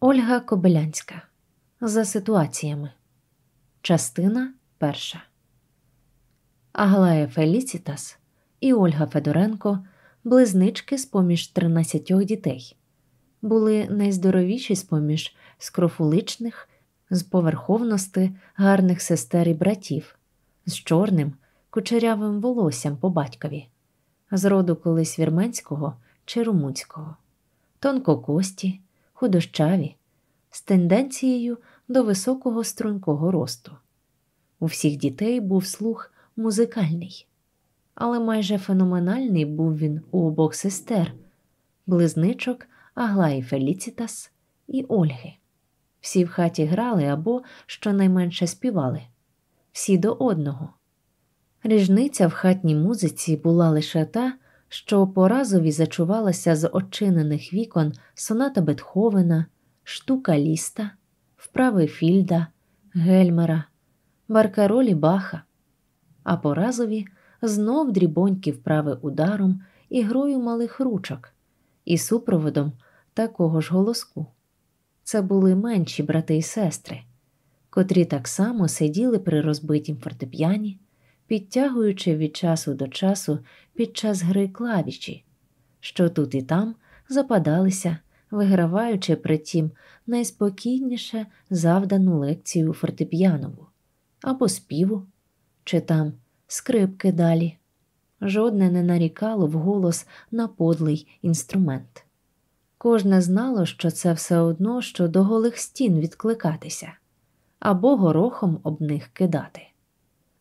Ольга Кобилянська. За ситуаціями. Частина перша. Аглая Феліцітас і Ольга Федоренко близнички з поміж 13 дітей. Були найздоровіші з поміж скрофуличних, з поверховності гарних сестер і братів, з чорним, кучерявим волоссям по батькові, з роду колись вірменського чи румунського, тонкокості, худощаві, з тенденцією до високого стрункого росту. У всіх дітей був слух музикальний, але майже феноменальний був він у обох сестер, близничок Аглаї Феліцітас і Ольги. Всі в хаті грали або щонайменше співали, всі до одного. Ріжниця в хатній музиці була лише та, що по разові зачувалася з очинених вікон соната Бетховена, штука Ліста, вправи Фільда, Гельмера, Баркаролі Баха, а по разові знов дрібонькі вправи ударом і грою малих ручок, і супроводом такого ж голоску. Це були менші брати і сестри, котрі так само сиділи при розбитім фортеп'яні, підтягуючи від часу до часу під час гри клавіші, що тут і там западалися, виграваючи притім найспокійніше завдану лекцію фортеп'янову або співу, чи там скрипки далі. Жодне не нарікало вголос на подлий інструмент. Кожне знало, що це все одно, що до голих стін відкликатися або горохом об них кидати.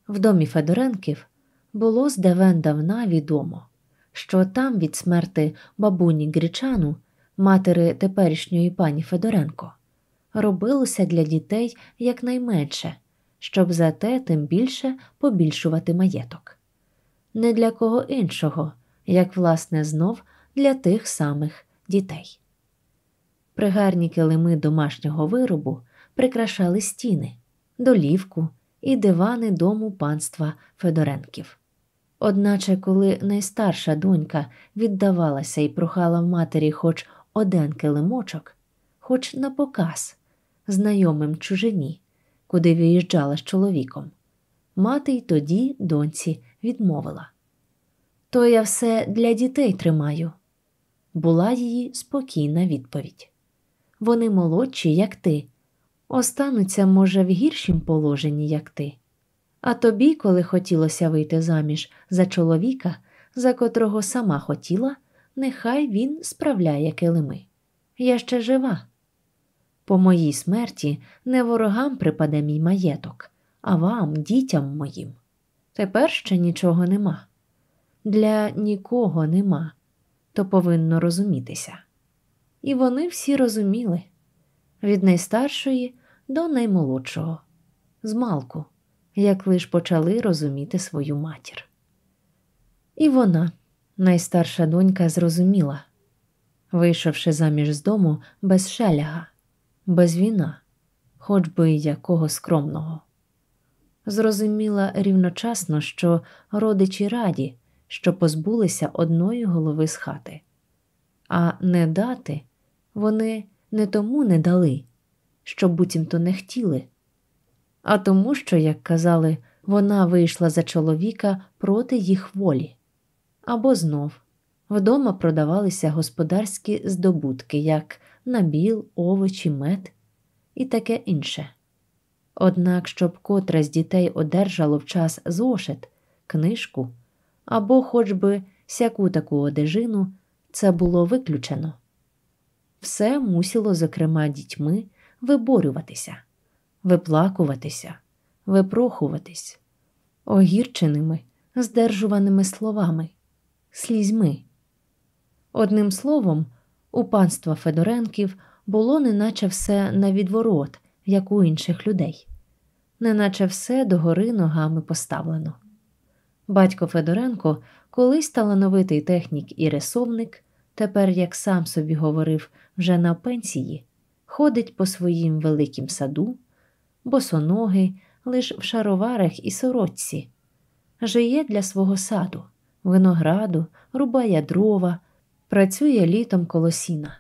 В домі Федоренків було з давен давна відомо, що там від смерти бабуні Грічану, матери теперішньої пані Федоренко, робилося для дітей якнайменше, щоб зате тим більше побільшувати маєток. Не для кого іншого, як власне знов для тих самих дітей. Пригарні килими домашнього виробу прикрашали стіни, долівку і дивани дому панства Федоренків. Одначе, коли найстарша донька віддавалася і прохала в матері хоч один килимочок, хоч на показ, знайомим чужині, куди виїжджала з чоловіком, мати й тоді доньці відмовила. То я все для дітей тримаю була її спокійна відповідь. Вони молодші, як ти, остануться, може, в гіршім положенні, як ти. А тобі, коли хотілося вийти заміж за чоловіка, за котрого сама хотіла, нехай він справляє килими. Я ще жива. По моїй смерті не ворогам припаде мій маєток, а вам, дітям моїм. Тепер ще нічого нема. Для нікого нема то повинно розумітися. І вони всі розуміли від найстаршої до наймолодшого, змалку, як лиш почали розуміти свою матір. І вона, найстарша донька, зрозуміла, вийшовши заміж з дому без шеляга, без віна, хоч би якого скромного. Зрозуміла рівночасно, що родичі раді що позбулися одної голови з хати, а не дати вони не тому не дали, що буцімто не хотіли, а тому, що, як казали, вона вийшла за чоловіка проти їх волі. Або знов вдома продавалися господарські здобутки, як набіл, овочі, мед і таке інше. Однак, щоб котре з дітей одержало в час зошит, книжку або хоч би сяку таку одежину, це було виключено. Все мусило, зокрема, дітьми виборюватися, виплакуватися, випрохуватись, огірченими, здержуваними словами, слізьми. Одним словом, у панства Федоренків було неначе все на відворот, як у інших людей, неначе все догори ногами поставлено. Батько Федоренко, колись талановитий технік і рисовник, тепер, як сам собі говорив, вже на пенсії, ходить по своїм великім саду, босоногий, лиш в шароварах і сорочці, жиє для свого саду, винограду, рубає дрова, працює літом коло сіна.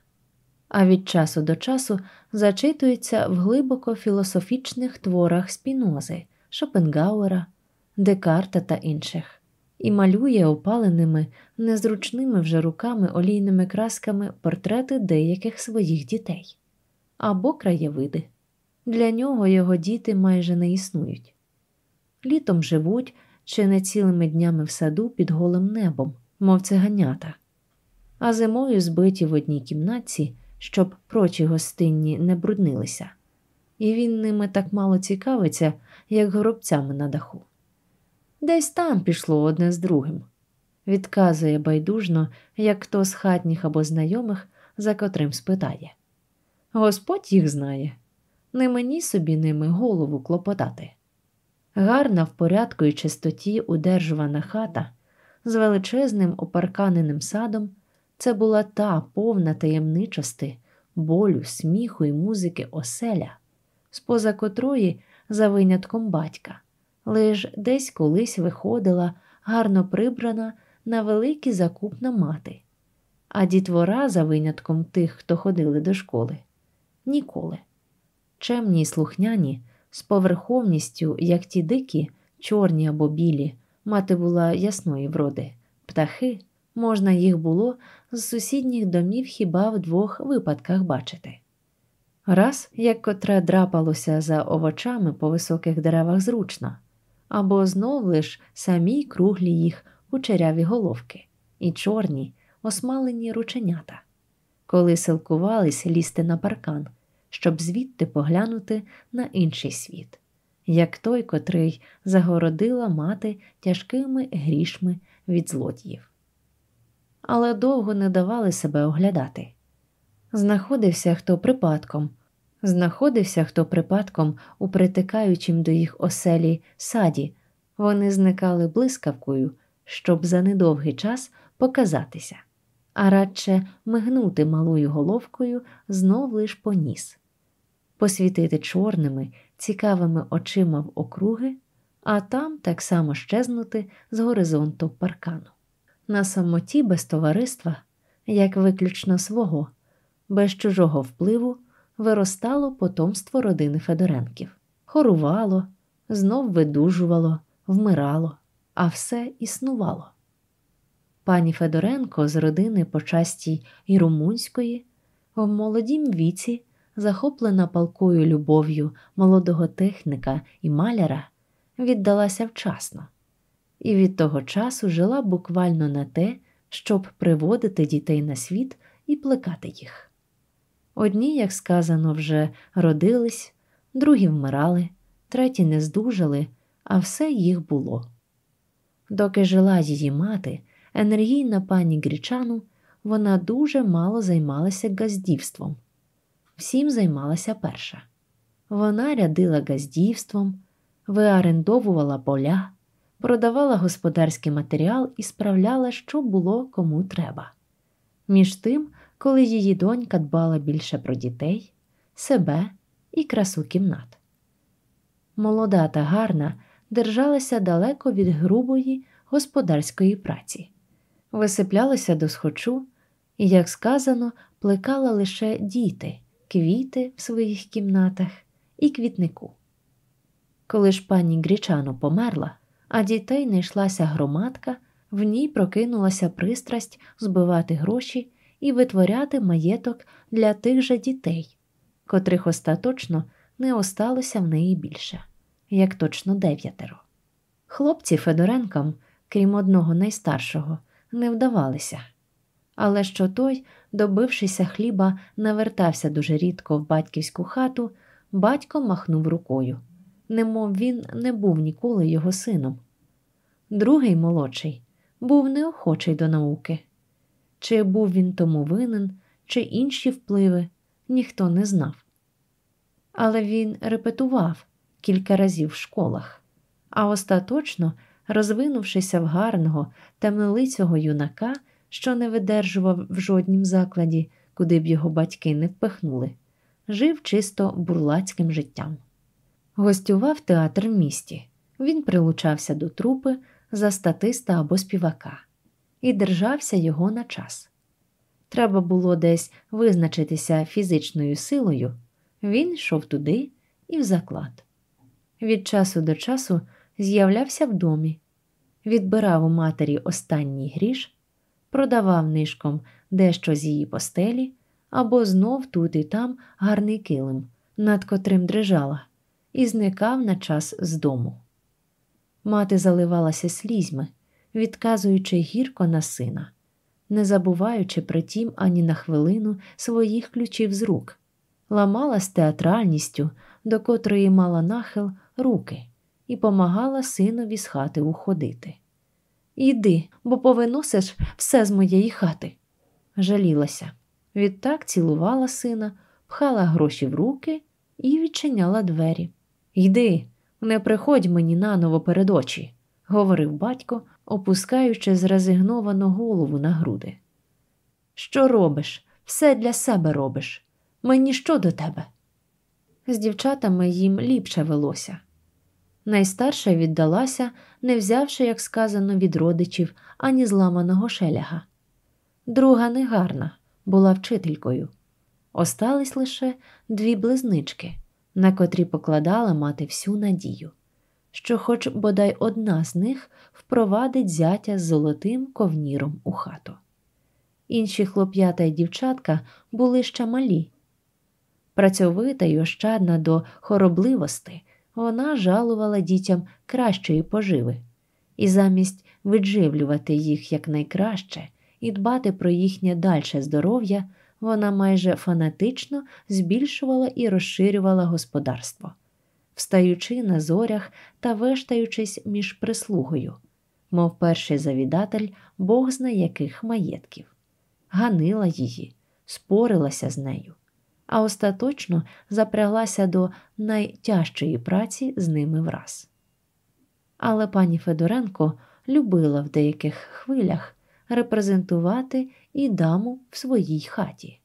а від часу до часу зачитується в глибоко філософічних творах Спінози, Шопенгауера, Декарта та інших, і малює опаленими, незручними вже руками олійними красками портрети деяких своїх дітей або краєвиди. Для нього його діти майже не існують. Літом живуть чи не цілими днями в саду під голим небом, мов циганята, а зимою збиті в одній кімнатці, щоб прочі гостинні не бруднилися, і він ними так мало цікавиться, як горобцями на даху. Десь там пішло одне з другим, відказує байдужно, як хто з хатніх або знайомих, за котрим спитає. Господь їх знає, не мені собі ними голову клопотати. Гарна в порядку і чистоті удержувана хата з величезним опарканеним садом це була та повна таємничости, болю, сміху і музики оселя, споза котрої, за винятком батька, лиш десь колись виходила гарно прибрана на великий закупна мати, а дітвора, за винятком тих, хто ходили до школи, ніколи. Чемні й слухняні, з поверховністю, як ті дикі, чорні або білі, мати була ясної вроди, птахи, можна їх було з сусідніх домів хіба в двох випадках бачити. Раз, як котре драпалося за овочами по високих деревах зручно, або знов лиш самі круглі їх кучеряві головки і чорні, осмалені рученята, коли силкувались лізти на паркан, щоб звідти поглянути на інший світ, як той, котрий загородила мати тяжкими грішми від злодіїв. Але довго не давали себе оглядати. Знаходився хто припадком, знаходився хто припадком у притикаючим до їх оселі саді, вони зникали блискавкою, щоб за недовгий час показатися, а радше мигнути малою головкою знов лиш поніс, посвітити чорними, цікавими очима в округи, а там так само щезнути з горизонту паркану. На самоті без товариства, як виключно свого, без чужого впливу виростало потомство родини Федоренків, хорувало, знов видужувало, вмирало, а все існувало. Пані Федоренко з родини почастій і румунської в молодім віці, захоплена палкою любов'ю молодого техніка і маляра, віддалася вчасно, і від того часу жила буквально на те, щоб приводити дітей на світ і плекати їх. Одні, як сказано, вже родились, другі вмирали, треті не здужали, а все їх було. Доки жила її мати, енергійна пані Грічану, вона дуже мало займалася газдівством. Всім займалася перша. Вона рядила газдівством, виарендовувала поля, продавала господарський матеріал і справляла, що було кому треба. Між тим, коли її донька дбала більше про дітей, себе і красу кімнат. Молода та гарна держалася далеко від грубої господарської праці, висиплялася до схочу і, як сказано, плекала лише діти, квіти в своїх кімнатах і квітнику. Коли ж пані Грічано померла, а дітей не йшлася громадка, в ній прокинулася пристрасть збивати гроші і витворяти маєток для тих же дітей, котрих остаточно не осталося в неї більше, як точно дев'ятеро. Хлопці Федоренкам, крім одного найстаршого, не вдавалися, але що той, добившися хліба, навертався дуже рідко в батьківську хату, батько махнув рукою, немов він не був ніколи його сином. Другий молодший був неохочий до науки. Чи був він тому винен, чи інші впливи, ніхто не знав. Але він репетував кілька разів в школах, а остаточно, розвинувшися в гарного темнолицього юнака, що не видержував в жоднім закладі, куди б його батьки не впихнули, жив чисто бурлацьким життям. Гостював театр в місті, він прилучався до трупи за статиста або співака і держався його на час. треба було десь визначитися фізичною силою, він йшов туди і в заклад. Від часу до часу з'являвся в домі, відбирав у матері останній гріш, продавав нишком дещо з її постелі або знов тут і там гарний килим, над котрим дрижала, і зникав на час з дому. Мати заливалася слізьми, відказуючи гірко на сина, не забуваючи притім ані на хвилину своїх ключів з рук, ламала з театральністю, до котрої мала нахил руки, і помагала синові з хати уходити. Іди, бо повиносиш все з моєї хати, жалілася. Відтак цілувала сина, пхала гроші в руки і відчиняла двері. Йди, не приходь мені наново перед очі, говорив батько, опускаючи зрезигновано голову на груди. Що робиш? Все для себе робиш. Мені що до тебе? З дівчатами їм ліпше велося. Найстарша віддалася, не взявши, як сказано, від родичів ані зламаного шеляга. Друга негарна, була вчителькою. Остались лише дві близнички, на котрі покладала мати всю надію, що, хоч бодай одна з них впровадить зятя з золотим ковніром у хату. Інші хлоп'ята й дівчатка були ще малі. Працьовита й ощадна до хоробливости, вона жалувала дітям кращої поживи, і замість видживлювати їх якнайкраще і дбати про їхнє дальше здоров'я, вона майже фанатично збільшувала і розширювала господарство, встаючи на зорях та вештаючись між прислугою, мов перший завідатель бог зна яких маєтків, ганила її, спорилася з нею, а остаточно запряглася до найтяжчої праці з ними враз. Але пані Федоренко любила в деяких хвилях репрезентувати і даму в своїй хаті.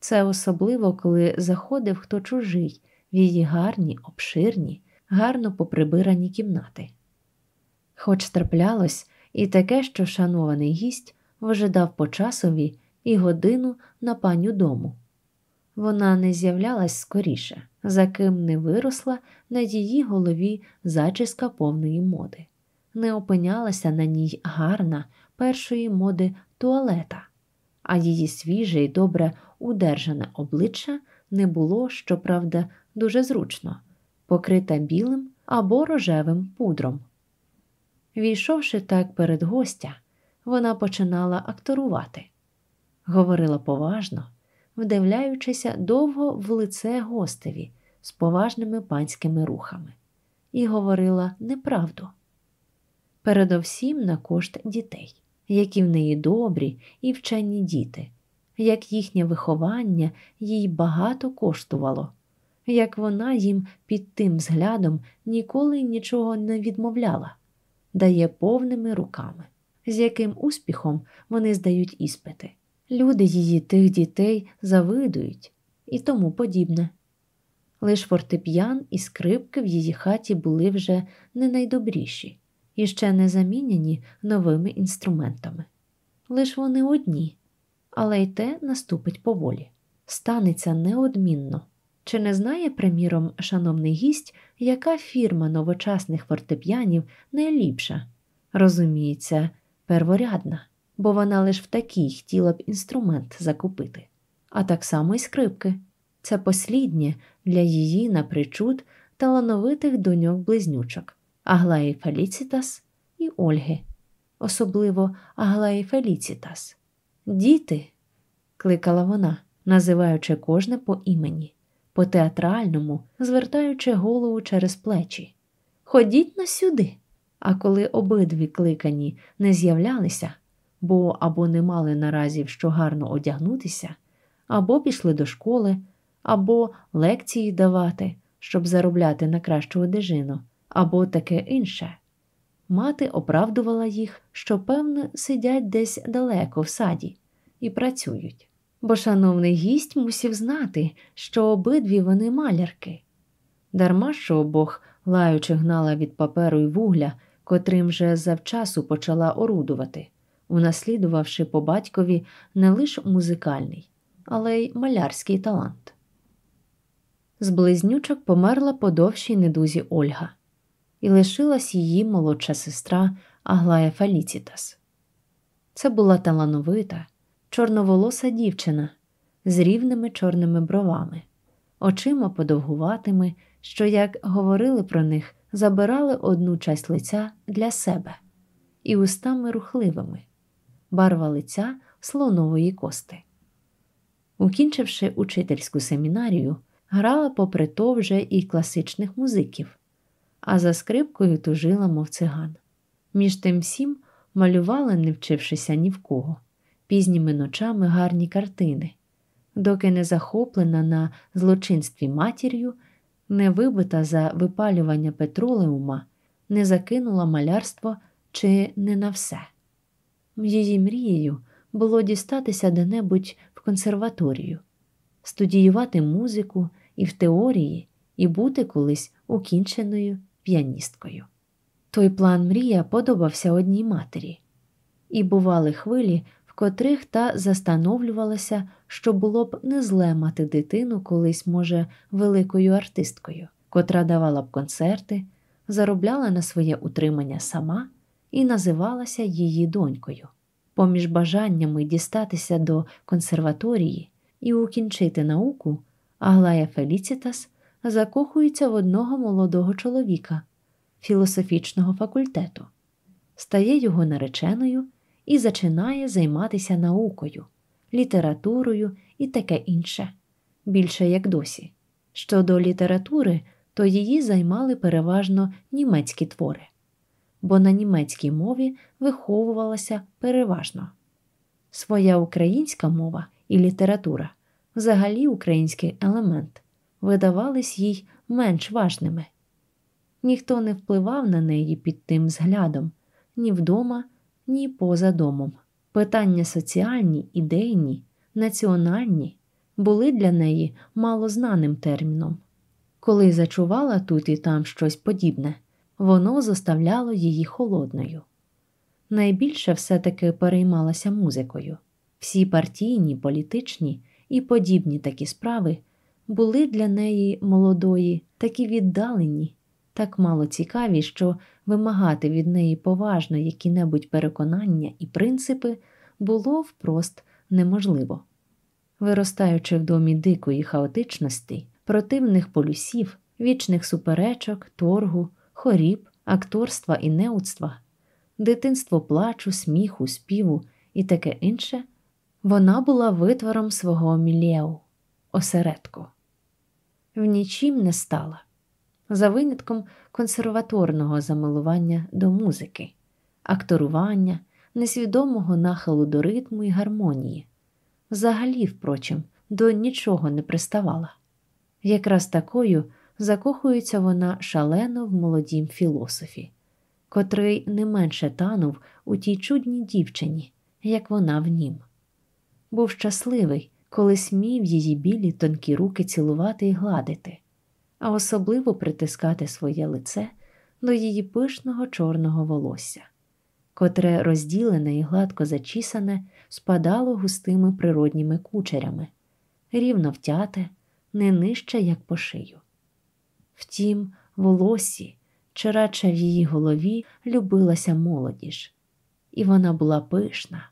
Це особливо, коли заходив хто чужий в її гарні, обширні, гарно поприбирані кімнати. Хоч траплялось і таке, що шанований гість вижидав по часові і годину на паню дому. Вона не з'являлась скоріше, за ким не виросла на її голові зачіска повної моди, не опинялася на ній гарна першої моди туалета, а її свіже і добре удержане обличчя не було, щоправда, дуже зручно, покрита білим або рожевим пудром. Війшовши так перед гостя, вона починала акторувати, говорила поважно, вдивляючися довго в лице гостеві з поважними панськими рухами, і говорила неправду. Передовсім на кошт дітей які в неї добрі і вчені діти, як їхнє виховання їй багато коштувало, як вона їм під тим взглядом ніколи нічого не відмовляла, дає повними руками, з яким успіхом вони здають іспити. Люди її тих дітей завидують і тому подібне. Лиш фортеп'ян і скрипки в її хаті були вже не найдобріші і ще не заміняні новими інструментами. Лиш вони одні, але й те наступить поволі, станеться неодмінно. Чи не знає, приміром, шановний гість, яка фірма новочасних фортеп'янів найліпша? Розуміється, перворядна, бо вона лиш в такій хотіла б інструмент закупити, а так само й скрипки. Це посліднє для її напричуд талановитих доньок близнючок. Аглаї Феліцітас і Ольги, особливо Аглаї Феліцітас. Діти, кликала вона, називаючи кожне по імені, по театральному, звертаючи голову через плечі. Ходіть на сюди. А коли обидві кликані не з'являлися, бо або не мали наразі що гарно одягнутися, або пішли до школи, або лекції давати, щоб заробляти на кращу одежину або таке інше. Мати оправдувала їх, що, певно, сидять десь далеко в саді і працюють. Бо шановний гість мусів знати, що обидві вони малярки. Дарма що обох лаючи гнала від паперу й вугля, котрим же завчасу почала орудувати, унаслідувавши по батькові не лише музикальний, але й малярський талант. З близнючок померла по довшій недузі Ольга, і лишилась її молодша сестра Аглая Феліцітас. Це була талановита, чорноволоса дівчина з рівними чорними бровами, очима подовгуватими, що, як говорили про них, забирали одну часть лиця для себе, і устами рухливими, барва лиця слонової кости. Укінчивши учительську семінарію, грала попри то вже і класичних музиків, а за скрипкою тужила, мов циган. Між тим всім малювала, не вчившися ні в кого, пізніми ночами гарні картини, доки не захоплена на злочинстві матір'ю, не вибита за випалювання петролеума, не закинула малярство чи не на все. Її мрією було дістатися де-небудь в консерваторію, студіювати музику і в теорії, і бути колись укінченою піаністкою. Той план мрія подобався одній матері, і бували хвилі, в котрих та застановлювалася, що було б не зле мати дитину колись, може, великою артисткою, котра давала б концерти, заробляла на своє утримання сама і називалася її донькою. Поміж бажаннями дістатися до консерваторії і укінчити науку, Аглая Феліцітас закохується в одного молодого чоловіка філософічного факультету, стає його нареченою і зачинає займатися наукою, літературою і таке інше, більше як досі. Щодо літератури, то її займали переважно німецькі твори, бо на німецькій мові виховувалася переважно. Своя українська мова і література, взагалі український елемент, видавались їй менш важними. Ніхто не впливав на неї під тим взглядом ні вдома, ні поза домом. Питання соціальні, ідейні, національні були для неї малознаним терміном. Коли зачувала тут і там щось подібне, воно заставляло її холодною. Найбільше все-таки переймалася музикою. Всі партійні, політичні і подібні такі справи були для неї молодої такі віддалені так мало цікаві, що вимагати від неї поважно які-небудь переконання і принципи було впрост неможливо. Виростаючи в домі дикої хаотичності, противних полюсів, вічних суперечок, торгу, хоріб, акторства і неудства, дитинство плачу, сміху, співу і таке інше, вона була витвором свого мілєу, осередку. В нічим не стала за винятком консерваторного замилування до музики, акторування, несвідомого нахилу до ритму і гармонії, взагалі, впрочем, до нічого не приставала. Якраз такою закохується вона шалено в молодім філософі, котрий не менше танув у тій чудній дівчині, як вона в нім. Був щасливий, коли смів її білі тонкі руки цілувати і гладити а особливо притискати своє лице до її пишного чорного волосся, котре розділене і гладко зачісане, спадало густими природніми кучерями, рівно втяте, не нижче, як по шию. Втім, волосі, чи радше в її голові любилася молодіж, і вона була пишна,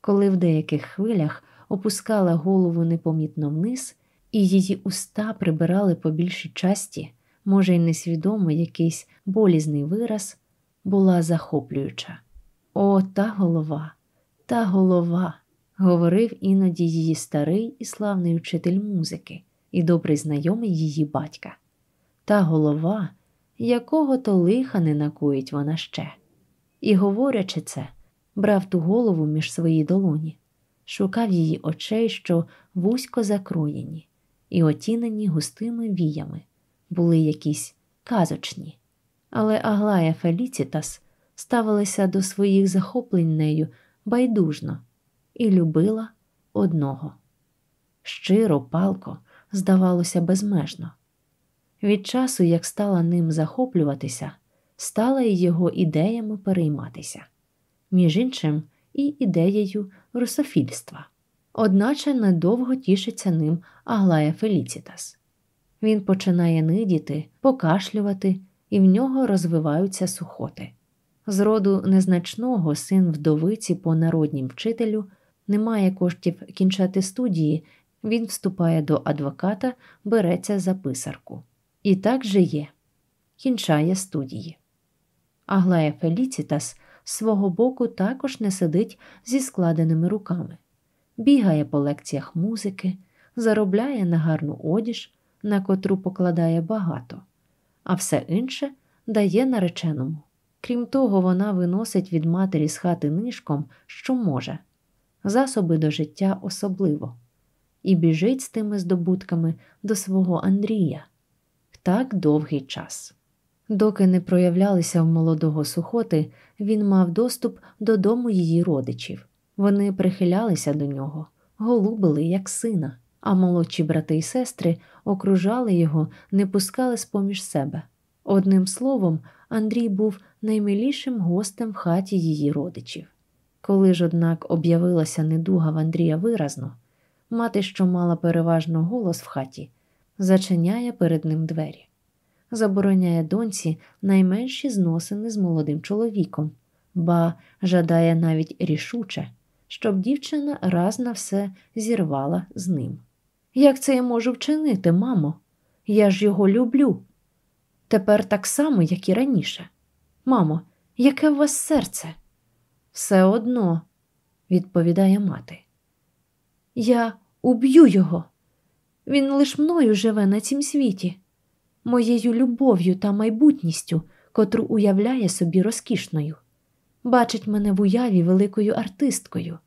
коли в деяких хвилях опускала голову непомітно вниз і її уста прибирали по більшій часті, може, й несвідомо якийсь болізний вираз, була захоплююча. О, та голова, та голова, говорив іноді її старий і славний учитель музики і добрий знайомий її батька. Та голова, якого то лиха не накоїть вона ще. І, говорячи це, брав ту голову між свої долоні, шукав її очей, що вузько закроєні, і отінені густими віями, були якісь казочні. Але Аглая Феліцітас ставилася до своїх захоплень нею байдужно і любила одного. Щиро, палко, здавалося, безмежно. Від часу, як стала ним захоплюватися, стала й його ідеями перейматися. Між іншим, і ідеєю русофільства. Одначе недовго тішиться ним Аглая Феліцітас. Він починає нидіти, покашлювати, і в нього розвиваються сухоти. З роду незначного син вдовиці по народнім вчителю немає коштів кінчати студії, він вступає до адвоката, береться за писарку. І так же є, кінчає студії. Аглая Феліцітас з свого боку також не сидить зі складеними руками, бігає по лекціях музики, заробляє на гарну одіж, на котру покладає багато, а все інше дає нареченому. Крім того, вона виносить від матері з хати нишком, що може, засоби до життя особливо, і біжить з тими здобутками до свого Андрія в так довгий час. Доки не проявлялися в молодого сухоти, він мав доступ додому її родичів. Вони прихилялися до нього, голубили, як сина, а молодші брати й сестри окружали його, не пускали з поміж себе. Одним словом, Андрій був наймилішим гостем в хаті її родичів. Коли ж, однак, об'явилася недуга в Андрія виразно, мати, що мала переважно голос в хаті, зачиняє перед ним двері, забороняє доньці найменші зносини з молодим чоловіком, ба жадає навіть рішуче, щоб дівчина раз на все зірвала з ним. Як це я можу вчинити, мамо? Я ж його люблю. Тепер так само, як і раніше. Мамо, яке в вас серце? Все одно, відповідає мати. Я уб'ю його. Він лиш мною живе на цім світі, моєю любов'ю та майбутністю, котру уявляє собі розкішною. Бачить мене в уяві великою артисткою.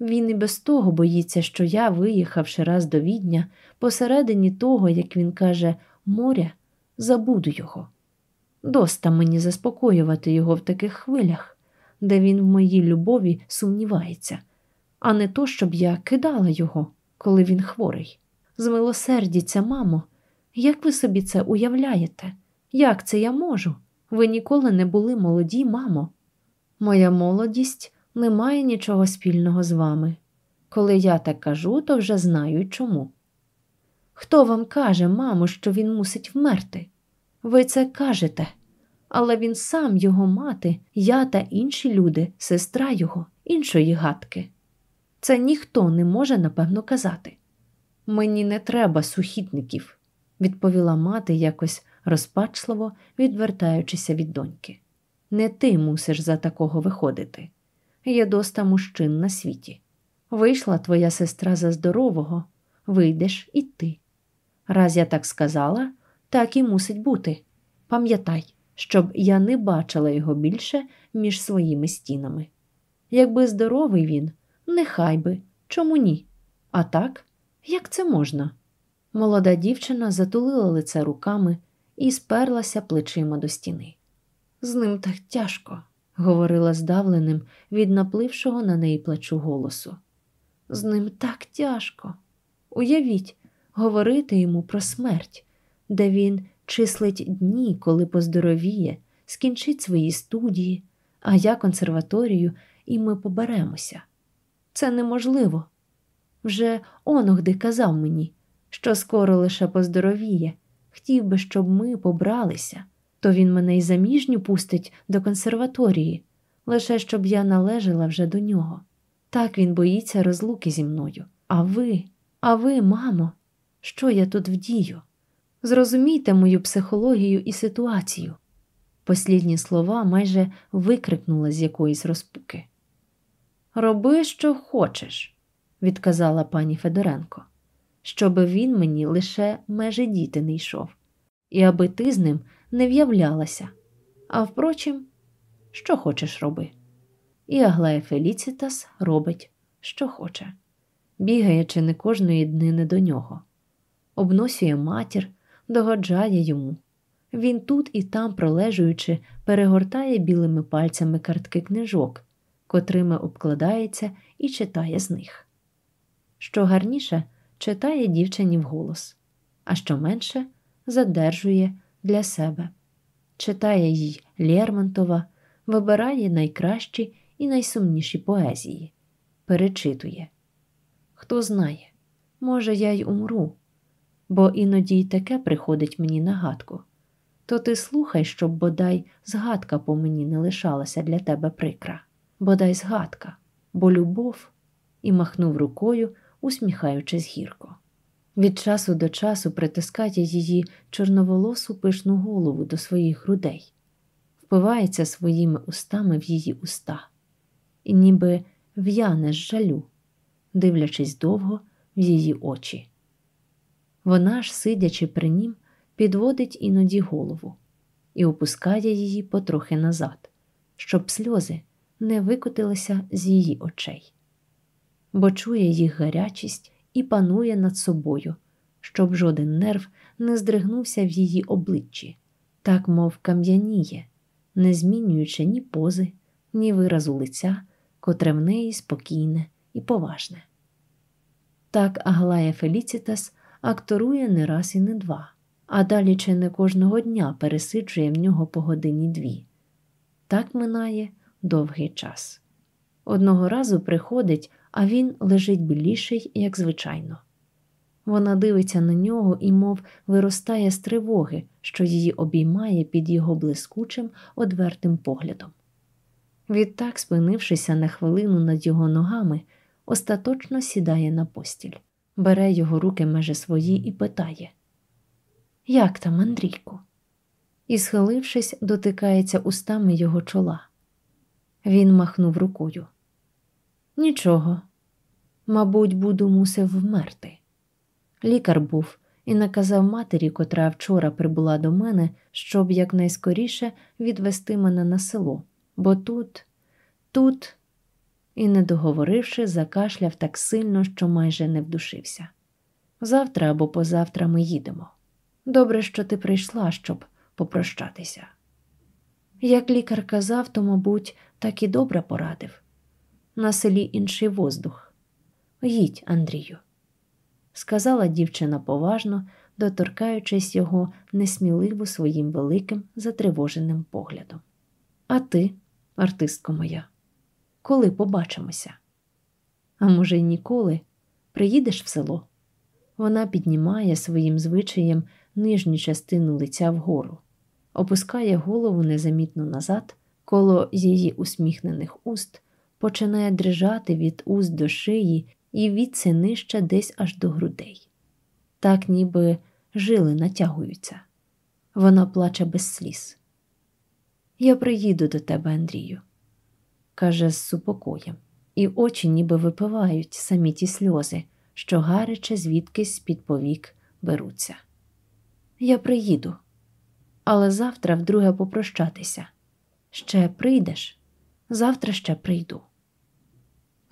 Він і без того боїться, що я, виїхавши раз до відня, посередині того, як він каже, моря, забуду його. Доста мені заспокоювати його в таких хвилях, де він в моїй любові сумнівається, а не то, щоб я кидала його, коли він хворий. Змилосердіться, мамо, як ви собі це уявляєте? Як це я можу? Ви ніколи не були молоді, мамо. Моя молодість не має нічого спільного з вами. Коли я так кажу, то вже знаю чому. Хто вам каже, мамо, що він мусить вмерти? Ви це кажете, але він сам його мати, я та інші люди, сестра його, іншої гадки. Це ніхто не може напевно казати. Мені не треба сухітників, відповіла мати якось розпачливо, відвертаючися від доньки. Не ти мусиш за такого виходити. Є доста мужчин на світі. Вийшла твоя сестра за здорового, вийдеш і ти. Раз я так сказала, так і мусить бути. Пам'ятай, щоб я не бачила його більше між своїми стінами. Якби здоровий він, нехай би, чому ні? А так, як це можна? Молода дівчина затулила лице руками і сперлася плечима до стіни. З ним так тяжко, говорила здавленим від наплившого на неї плачу голосу. З ним так тяжко. Уявіть, говорити йому про смерть, де він числить дні, коли поздоровіє, скінчить свої студії, а я консерваторію, і ми поберемося. Це неможливо. Вже оногди казав мені, що скоро лише поздоровіє, хотів би, щоб ми побралися, то він мене й заміжню пустить до консерваторії, лише щоб я належала вже до нього. Так він боїться розлуки зі мною. А ви, а ви, мамо, що я тут вдію? Зрозумійте мою психологію і ситуацію. Послідні слова майже викрикнула з якоїсь розпуки. Роби, що хочеш, відказала пані Федоренко, щоби він мені лише межі діти не йшов, і аби ти з ним не в'являлася. А впрочем, що хочеш роби. І Аглая Феліцітас робить, що хоче, бігає чи не кожної днини до нього, обносює матір догоджає йому. Він тут і там, пролежуючи, перегортає білими пальцями картки книжок, котрими обкладається і читає з них. Що гарніше, читає дівчині вголос, а що менше задержує для себе, читає їй Лермонтова, вибирає найкращі і найсумніші поезії, перечитує. Хто знає, може, я й умру, бо іноді й таке приходить мені на гадку. То ти слухай, щоб бодай згадка по мені не лишалася для тебе прикра, бодай згадка, бо любов, і махнув рукою, усміхаючись гірко. Від часу до часу притискає її чорноволосу пишну голову до своїх грудей, впивається своїми устами в її уста, і ніби в'яне з жалю, дивлячись довго в її очі. Вона ж, сидячи при нім, підводить іноді голову і опускає її потрохи назад, щоб сльози не викотилися з її очей, бо чує їх гарячість і панує над собою, щоб жоден нерв не здригнувся в її обличчі, так мов кам'яніє, не змінюючи ні пози, ні виразу лиця, котре в неї спокійне і поважне. Так Аглая Феліцітас акторує не раз і не два, а далі чи не кожного дня пересиджує в нього по годині дві. Так минає довгий час. Одного разу приходить, а він лежить біліший, як звичайно. Вона дивиться на нього і, мов виростає з тривоги, що її обіймає під його блискучим, одвертим поглядом. Відтак, спинившися на хвилину над його ногами, остаточно сідає на постіль, бере його руки меже свої і питає Як там, Андрійку? І, схилившись, дотикається устами його чола. Він махнув рукою. Нічого, мабуть, буду мусив вмерти. Лікар був і наказав матері, котра вчора прибула до мене, щоб якнайскоріше відвести мене на село, бо тут, тут, і, не договоривши, закашляв так сильно, що майже не вдушився. Завтра або позавтра ми їдемо. Добре, що ти прийшла, щоб попрощатися. Як лікар казав, то, мабуть, так і добре порадив. На селі інший воздух. Їдь, Андрію, сказала дівчина поважно, доторкаючись його несміливо своїм великим затривоженим поглядом. А ти, артистко моя, коли побачимося? А може, й ніколи приїдеш в село? Вона піднімає своїм звичаєм нижню частину лиця вгору, опускає голову незамітно назад, коло її усміхнених уст починає дрижати від уст до шиї і від нижче десь аж до грудей. Так ніби жили натягуються. Вона плаче без сліз. Я приїду до тебе, Андрію, каже з супокоєм, і очі ніби випивають самі ті сльози, що гаряче звідкись з-під повік беруться. Я приїду, але завтра вдруге попрощатися. Ще прийдеш, завтра ще прийду.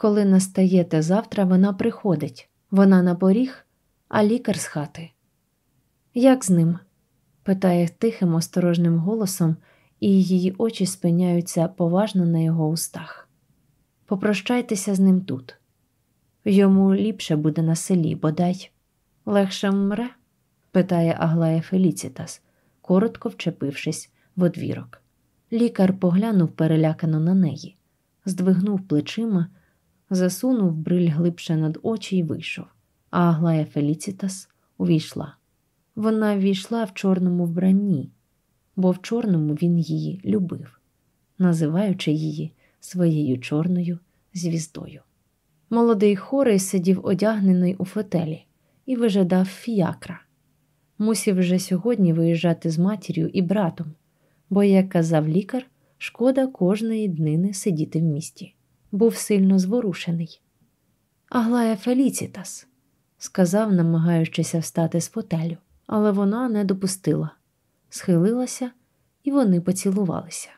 Коли настає те завтра, вона приходить, вона на поріг, а лікар з хати. Як з ним? питає тихим, осторожним голосом, і її очі спиняються поважно на його устах. Попрощайтеся з ним тут. Йому ліпше буде на селі, бодай. Легше мре? питає Аглая Феліцітас, коротко вчепившись в одвірок. Лікар поглянув перелякано на неї, здвигнув плечима, засунув бриль глибше над очі і вийшов, а Аглая Феліцітас увійшла. Вона ввійшла в чорному вбранні, бо в чорному він її любив, називаючи її своєю чорною звіздою. Молодий хорий сидів одягнений у фотелі і вижадав фіякра. Мусів вже сьогодні виїжджати з матір'ю і братом, бо, як казав лікар, шкода кожної днини сидіти в місті. Був сильно зворушений. Аглая Феліцітас, сказав, намагаючися встати з фотелю, але вона не допустила, схилилася, і вони поцілувалися.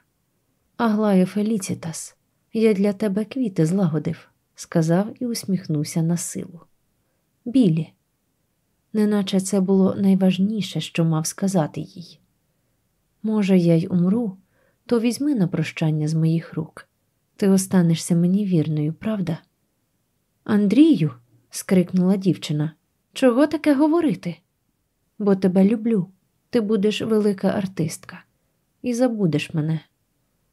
Аглая Феліцітас, я для тебе квіти злагодив, сказав і усміхнувся на силу. Білі, неначе це було найважніше, що мав сказати їй. Може, я й умру, то візьми на прощання з моїх рук. Ти останешся мені вірною, правда? Андрію, скрикнула дівчина, чого таке говорити? Бо тебе люблю, ти будеш велика артистка, і забудеш мене.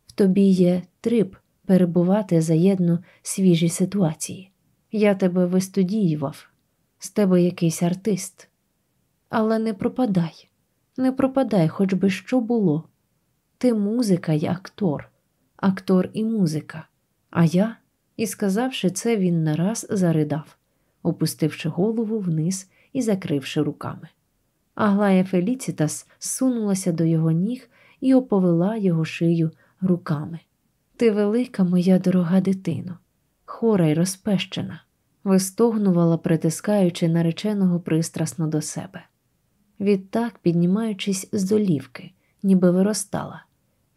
В тобі є триб перебувати заєдно свіжі ситуації. Я тебе вистудіював, з тебе якийсь артист. Але не пропадай, не пропадай, хоч би що було. Ти музика й актор, актор і музика. А я, і сказавши це, він нараз заридав, опустивши голову вниз і закривши руками. Аглая Феліцітас сунулася до його ніг і оповела його шию руками. Ти велика, моя дорога дитино, хора й розпещена, вистогнувала, притискаючи нареченого пристрасно до себе. Відтак, піднімаючись з долівки, ніби виростала,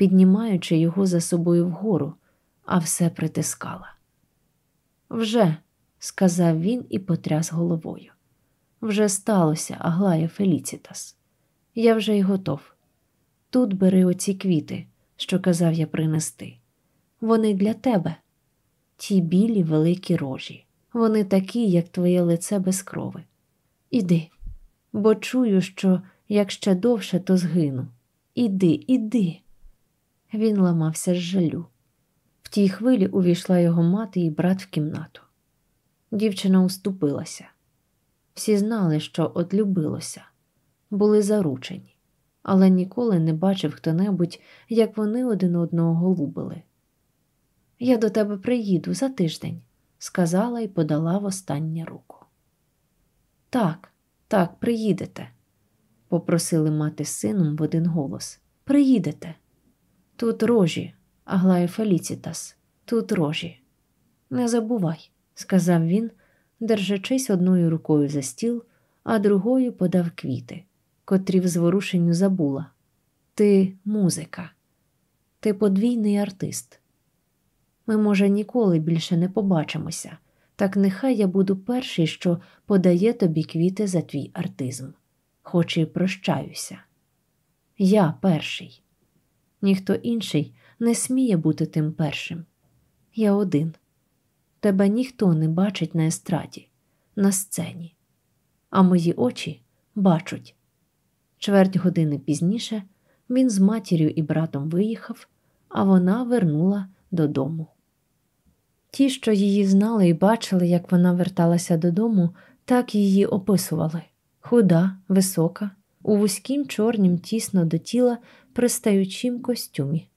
піднімаючи його за собою вгору, а все притискала. Вже, сказав він і потряс головою. Вже сталося, Аглая Феліцітас. Я вже й готов. Тут бери оці квіти, що казав я принести. Вони для тебе, ті білі великі рожі. Вони такі, як твоє лице без крови. Іди, бо чую, що як ще довше, то згину. Іди, іди. Він ламався з жалю. В тій хвилі увійшла його мати і брат в кімнату. Дівчина уступилася. Всі знали, що одлюбилося, були заручені, але ніколи не бачив хто небудь, як вони один одного голубили. Я до тебе приїду за тиждень, сказала і подала востаннє руку. Так, так, приїдете, попросили мати з сином в один голос. Приїдете. Тут рожі, Аглая Феліцітас, тут рожі. Не забувай, сказав він, держачись одною рукою за стіл, а другою подав квіти, котрі в зворушенню забула. Ти музика, ти подвійний артист. Ми, може, ніколи більше не побачимося, так нехай я буду перший, що подає тобі квіти за твій артизм, хоч і прощаюся. Я перший. Ніхто інший не сміє бути тим першим. Я один. Тебе ніхто не бачить на естраді, на сцені, а мої очі бачать. Чверть години пізніше він з матір'ю і братом виїхав, а вона вернула додому. Ті, що її знали і бачили, як вона верталася додому, так її описували худа, висока, у вузькім чорнім тісно до тіла пристаючим костюмі,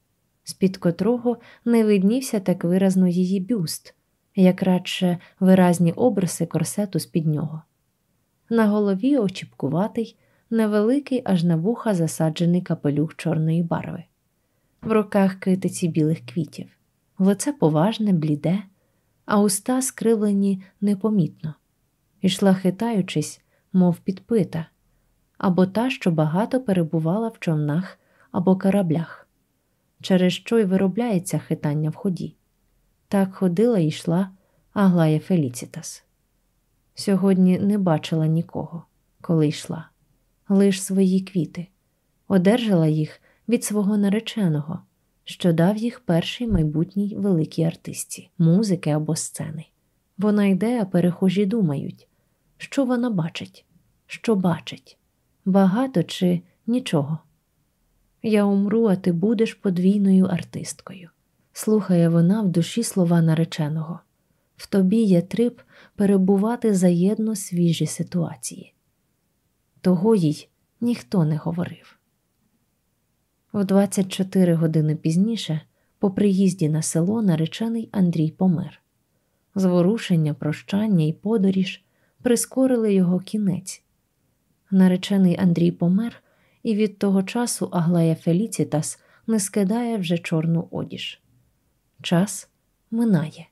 з-під котрого не виднівся так виразно її бюст, як радше виразні обриси корсету з-під нього. На голові очіпкуватий, невеликий, аж на вуха засаджений капелюх чорної барви, в руках китиці білих квітів. Лице поважне, бліде, а уста скривлені непомітно, ішла хитаючись, мов підпита, або та, що багато перебувала в човнах або кораблях, через що й виробляється хитання в ході. Так ходила і йшла Аглая Феліцітас. Сьогодні не бачила нікого, коли йшла, лиш свої квіти, одержала їх від свого нареченого що дав їх першій майбутній великій артистці, музики або сцени. Вона йде, а перехожі думають, що вона бачить, що бачить, багато чи нічого. Я умру, а ти будеш подвійною артисткою. Слухає вона в душі слова нареченого. В тобі є триб перебувати заєдно свіжі ситуації. Того їй ніхто не говорив. В 24 години пізніше, по приїзді на село, наречений Андрій помер. Зворушення, прощання і подоріж прискорили його кінець. Наречений Андрій помер, і від того часу Аглая Феліцітас не скидає вже чорну одіж. Час минає.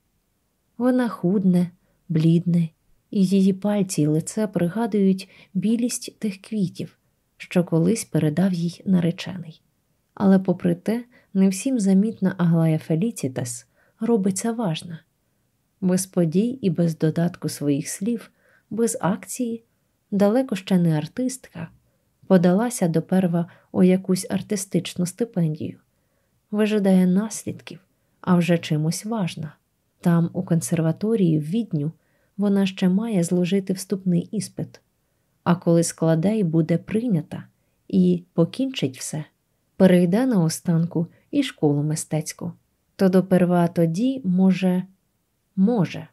Вона худне, блідне, і її пальці й лице пригадують білість тих квітів, що колись передав їй наречений. Але, попри те, не всім замітна Аглая Феліцітас робиться важна. Без подій і без додатку своїх слів, без акції, далеко ще не артистка, подалася доперва у якусь артистичну стипендію, вижидає наслідків, а вже чимось важна. Там, у консерваторії в відню, вона ще має зложити вступний іспит, а коли складе і буде прийнята і покінчить все перейде на останку і школу мистецьку. то доперва тоді, може, може,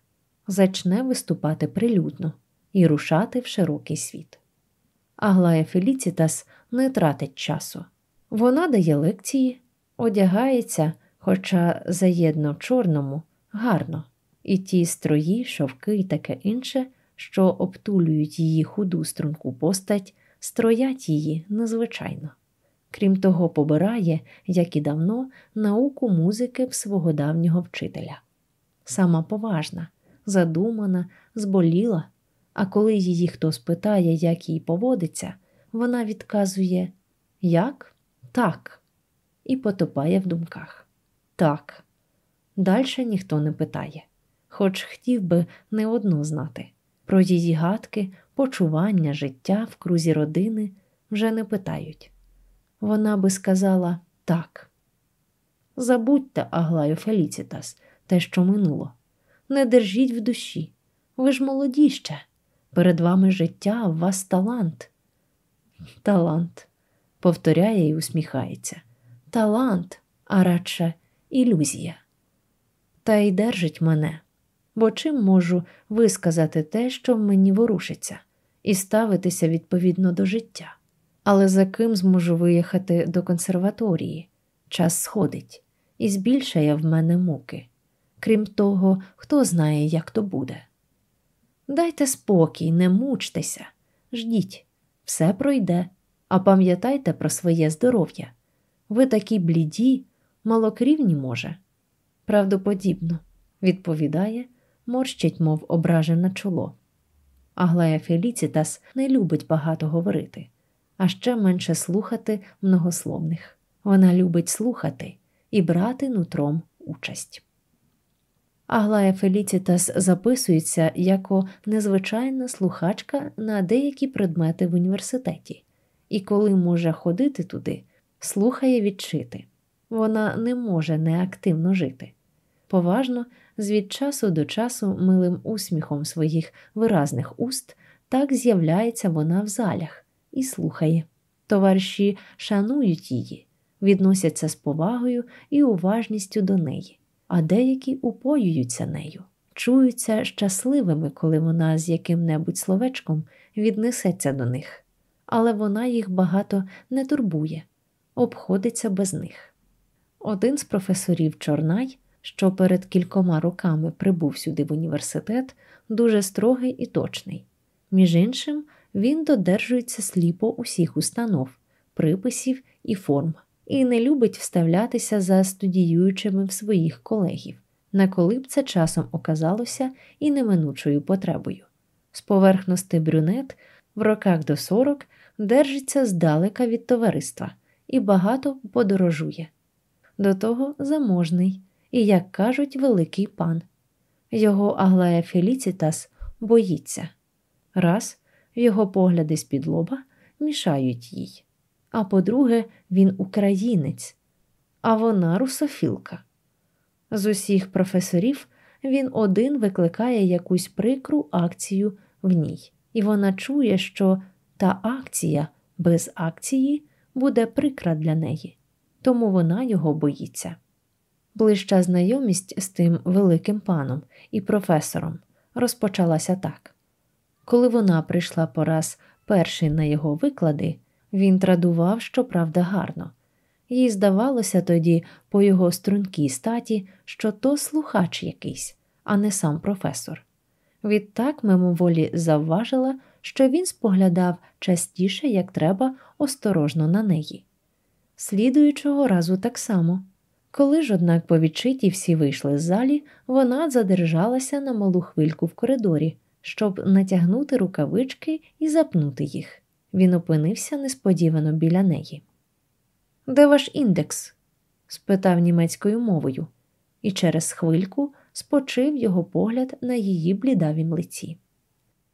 зачне виступати прилюдно і рушати в широкий світ. Аглая Феліцітас не тратить часу. Вона дає лекції, одягається, хоча заєдно чорному, гарно, і ті строї, шовки і таке інше, що обтулюють її худу струнку постать, строять її незвичайно. Крім того, побирає, як і давно, науку музики в свого давнього вчителя. Сама поважна, задумана, зболіла, а коли її хто спитає, як їй поводиться, вона відказує Як? Так, і потопає в думках. Так. Дальше ніхто не питає, хоч хотів би не одно знати. Про її гадки, почування, життя в крузі родини вже не питають. Вона би сказала так. Забудьте, Аглаю Феліцітас, те, що минуло. Не держіть в душі. Ви ж молоді ще. Перед вами життя, у вас талант. Талант, повторяє і усміхається. Талант, а радше ілюзія. Та й держить мене, бо чим можу висказати те, що в мені ворушиться, і ставитися відповідно до життя. Але за ким зможу виїхати до консерваторії? Час сходить, і збільшає в мене муки. Крім того, хто знає, як то буде. Дайте спокій, не мучтеся, ждіть, все пройде, а пам'ятайте про своє здоров'я. Ви такі бліді, малокрівні, може. Правдоподібно, відповідає, морщить, мов ображене чоло. Аглая Феліцітас не любить багато говорити, а ще менше слухати многословних. Вона любить слухати і брати нутром участь. Аглая Феліцітас записується як незвичайна слухачка на деякі предмети в університеті, і коли може ходити туди, слухає відчити. Вона не може неактивно жити. Поважно, звід часу до часу, милим усміхом своїх виразних уст, так з'являється вона в залях і слухає. Товариші шанують її, відносяться з повагою і уважністю до неї а деякі упоюються нею, чуються щасливими, коли вона з яким-небудь словечком віднесеться до них, але вона їх багато не турбує, обходиться без них. Один з професорів Чорнай, що перед кількома роками прибув сюди в університет, дуже строгий і точний. Між іншим, він додержується сліпо усіх установ, приписів і форм і не любить вставлятися за студіюючими в своїх колегів, на коли б це часом оказалося і неминучою потребою. З поверхності брюнет в роках до 40 держиться здалека від товариства і багато подорожує. До того заможний і, як кажуть, великий пан. Його Аглая Феліцітас боїться. Раз його погляди з-під лоба мішають їй а по-друге, він українець, а вона русофілка. З усіх професорів він один викликає якусь прикру акцію в ній, і вона чує, що та акція без акції буде прикра для неї, тому вона його боїться. Ближча знайомість з тим великим паном і професором розпочалася так. Коли вона прийшла по раз перший на його виклади, він традував, щоправда, гарно. Їй здавалося тоді, по його стрункій статі, що то слухач якийсь, а не сам професор. Відтак мимоволі завважила, що він споглядав частіше, як треба, осторожно на неї. Слідуючого разу так само. Коли ж, однак, по відчиті всі вийшли з залі, вона задержалася на малу хвильку в коридорі, щоб натягнути рукавички і запнути їх. Він опинився несподівано біля неї. Де ваш індекс? спитав німецькою мовою, і через хвильку спочив його погляд на її блідавім лиці.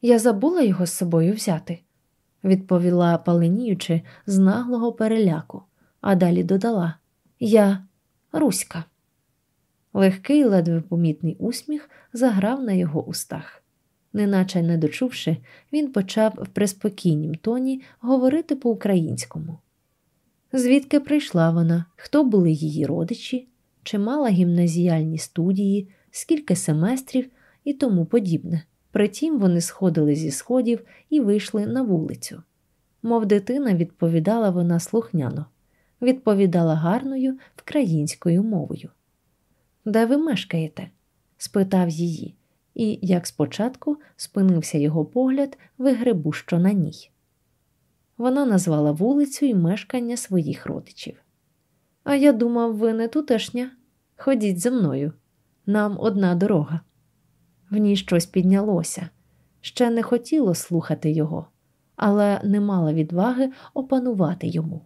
Я забула його з собою взяти, відповіла паленіючи з наглого переляку, а далі додала Я Руська. Легкий, ледве помітний усміх заграв на його устах неначе не дочувши, він почав в приспокійнім тоні говорити по-українському. Звідки прийшла вона, хто були її родичі, чи мала гімназіальні студії, скільки семестрів і тому подібне. Притім вони сходили зі сходів і вийшли на вулицю. Мов дитина, відповідала вона слухняно, відповідала гарною вкраїнською мовою. Де ви мешкаєте? спитав її, і, як спочатку, спинився його погляд вигребущо на ній. Вона назвала вулицю і мешкання своїх родичів. А я думав, ви не тутешня. Ходіть зі мною. Нам одна дорога. В ній щось піднялося, ще не хотіло слухати його, але не мала відваги опанувати йому.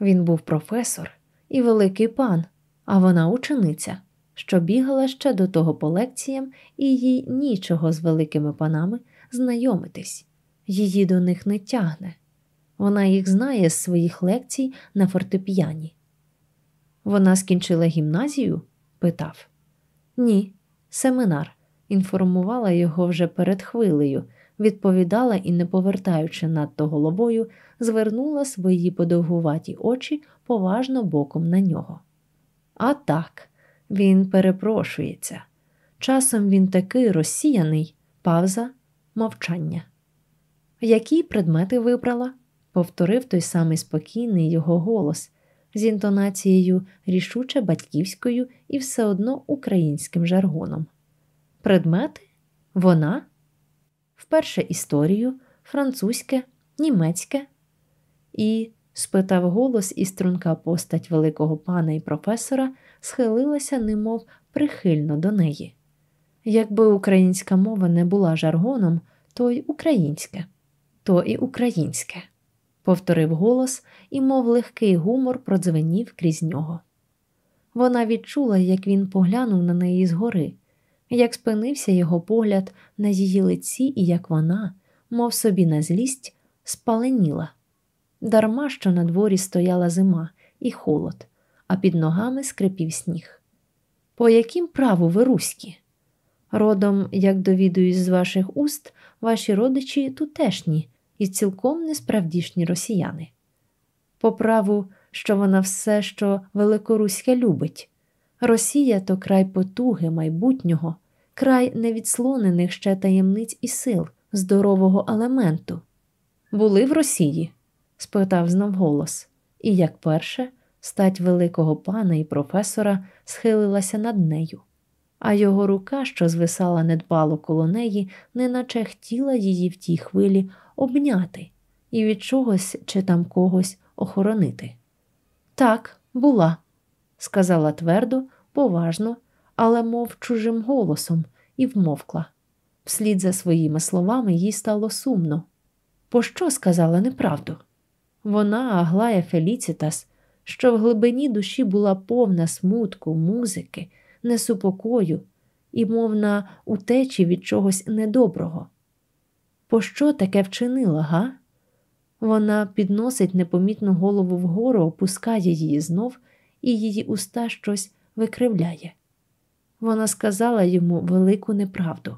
Він був професор і великий пан, а вона учениця, що бігала ще до того по лекціям, і їй нічого з великими панами знайомитись, її до них не тягне. Вона їх знає з своїх лекцій на фортепіані. Вона скінчила гімназію? питав. Ні, семинар. Інформувала його вже перед хвилею, відповідала і, не повертаючи надто головою, звернула свої подовгуваті очі поважно боком на нього. А так, він перепрошується. Часом він такий розсіяний, павза, мовчання. Які предмети вибрала? повторив той самий спокійний його голос з інтонацією рішуче батьківською і все одно українським жаргоном. Предмети? Вона? Вперше історію, французьке, німецьке. І, спитав голос, і струнка постать великого пана і професора схилилася, немов прихильно до неї. Якби українська мова не була жаргоном, то й українське, то і українське повторив голос, і, мов легкий гумор, продзвенів крізь нього. Вона відчула, як він поглянув на неї згори, як спинився його погляд на її лиці, і як вона, мов собі на злість, спаленіла. Дарма що на дворі стояла зима і холод, а під ногами скрипів сніг. По яким праву ви руські? Родом, як довідуюсь з ваших уст, ваші родичі тутешні, і цілком несправдішні росіяни. По праву, що вона все, що великоруська любить. Росія то край потуги майбутнього, край невідслонених ще таємниць і сил, здорового елементу. Були в Росії? спитав знов голос, і, як перше, стать великого пана і професора схилилася над нею, а його рука, що звисала недбало коло неї, неначе хотіла її в тій хвилі обняти і від чогось чи там когось охоронити. Так, була, сказала твердо, поважно, але мов чужим голосом, і вмовкла. Вслід за своїми словами їй стало сумно. Пощо сказала неправду? Вона, Аглая Феліцітас, що в глибині душі була повна смутку, музики, несупокою і, мов на утечі від чогось недоброго. Пощо таке вчинила, га? Вона підносить непомітну голову вгору, опускає її знов, і її уста щось викривляє. Вона сказала йому велику неправду.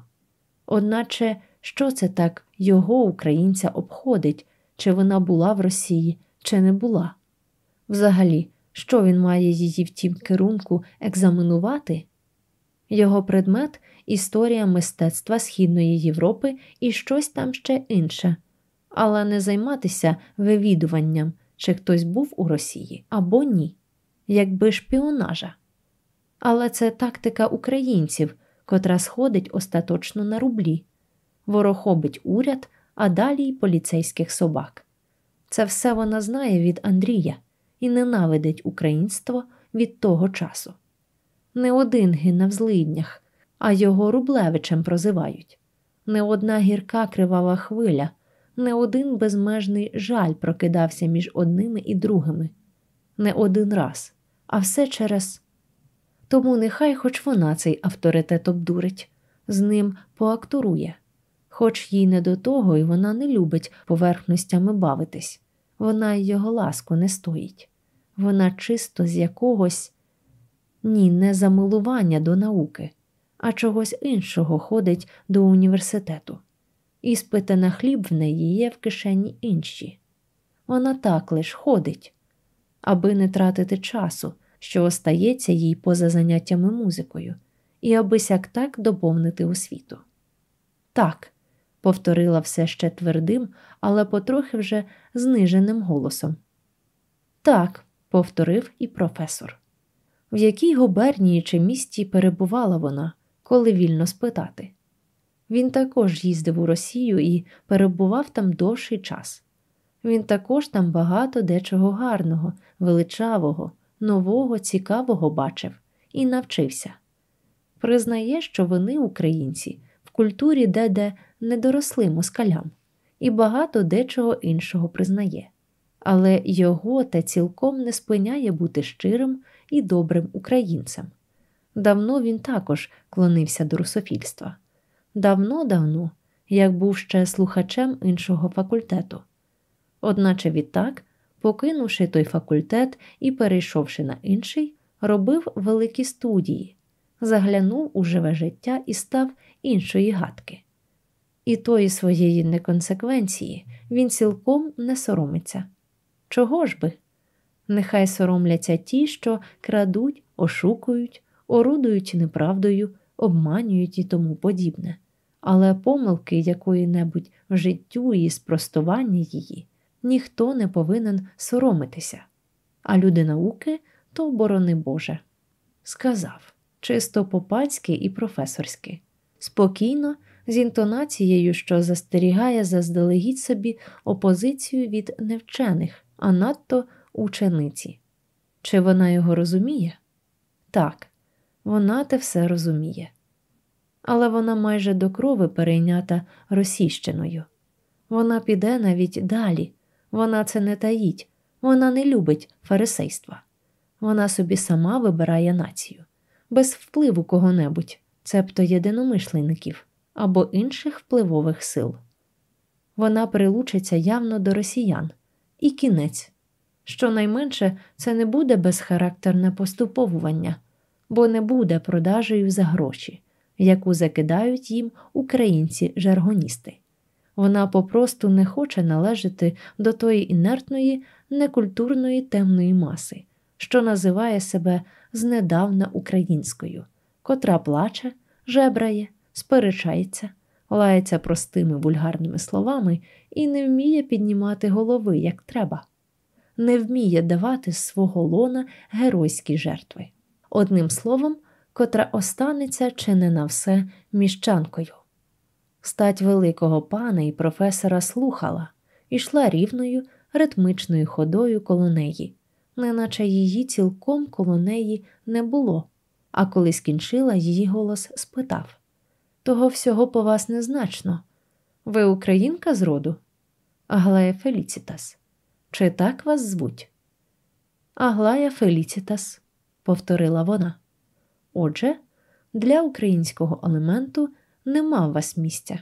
Одначе, що це так його українця обходить, чи вона була в Росії, чи не була? Взагалі, що він має її в тім керунку екзаменувати? Його предмет історія мистецтва Східної Європи і щось там ще інше, але не займатися вивідуванням, чи хтось був у Росії або ні, якби шпіонажа. Але це тактика українців, котра сходить остаточно на рублі, ворохобить уряд, а далі й поліцейських собак. Це все вона знає від Андрія і ненавидить українство від того часу. Не один гине в злиднях, а його Рублевичем прозивають. Не одна гірка кривава хвиля, не один безмежний жаль прокидався між одними і другими, не один раз, а все через. Тому нехай хоч вона цей авторитет обдурить, з ним поактурує, хоч їй не до того, і вона не любить поверхностями бавитись, вона й його ласку не стоїть, вона чисто з якогось ні, не замилування до науки, а чогось іншого ходить до університету. Іспити на хліб в неї є в кишені інші. Вона так лиш ходить, аби не тратити часу, що остається їй поза заняттями музикою, і аби сяк так доповнити освіту. Так, повторила все ще твердим, але потрохи вже зниженим голосом. Так, повторив і професор. В якій губернії чи місті перебувала вона, коли вільно спитати. Він також їздив у Росію і перебував там довший час. Він також там багато дечого гарного, величавого, нового, цікавого бачив і навчився. Признає, що вони, українці, в культурі де-де не доросли москалям, і багато дечого іншого признає, але його те цілком не спиняє бути щирим і добрим українцем. Давно він також клонився до русофільства. Давно-давно, як був ще слухачем іншого факультету. Одначе відтак, покинувши той факультет і перейшовши на інший, робив великі студії, заглянув у живе життя і став іншої гадки. І тої своєї неконсеквенції він цілком не соромиться. Чого ж би? Нехай соромляться ті, що крадуть, ошукують, орудують неправдою, обманюють і тому подібне, але помилки якої-небудь в життю і спростування її ніхто не повинен соромитися, а люди науки то борони Боже. Сказав чисто попацьки і професорськи, спокійно, з інтонацією, що застерігає заздалегідь собі опозицію від невчених, а надто учениці. Чи вона його розуміє? Так, вона те все розуміє. Але вона майже до крови перейнята російщиною. Вона піде навіть далі, вона це не таїть, вона не любить фарисейства. Вона собі сама вибирає націю, без впливу кого-небудь, цебто єдиномишленників або інших впливових сил. Вона прилучиться явно до росіян, і кінець. Щонайменше це не буде безхарактерне поступовування, бо не буде продажею за гроші, яку закидають їм українці-жаргоністи. Вона попросту не хоче належати до тої інертної, некультурної темної маси, що називає себе знедавна українською, котра плаче, жебрає, сперечається, лається простими вульгарними словами і не вміє піднімати голови, як треба, не вміє давати свого лона геройські жертви. Одним словом, котра останеться чи не на все міщанкою. Стать великого пана і професора слухала, ішла рівною, ритмичною ходою коло неї, неначе її цілком коло неї не було, а коли скінчила, її голос спитав Того всього по вас незначно. Ви українка з роду? Аглая Феліцітас. Чи так вас звуть? Аглая Феліцітас, повторила вона. Отже, для українського елементу нема у вас місця?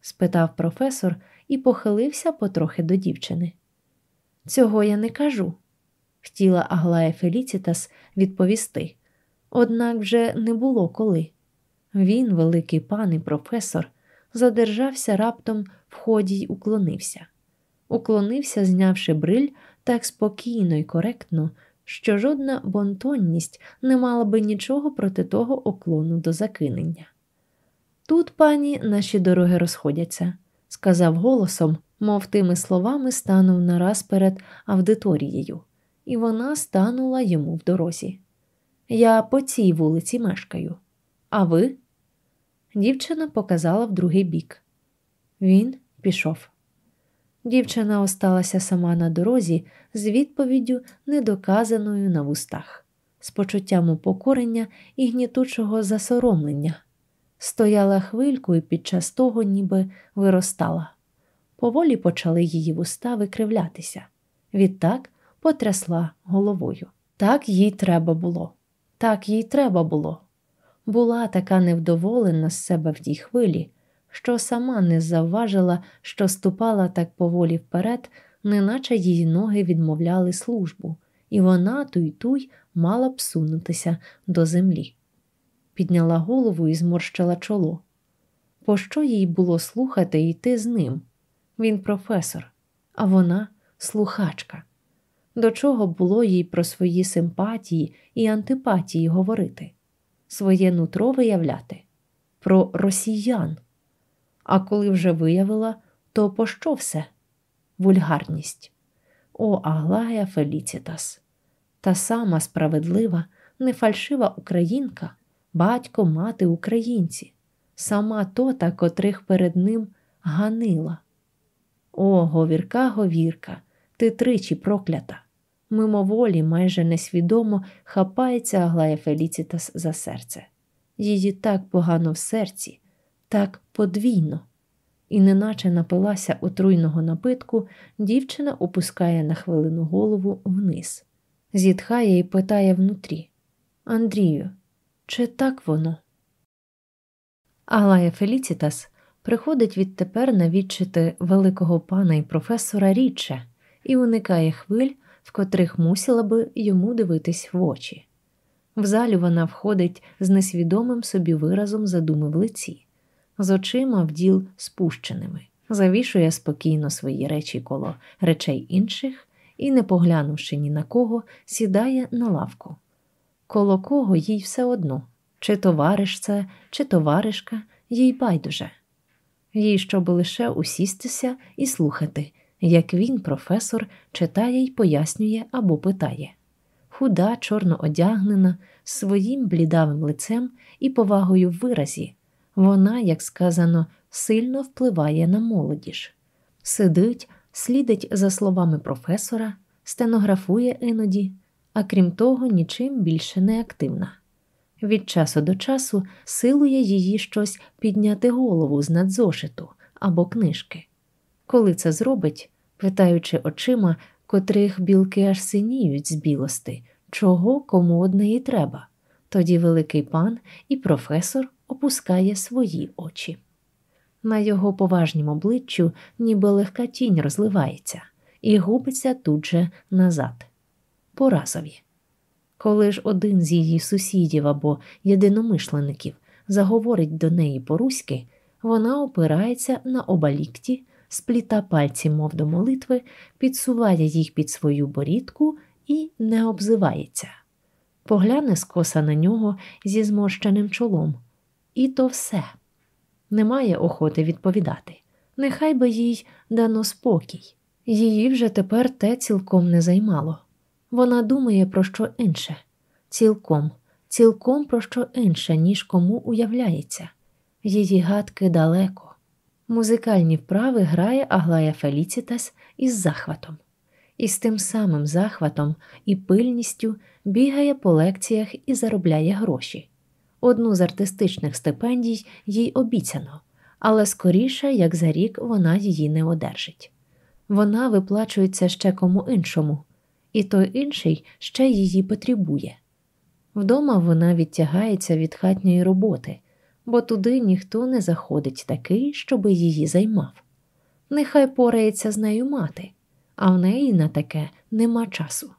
спитав професор і похилився потрохи до дівчини. Цього я не кажу, хотіла Аглая Феліцітас відповісти, однак вже не було коли. Він, великий пан і професор, задержався раптом в ході й уклонився. Уклонився, знявши бриль так спокійно і коректно, що жодна бонтонність не мала би нічого проти того оклону до закинення. Тут, пані, наші дороги розходяться, сказав голосом, мов тими словами станув нараз перед аудиторією, і вона станула йому в дорозі. Я по цій вулиці мешкаю. А ви? Дівчина показала в другий бік. Він пішов. Дівчина осталася сама на дорозі з відповіддю, недоказаною на вустах, з почуттям упокорення і гнітучого засоромлення стояла хвильку і під час того ніби виростала. Поволі почали її вуста викривлятися. Відтак потрясла головою. Так їй треба було, так їй треба було. Була така невдоволена з себе в тій хвилі, що сама не завважила, що ступала так поволі вперед, неначе її ноги відмовляли службу, і вона туй туй мала б сунутися до землі підняла голову і зморщила чоло. Пощо їй було слухати і йти з ним? Він професор, а вона слухачка. До чого було їй про свої симпатії і антипатії говорити, своє нутро виявляти, про росіян. А коли вже виявила, то пощо все? Вульгарність. О, Аглая Феліцітас, та сама справедлива, нефальшива українка, батько, мати українці, сама тота, котрих перед ним ганила. О, говірка, говірка, ти тричі проклята. Мимоволі, майже несвідомо хапається Аглая Феліцітас за серце. Її так погано в серці, так подвійно. І, неначе напилася отруйного напитку, дівчина опускає на хвилину голову вниз, зітхає і питає внутрі Андрію, чи так воно? Аглая Феліцітас приходить відтепер навідчити великого пана і професора рідше і уникає хвиль, котрих мусила би йому дивитись в очі. В залі вона входить з несвідомим собі виразом задуми в лиці, з очима в діл спущеними, завішує спокійно свої речі коло речей інших і, не поглянувши ні на кого, сідає на лавку. Коло кого їй все одно, чи товариш це, чи товаришка, їй байдуже. Їй щоб лише усістися і слухати, як він, професор, читає й пояснює або питає. Худа, чорно одягнена, своїм блідавим лицем і повагою в виразі, вона, як сказано, сильно впливає на молодіж. Сидить, слідить за словами професора, стенографує іноді, а крім того, нічим більше не активна. Від часу до часу силує її щось підняти голову з надзошиту або книжки. Коли це зробить, питаючи очима, котрих білки аж синіють з білости, чого кому однеї треба, тоді великий пан і професор опускає свої очі. На його поважнім обличчю ніби легка тінь розливається і губиться тут же назад. Поразові. Коли ж один з її сусідів або єдиномишлеників заговорить до неї по-руськи, вона опирається на оба лікті, спліта пальці, мов до молитви, підсуває їх під свою борідку і не обзивається. Погляне скоса на нього зі зморщеним чолом. І то все. Немає охоти відповідати. Нехай би їй дано спокій. Її вже тепер те цілком не займало. Вона думає про що інше, цілком, цілком про що інше, ніж кому уявляється. Її гадки далеко. Музикальні вправи грає Аглая Феліцітас із захватом, і з тим самим захватом і пильністю бігає по лекціях і заробляє гроші. Одну з артистичних стипендій їй обіцяно, але скоріше, як за рік, вона її не одержить. Вона виплачується ще кому іншому, і той інший ще її потребує. Вдома вона відтягається від хатньої роботи, бо туди ніхто не заходить такий, щоби її займав. Нехай порається з нею мати, а в неї на таке нема часу.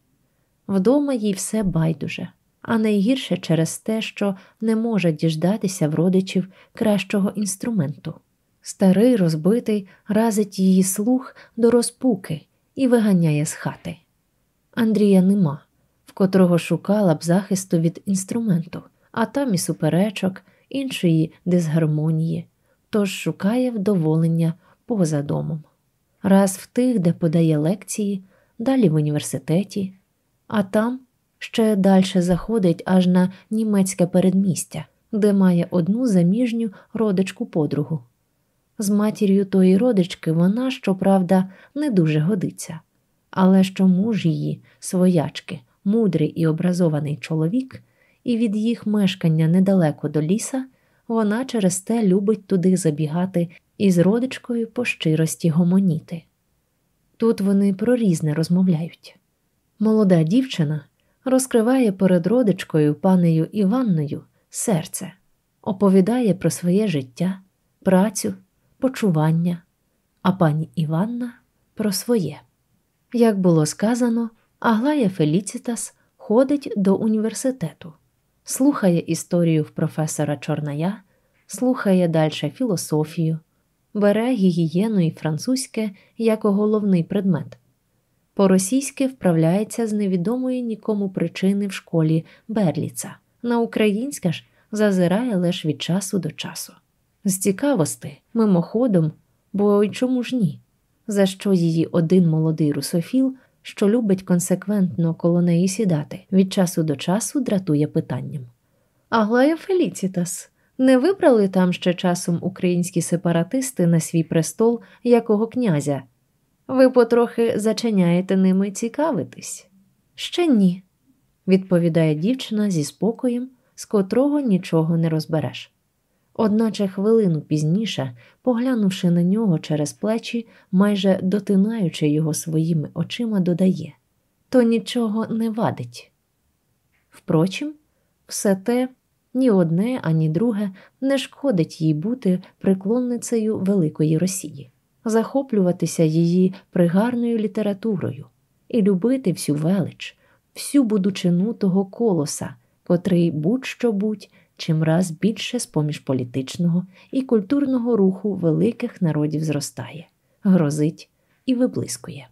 Вдома їй все байдуже, а найгірше через те, що не може діждатися в родичів кращого інструменту. Старий розбитий разить її слух до розпуки і виганяє з хати. Андрія нема, в котрого шукала б захисту від інструменту, а там і суперечок, іншої дисгармонії, тож шукає вдоволення поза домом. Раз в тих, де подає лекції, далі в університеті, а там ще далі заходить аж на німецьке передмістя, де має одну заміжню родичку подругу. З матір'ю тої родички вона, щоправда, не дуже годиться але що муж її, своячки, мудрий і образований чоловік, і від їх мешкання недалеко до ліса, вона через те любить туди забігати і з родичкою по щирості гомоніти. Тут вони про різне розмовляють. Молода дівчина розкриває перед родичкою панею Іванною серце, оповідає про своє життя, працю, почування, а пані Іванна про своє. Як було сказано, Аглая Феліцітас ходить до університету, слухає історію в професора Чорная, слухає далі філософію, бере гігієну і французьке як головний предмет. По-російськи вправляється з невідомої нікому причини в школі Берліца. На українське ж зазирає лише від часу до часу. З цікавости, мимоходом, бо й чому ж ні? За що її один молодий русофіл, що любить консеквентно коло неї сідати, від часу до часу дратує питанням. Аглая Феліцітас, не вибрали там ще часом українські сепаратисти на свій престол якого князя? Ви потрохи зачиняєте ними цікавитись? Ще ні, відповідає дівчина зі спокоєм, з котрого нічого не розбереш. Одначе хвилину пізніше, поглянувши на нього через плечі, майже дотинаючи його своїми очима, додає то нічого не вадить. Впрочем, все те ні одне, ані друге не шкодить їй бути приклонницею великої Росії, захоплюватися її пригарною літературою і любити всю велич, всю будучину того колоса, котрий будь-що будь чимраз більше з поміж політичного і культурного руху великих народів зростає, грозить і виблискує.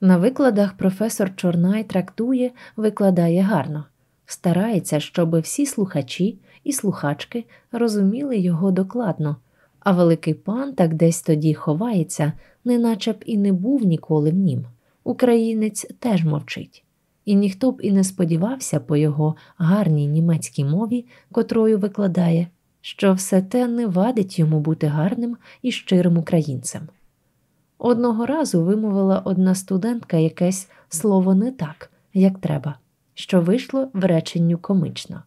На викладах професор Чорнай трактує, викладає гарно, старається, щоб всі слухачі і слухачки розуміли його докладно, а великий пан так десь тоді ховається, неначе б і не був ніколи в нім. Українець теж мовчить і ніхто б і не сподівався по його гарній німецькій мові, котрою викладає, що все те не вадить йому бути гарним і щирим українцем. Одного разу вимовила одна студентка якесь слово не так, як треба, що вийшло в реченню комично.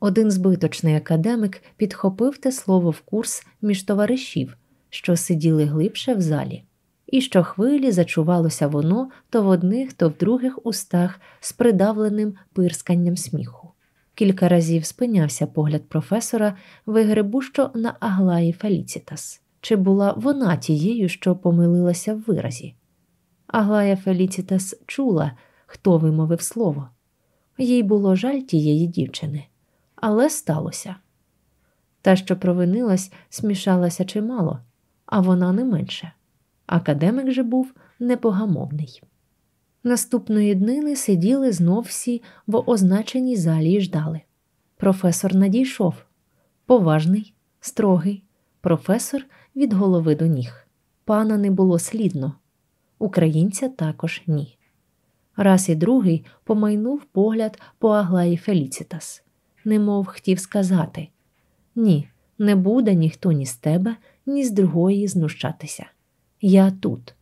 Один збиточний академик підхопив те слово в курс між товаришів, що сиділи глибше в залі і щохвилі зачувалося воно то в одних, то в других устах з придавленим пирсканням сміху. Кілька разів спинявся погляд професора вигребущо на Аглаї Феліцітас. Чи була вона тією, що помилилася в виразі? Аглая Феліцітас чула, хто вимовив слово. Їй було жаль тієї дівчини, але сталося. Та, що провинилась, смішалася чимало, а вона не менше. Академик же був непогамовний. Наступної днини сиділи знов всі в означеній залі і ждали. Професор надійшов поважний, строгий, професор від голови до ніг. Пана не було слідно, українця також ні. Раз і другий помайнув погляд по Аглаї Феліцітас, немов хотів сказати ні, не буде ніхто ні з тебе, ні з другої знущатися. Я тут.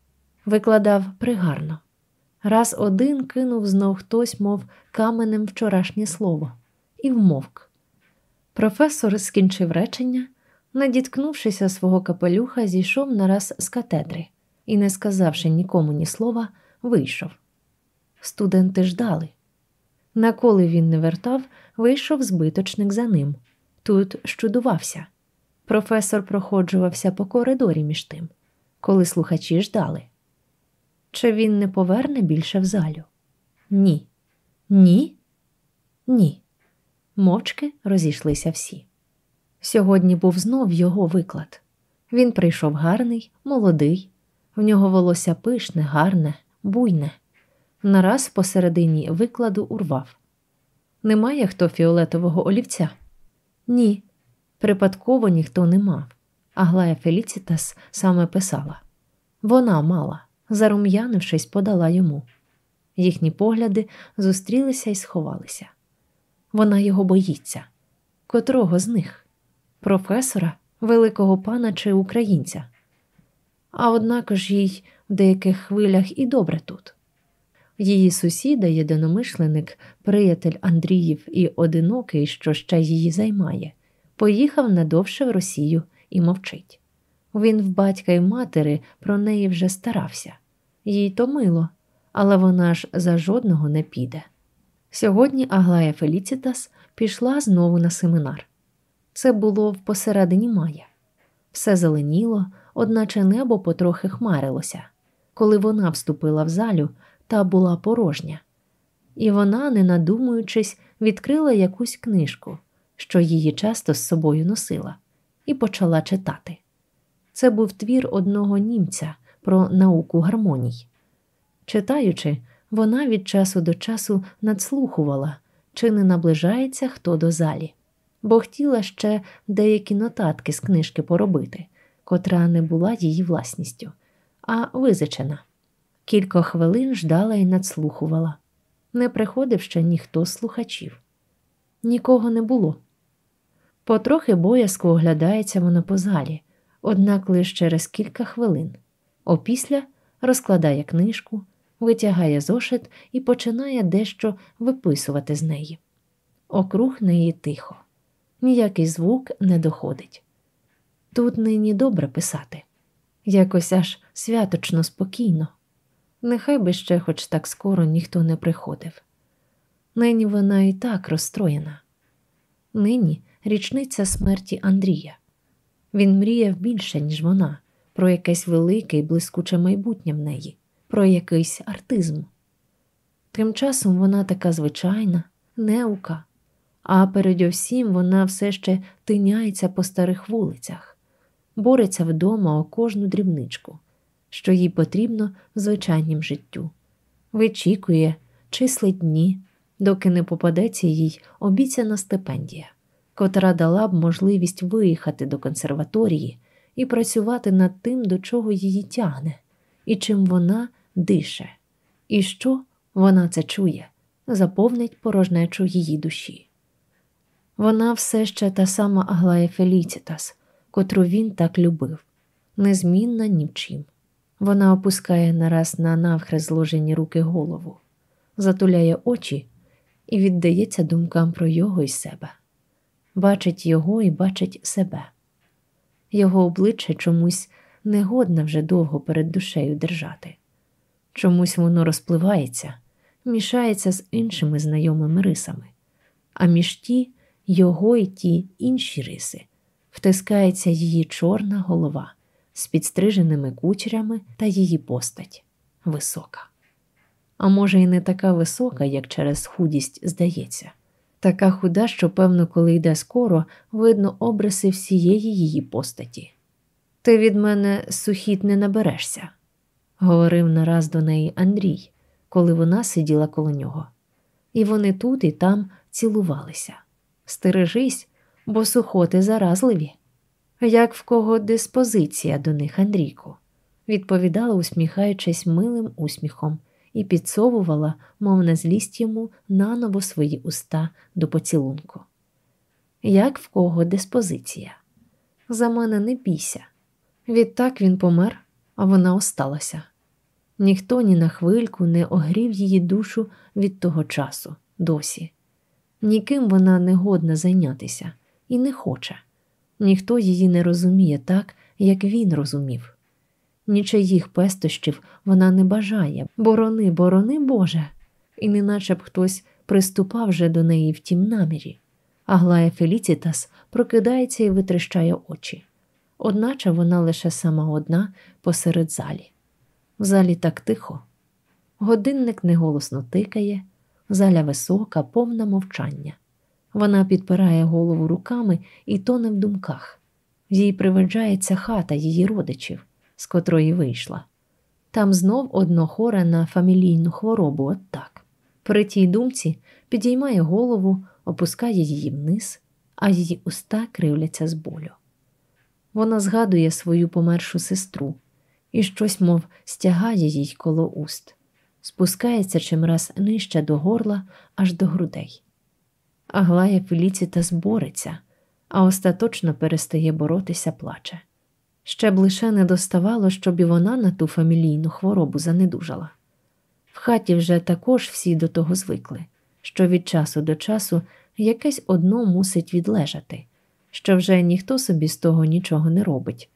Викладав пригарно. Раз один кинув знов хтось, мов каменем вчорашнє слово, і вмовк. Професор скінчив речення, надіткнувшися свого капелюха, зійшов нараз з катедри і, не сказавши нікому ні слова, вийшов. Студенти ждали. Наколи він не вертав, вийшов збиточник за ним. Тут щудувався. Професор проходжувався по коридорі між тим коли слухачі ждали. Чи він не поверне більше в залю? Ні. Ні? Ні. Мовчки розійшлися всі. Сьогодні був знов його виклад. Він прийшов гарний, молодий, в нього волосся пишне, гарне, буйне. Нараз посередині викладу урвав. Немає хто фіолетового олівця? Ні. Припадково ніхто не мав. Аглая Феліцітас саме писала. Вона мала, зарум'янившись, подала йому. Їхні погляди зустрілися і сховалися. Вона його боїться. Котрого з них? Професора, великого пана чи українця? А однако ж їй в деяких хвилях і добре тут. Її сусіда, єдиномишленик, приятель Андріїв і одинокий, що ще її займає, поїхав надовше в Росію і мовчить. Він в батька й матері про неї вже старався, їй то мило, але вона ж за жодного не піде. Сьогодні Аглая Феліцітас пішла знову на семинар. Це було в посередині мая. Все зеленіло, одначе небо потрохи хмарилося. Коли вона вступила в залю, та була порожня, і вона, не надумуючись, відкрила якусь книжку, що її часто з собою носила і почала читати. Це був твір одного німця про науку гармоній. Читаючи, вона від часу до часу надслухувала, чи не наближається хто до залі, бо хотіла ще деякі нотатки з книжки поробити, котра не була її власністю, а визичена. Кілька хвилин ждала і надслухувала. Не приходив ще ніхто з слухачів. Нікого не було. Потрохи боязко оглядається вона по залі, однак лише через кілька хвилин. Опісля розкладає книжку, витягає зошит і починає дещо виписувати з неї. Округ неї тихо, ніякий звук не доходить. Тут нині добре писати, якось аж святочно спокійно. Нехай би ще хоч так скоро ніхто не приходив. Нині вона і так розстроєна. Нині річниця смерті Андрія. Він мріяв більше, ніж вона, про якесь велике і блискуче майбутнє в неї, про якийсь артизм. Тим часом вона така звичайна, неука, а передовсім вона все ще тиняється по старих вулицях, бореться вдома о кожну дрібничку, що їй потрібно в звичайнім життю, вичікує, числить дні, доки не попадеться їй обіцяна стипендія котра дала б можливість виїхати до консерваторії і працювати над тим, до чого її тягне, і чим вона дише, і що вона це чує, заповнить порожнечу її душі. Вона все ще та сама Аглая Феліцітас, котру він так любив, незмінна ні в чим. Вона опускає нараз на навхрест зложені руки голову, затуляє очі і віддається думкам про його і себе бачить його і бачить себе. Його обличчя чомусь негодне вже довго перед душею держати, чомусь воно розпливається, мішається з іншими знайомими рисами, а між ті його і ті інші риси втискається її чорна голова з підстриженими кучерями та її постать висока. А може, і не така висока, як через худість здається така худа, що, певно, коли йде скоро, видно обриси всієї її постаті. Ти від мене сухіт не наберешся, говорив нараз до неї Андрій, коли вона сиділа коло нього. І вони тут і там цілувалися. Стережись, бо сухоти заразливі. Як в кого диспозиція до них, Андрійку, відповідала, усміхаючись милим усміхом і підсовувала, мов на злість йому наново свої уста до поцілунку. Як в кого диспозиція? За мене не бійся. Відтак він помер, а вона осталася. Ніхто ні на хвильку не огрів її душу від того часу досі. Ніким вона не годна зайнятися і не хоче. Ніхто її не розуміє так, як він розумів нічиїх пестощів вона не бажає, борони, борони, Боже, і неначе б хтось приступав вже до неї в тім намірі. Аглая Феліцітас прокидається і витріщає очі, одначе вона лише сама одна посеред залі. В залі так тихо. Годинник неголосно тикає, заля висока, повна мовчання. Вона підпирає голову руками і тоне в думках. Їй приведжається хата її родичів, з котрої вийшла. Там знов одно хоре на фамілійну хворобу, от так. При тій думці підіймає голову, опускає її вниз, а її уста кривляться з болю. Вона згадує свою помершу сестру і щось, мов стягає їй коло уст, спускається чимраз нижче до горла, аж до грудей. Аглая Феліціта збореться, а остаточно перестає боротися, плаче. Ще б лише не доставало, щоб і вона на ту фамілійну хворобу занедужала. В хаті вже також всі до того звикли, що від часу до часу якесь одно мусить відлежати, що вже ніхто собі з того нічого не робить.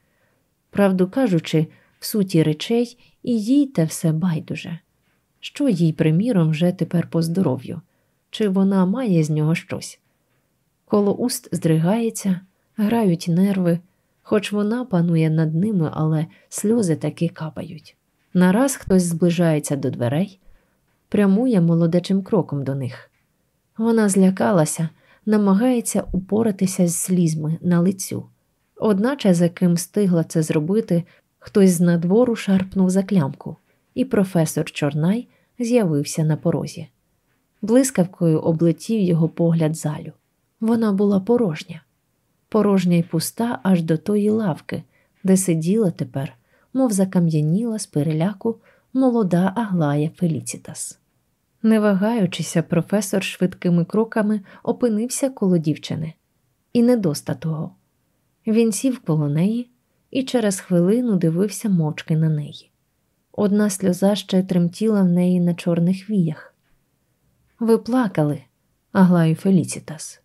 Правду кажучи, в суті речей і їй те все байдуже. Що їй, приміром, вже тепер по здоров'ю, чи вона має з нього щось? Коло уст здригається, грають нерви хоч вона панує над ними, але сльози таки капають. Нараз хтось зближається до дверей, прямує молодечим кроком до них. Вона злякалася, намагається упоратися з слізьми на лицю. Одначе, за ким стигла це зробити, хтось з надвору шарпнув за клямку, і професор Чорнай з'явився на порозі. Блискавкою облетів його погляд залю. Вона була порожня, порожня й пуста аж до тої лавки, де сиділа тепер, мов закам'яніла з переляку молода Аглая Феліцітас. Не вагаючися, професор швидкими кроками опинився коло дівчини, і не доста того. Він сів коло неї і через хвилину дивився мовчки на неї. Одна сльоза ще тремтіла в неї на чорних віях. Ви плакали, Аглаю Феліцітас,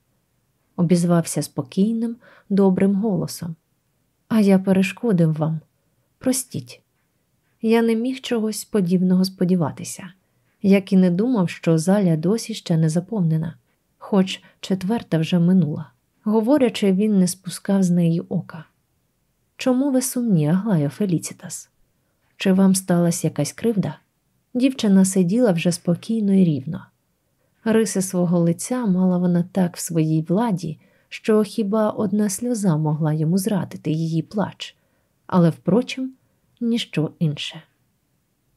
обізвався спокійним, добрим голосом. А я перешкодив вам. Простіть, я не міг чогось подібного сподіватися, як і не думав, що заля досі ще не заповнена, хоч четверта вже минула. Говорячи, він не спускав з неї ока. Чому ви сумні, Аглая Феліцітас? Чи вам сталася якась кривда? Дівчина сиділа вже спокійно і рівно. Риси свого лиця мала вона так в своїй владі, що хіба одна сльоза могла йому зрадити її плач, але, впрочем, ніщо інше.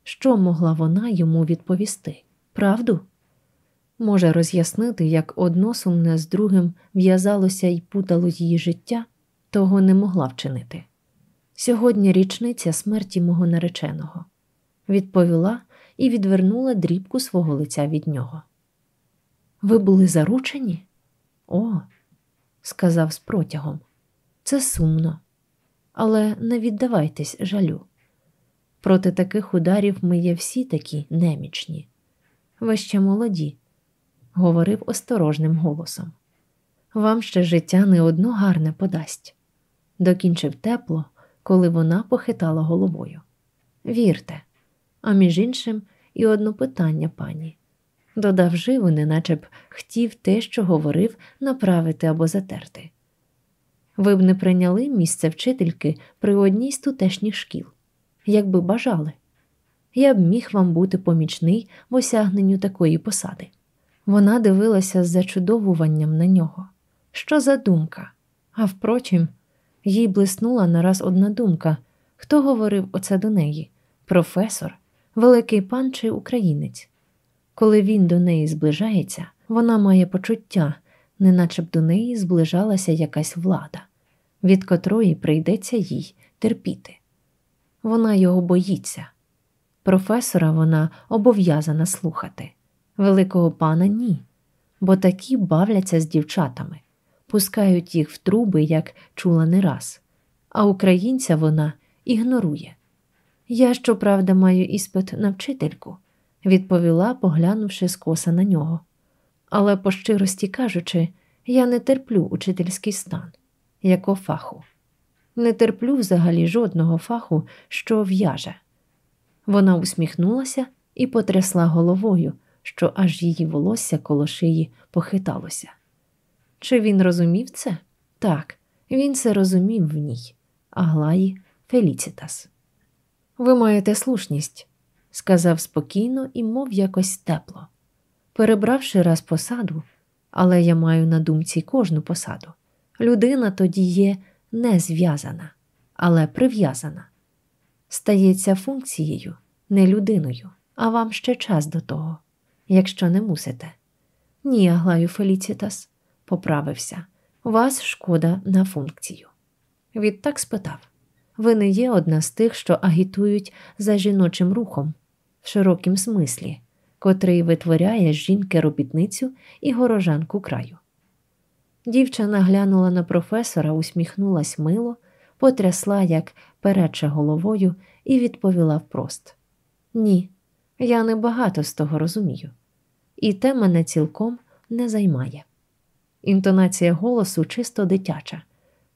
Що могла вона йому відповісти? Правду? Може роз'яснити, як одно сумне з другим в'язалося і путало її життя, того не могла вчинити. Сьогодні річниця смерті мого нареченого, відповіла і відвернула дрібку свого лиця від нього. Ви були заручені? О, сказав з протягом. Це сумно, але не віддавайтесь жалю. Проти таких ударів ми є всі такі немічні. Ви ще молоді, говорив осторожним голосом. Вам ще життя не одно гарне подасть. Докінчив тепло, коли вона похитала головою. Вірте, а між іншим і одно питання, пані. Додав живо, неначе б хотів те, що говорив, направити або затерти. Ви б не прийняли місце вчительки при одній з тутешніх шкіл, як би бажали. Я б міг вам бути помічний в осягненню такої посади. Вона дивилася з зачудовуванням на нього. Що за думка? А впрочем, їй блиснула нараз одна думка хто говорив оце до неї професор, великий пан чи українець. Коли він до неї зближається, вона має почуття, неначе б до неї зближалася якась влада, від котрої прийдеться їй терпіти. Вона його боїться. Професора вона обов'язана слухати, великого пана ні, бо такі бавляться з дівчатами, пускають їх в труби, як чула не раз, а українця вона ігнорує. Я, щоправда, маю іспит на вчительку відповіла, поглянувши скоса на нього. Але, по щирості кажучи, я не терплю учительський стан, яко фаху. Не терплю взагалі жодного фаху, що в'яже. Вона усміхнулася і потрясла головою, що аж її волосся коло шиї похиталося. Чи він розумів це? Так, він це розумів в ній, Аглаї Феліцітас. Ви маєте слушність, сказав спокійно і мов якось тепло. Перебравши раз посаду, але я маю на думці кожну посаду, людина тоді є не зв'язана, але прив'язана. Стається функцією, не людиною, а вам ще час до того, якщо не мусите. Ні, Аглаю Феліцітас, поправився, вас шкода на функцію. Відтак спитав ви не є одна з тих, що агітують за жіночим рухом, в широкім смислі, котрий витворяє з жінки робітницю і горожанку краю. Дівчина глянула на професора, усміхнулась мило, потрясла, як перече головою, і відповіла впрост: Ні, я не багато з того розумію, і те мене цілком не займає. Інтонація голосу чисто дитяча.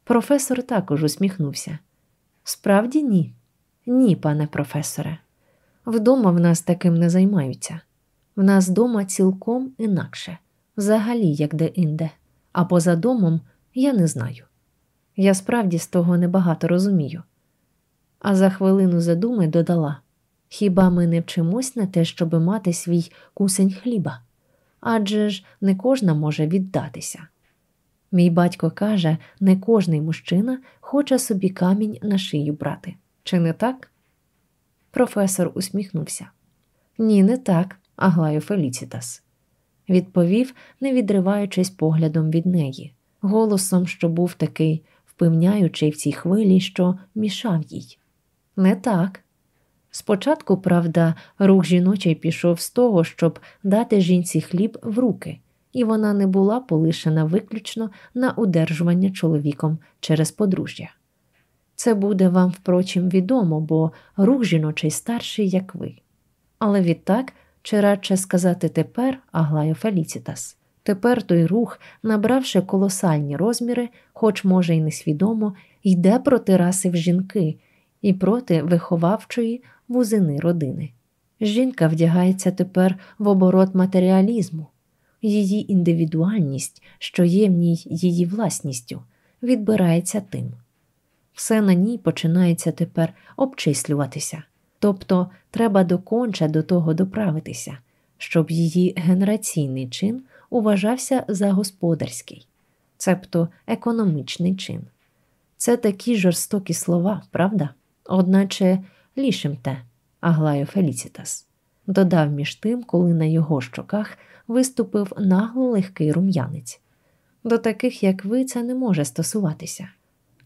Професор також усміхнувся. Справді, ні, ні, пане професоре. Вдома в нас таким не займаються. В нас дома цілком інакше, взагалі, як де-інде, а поза домом я не знаю. Я справді з того небагато розумію. А за хвилину задуми додала хіба ми не вчимось на те, щоб мати свій кусень хліба? Адже ж не кожна може віддатися. Мій батько каже, не кожний мужчина хоче собі камінь на шию брати. Чи не так? Професор усміхнувся. Ні, не так, Аглаю Феліцітас, відповів, не відриваючись поглядом від неї, голосом, що був такий впевняючий в цій хвилі, що мішав їй. Не так. Спочатку, правда, рух жіночий пішов з того, щоб дати жінці хліб в руки, і вона не була полишена виключно на удержування чоловіком через подружжя. Це буде вам, впрочем, відомо, бо рух жіночий старший, як ви. Але відтак, чи радше сказати тепер, Аглаю Феліцітас, тепер той рух, набравши колосальні розміри, хоч, може, й несвідомо, йде проти раси в жінки і проти виховавчої вузини родини. Жінка вдягається тепер в оборот матеріалізму, її індивідуальність, що є в ній її власністю, відбирається тим. Все на ній починається тепер обчислюватися, тобто треба доконче до того доправитися, щоб її генераційний чин уважався за господарський, цебто економічний чин. Це такі жорстокі слова, правда? Одначе лішим те, Аглаю Феліцітас, додав між тим, коли на його щоках виступив нагло легкий рум'янець. До таких, як ви, це не може стосуватися.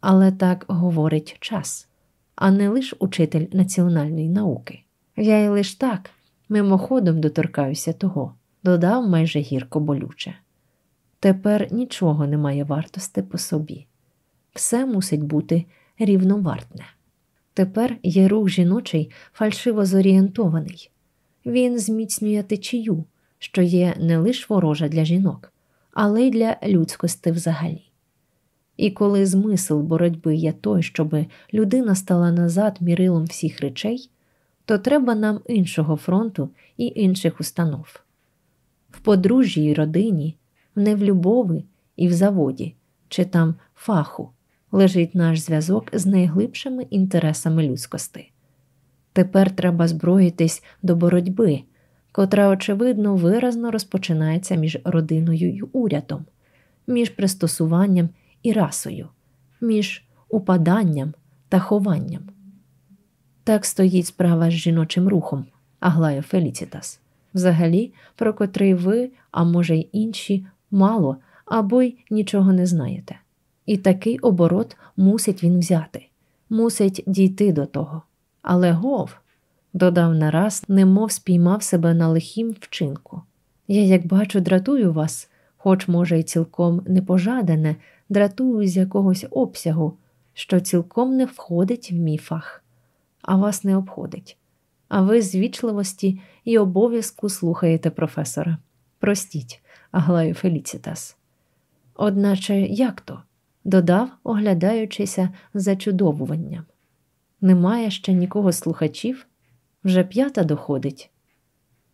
Але так говорить час, а не лиш учитель національної науки. Я й лиш так мимоходом доторкаюся того, додав майже гірко болюче. Тепер нічого не має вартости по собі, все мусить бути рівновартне. Тепер є рух жіночий фальшиво зорієнтований. Він зміцнює течію, що є не лише ворожа для жінок, але й для людськості взагалі. І коли змисл боротьби є той, щоби людина стала назад мірилом всіх речей, то треба нам іншого фронту і інших установ. В подружжі й родині, не в любові і в заводі, чи там фаху лежить наш зв'язок з найглибшими інтересами людськости. Тепер треба зброїтись до боротьби, котра, очевидно, виразно розпочинається між родиною й урядом, між пристосуванням і расою, між упаданням та хованням. Так стоїть справа з жіночим рухом, Аглая Феліцітас, взагалі, про котрий ви, а може й інші, мало або й нічого не знаєте. І такий оборот мусить він взяти, мусить дійти до того. Але гов, додав нараз, немов спіймав себе на лихім вчинку. Я, як бачу, дратую вас, хоч, може, й цілком непожадане, дратую з якогось обсягу, що цілком не входить в мій фах, а вас не обходить. А ви з вічливості і обов'язку слухаєте професора. Простіть, Аглаю Феліцітас. Одначе як то? додав, оглядаючися зачудовуванням. Немає ще нікого слухачів, вже п'ята доходить.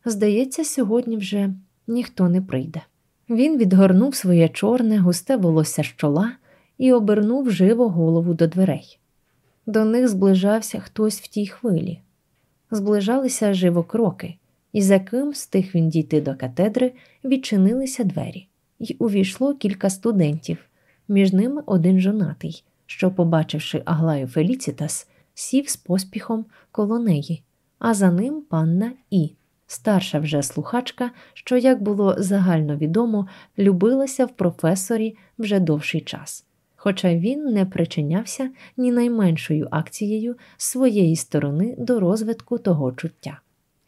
Здається, сьогодні вже ніхто не прийде. Він відгорнув своє чорне, густе волосся з чола і обернув живо голову до дверей. До них зближався хтось в тій хвилі. Зближалися живо кроки, і за ким стиг він дійти до катедри, відчинилися двері, і увійшло кілька студентів, між ними один жонатий, що, побачивши Аглаю Феліцітас, сів з поспіхом коло неї, а за ним панна І, старша вже слухачка, що, як було загально відомо, любилася в професорі вже довший час. Хоча він не причинявся ні найменшою акцією своєї сторони до розвитку того чуття.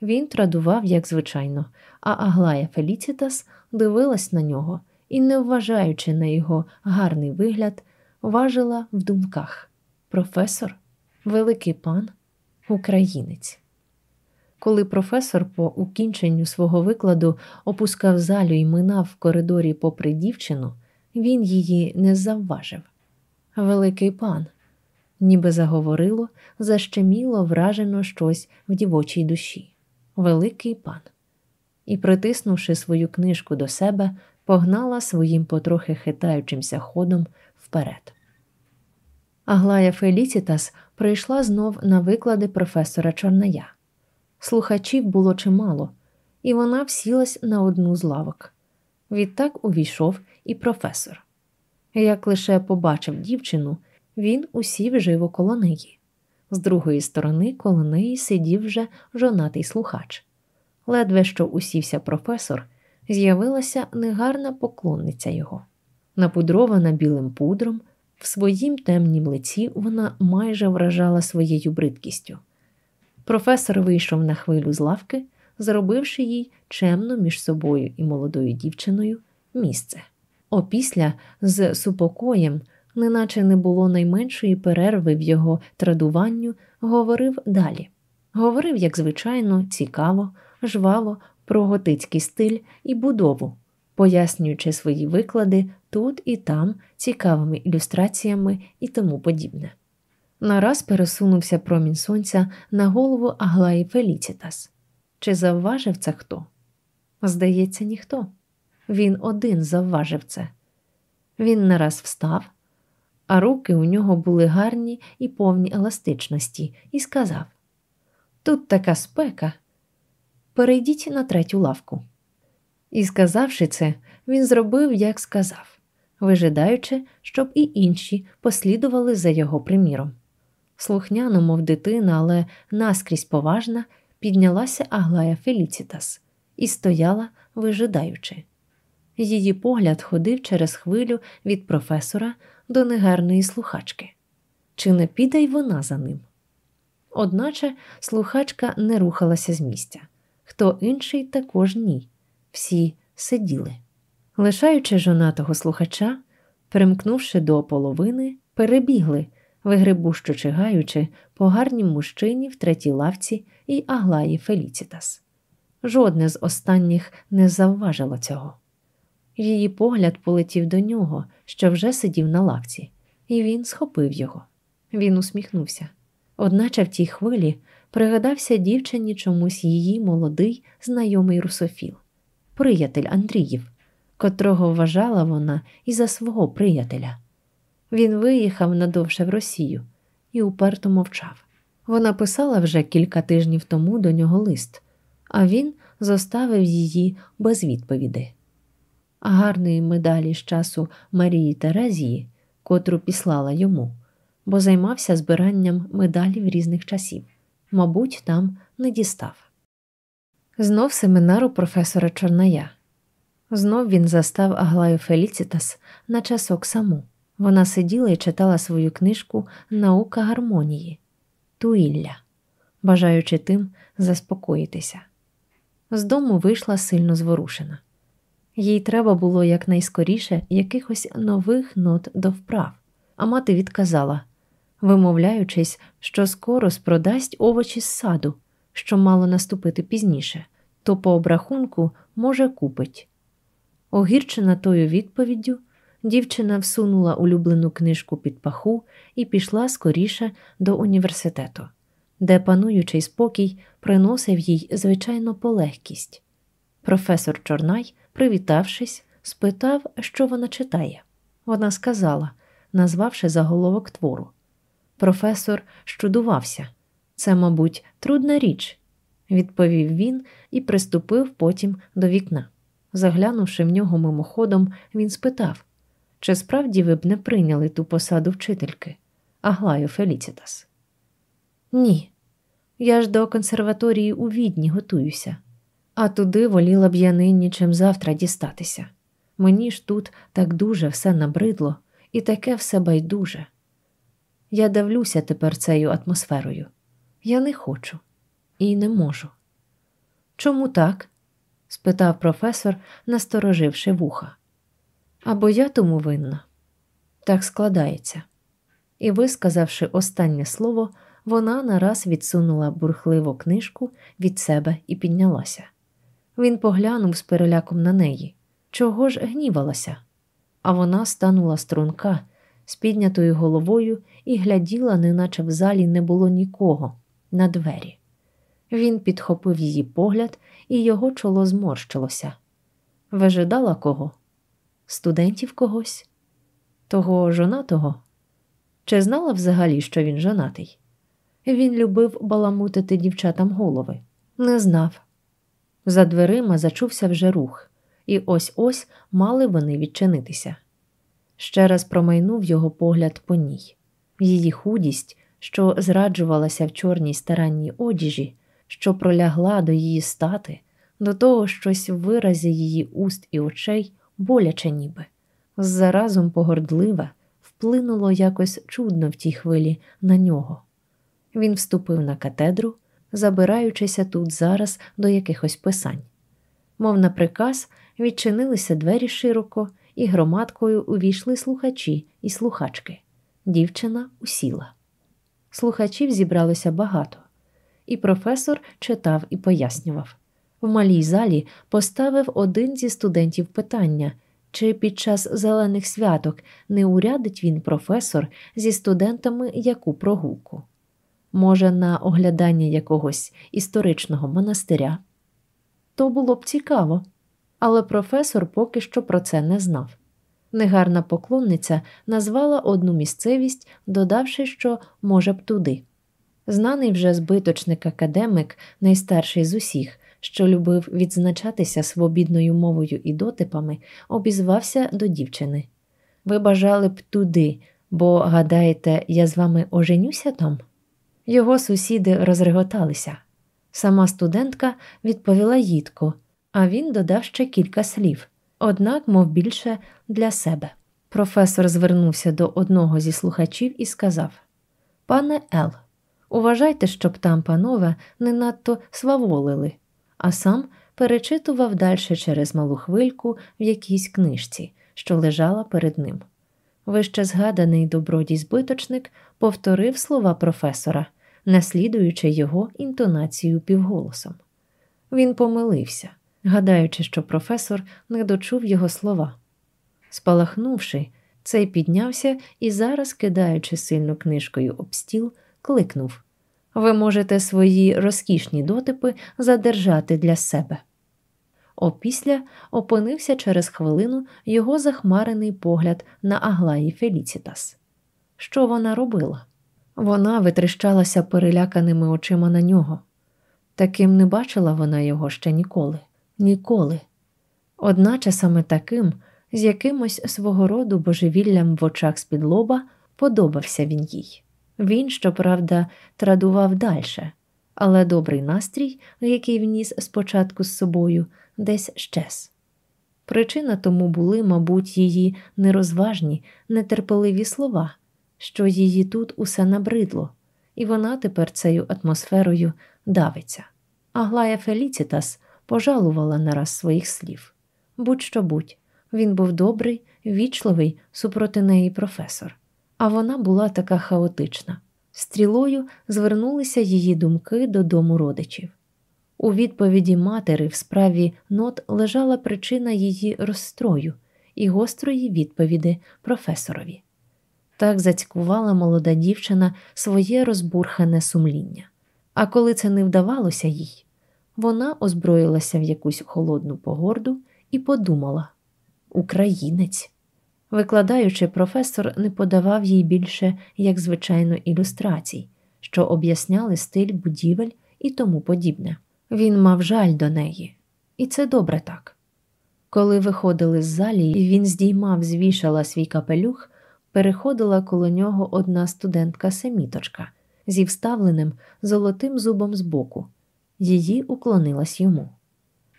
Він традував, як звичайно, а Аглая Феліцітас дивилась на нього і, не вважаючи на його гарний вигляд, важила в думках професор, великий пан, українець. Коли професор по укінченню свого викладу опускав залю і минав в коридорі попри дівчину, він її не завважив. Великий пан, ніби заговорило, защеміло вражено щось в дівочій душі. Великий пан. І, притиснувши свою книжку до себе, погнала своїм потрохи хитаючимся ходом вперед. Аглая Феліцітас прийшла знов на виклади професора Чорная. Слухачів було чимало, і вона всілась на одну з лавок. Відтак увійшов і професор. Як лише побачив дівчину, він усів живо коло неї. З другої сторони коло неї сидів вже жонатий слухач. Ледве що усівся професор, з'явилася негарна поклонниця його. Напудрована білим пудром, в своїм темнім лиці вона майже вражала своєю бридкістю. Професор вийшов на хвилю з лавки, зробивши їй чемно між собою і молодою дівчиною місце. Опісля з супокоєм, неначе не було найменшої перерви в його традуванню, говорив далі. Говорив, як звичайно, цікаво, жваво про готицький стиль і будову, пояснюючи свої виклади тут і там цікавими ілюстраціями і тому подібне. Нараз пересунувся промінь сонця на голову Аглаї Феліцітас. Чи завважив це хто? Здається, ніхто. Він один завважив це. Він нараз встав, а руки у нього були гарні і повні еластичності, і сказав: Тут така спека, перейдіть на третю лавку. І, сказавши це, він зробив, як сказав, вижидаючи, щоб і інші послідували за його приміром. Слухняно, мов дитина, але наскрізь поважна, піднялася Аглая Феліцітас і стояла, вижидаючи. Її погляд ходив через хвилю від професора до негарної слухачки. Чи не піде й вона за ним? Одначе слухачка не рухалася з місця, хто інший також ні. Всі сиділи. Лишаючи жонатого слухача, примкнувши до половини, перебігли, вигрибущо чигаючи по гарнім мужчині в третій лавці і Аглаї Феліцітас. Жодне з останніх не завважило цього. Її погляд полетів до нього, що вже сидів на лавці, і він схопив його. Він усміхнувся. Одначе в тій хвилі пригадався дівчині чомусь її молодий знайомий русофіл, приятель Андріїв, котрого вважала вона і за свого приятеля. Він виїхав надовше в Росію і уперто мовчав. Вона писала вже кілька тижнів тому до нього лист, а він зоставив її без відповіді. Гарної медалі з часу Марії Терезії, котру післала йому, бо займався збиранням медалів різних часів, мабуть, там не дістав. Знов семинару професора Чорная. Знов він застав Аглаю Феліцітас на часок саму. Вона сиділа і читала свою книжку Наука гармонії Туілля, бажаючи тим заспокоїтися. З дому вийшла сильно зворушена. Їй треба було якнайскоріше якихось нових нот до вправ, а мати відказала, вимовляючись, що скоро спродасть овочі з саду, що мало наступити пізніше, то по обрахунку, може, купить. Огірчена тою відповіддю, дівчина всунула улюблену книжку під паху і пішла скоріше до університету, де пануючий спокій приносив їй звичайно полегкість. Професор Чорнай, привітавшись, спитав, що вона читає. Вона сказала, назвавши заголовок твору. Професор щудувався. Це, мабуть, трудна річ, відповів він і приступив потім до вікна. Заглянувши в нього мимоходом, він спитав, чи справді ви б не прийняли ту посаду вчительки, Аглаю Феліцітас? Ні. Я ж до консерваторії у відні готуюся, а туди воліла б я нині чим завтра дістатися. Мені ж тут так дуже все набридло і таке все байдуже. Я давлюся тепер цією атмосферою. Я не хочу і не можу. Чому так? спитав професор, настороживши вуха. Або я тому винна. Так складається. І, висказавши останнє слово, вона нараз відсунула бурхливу книжку від себе і піднялася. Він поглянув з переляком на неї. Чого ж гнівалася? А вона станула струнка з піднятою головою і гляділа, неначе в залі не було нікого, на двері. Він підхопив її погляд, і його чоло зморщилося. Вижидала кого? Студентів когось? Того жонатого? Чи знала взагалі, що він жонатий? Він любив баламутити дівчатам голови, не знав. За дверима зачувся вже рух, і ось ось мали вони відчинитися. Ще раз промайнув його погляд по ній. Її худість, що зраджувалася в чорній старанній одіжі, що пролягла до її стати, до того щось в виразі її уст і очей боляче ніби, заразом погордливе, вплинуло якось чудно в тій хвилі на нього. Він вступив на катедру, забираючися тут зараз до якихось писань. Мов на приказ, відчинилися двері широко, і громадкою увійшли слухачі і слухачки. Дівчина усіла. Слухачів зібралося багато, і професор читав і пояснював. В малій залі поставив один зі студентів питання, чи під час зелених святок не урядить він професор зі студентами яку прогулку? Може, на оглядання якогось історичного монастиря? То було б цікаво, але професор поки що про це не знав. Негарна поклонниця назвала одну місцевість, додавши, що може б туди. Знаний вже збиточник академик, найстарший з усіх, що любив відзначатися свобідною мовою і дотипами, обізвався до дівчини. Ви бажали б туди, бо, гадаєте, я з вами оженюся там? Його сусіди розреготалися. Сама студентка відповіла їдко, а він додав ще кілька слів, однак, мов більше, для себе. Професор звернувся до одного зі слухачів і сказав: Пане Ел, уважайте, щоб там, панове, не надто сваволили, а сам перечитував далі через малу хвильку в якійсь книжці, що лежала перед ним. Вище згаданий добродій збиточник повторив слова професора, наслідуючи його інтонацію півголосом. Він помилився, гадаючи, що професор не дочув його слова. Спалахнувши, цей піднявся і зараз, кидаючи сильно книжкою об стіл, кликнув Ви можете свої розкішні дотипи задержати для себе. Опісля опинився через хвилину його захмарений погляд на Аглаї Феліцітас. Що вона робила? Вона витріщалася переляканими очима на нього. Таким не бачила вона його ще ніколи, ніколи. Одначе саме таким, з якимось свого роду божевіллям в очах з-під лоба, подобався він їй. Він, щоправда, традував дальше, але добрий настрій, який вніс спочатку з собою, десь щез. Причина тому були, мабуть, її нерозважні, нетерпеливі слова, що її тут усе набридло, і вона тепер цією атмосферою давиться. Аглая Феліцітас пожалувала нараз своїх слів. Будь що будь, він був добрий, вічливий супроти неї професор, а вона була така хаотична. Стрілою звернулися її думки додому родичів. У відповіді матери в справі нот лежала причина її розстрою і гострої відповіді професорові. Так зацькувала молода дівчина своє розбурхане сумління. А коли це не вдавалося їй, вона озброїлася в якусь холодну погорду і подумала Українець. Викладаючи, професор не подавав їй більше, як звичайно, ілюстрацій, що об'ясняли стиль будівель і тому подібне. Він мав жаль до неї, і це добре так. Коли виходили з залі, і він здіймав з вішала свій капелюх, переходила коло нього одна студентка семіточка зі вставленим золотим зубом збоку. Її уклонилась йому.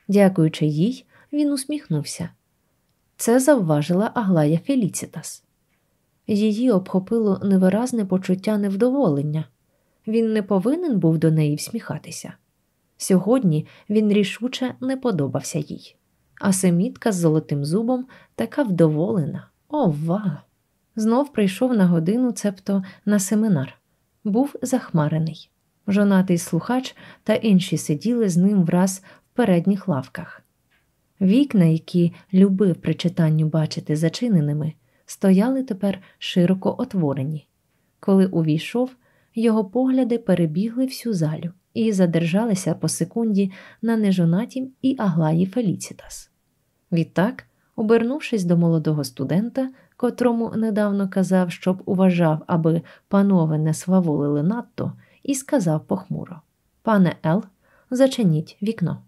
Дякуючи їй, він усміхнувся. Це завважила Аглая Феліцітас. Її обхопило невиразне почуття невдоволення. Він не повинен був до неї всміхатися. Сьогодні він рішуче не подобався їй, а семітка з золотим зубом така вдоволена, ова! Знов прийшов на годину, цебто на семинар. Був захмарений. Жонатий слухач та інші сиділи з ним враз в передніх лавках. Вікна, які любив при читанню бачити зачиненими, стояли тепер широко отворені. Коли увійшов, його погляди перебігли всю залю і задержалися по секунді на нежонатім і Аглаї Феліцітас. Відтак, обернувшись до молодого студента, котрому недавно казав, щоб уважав, аби панове не сваволили надто, і сказав похмуро Пане Ел, зачиніть вікно.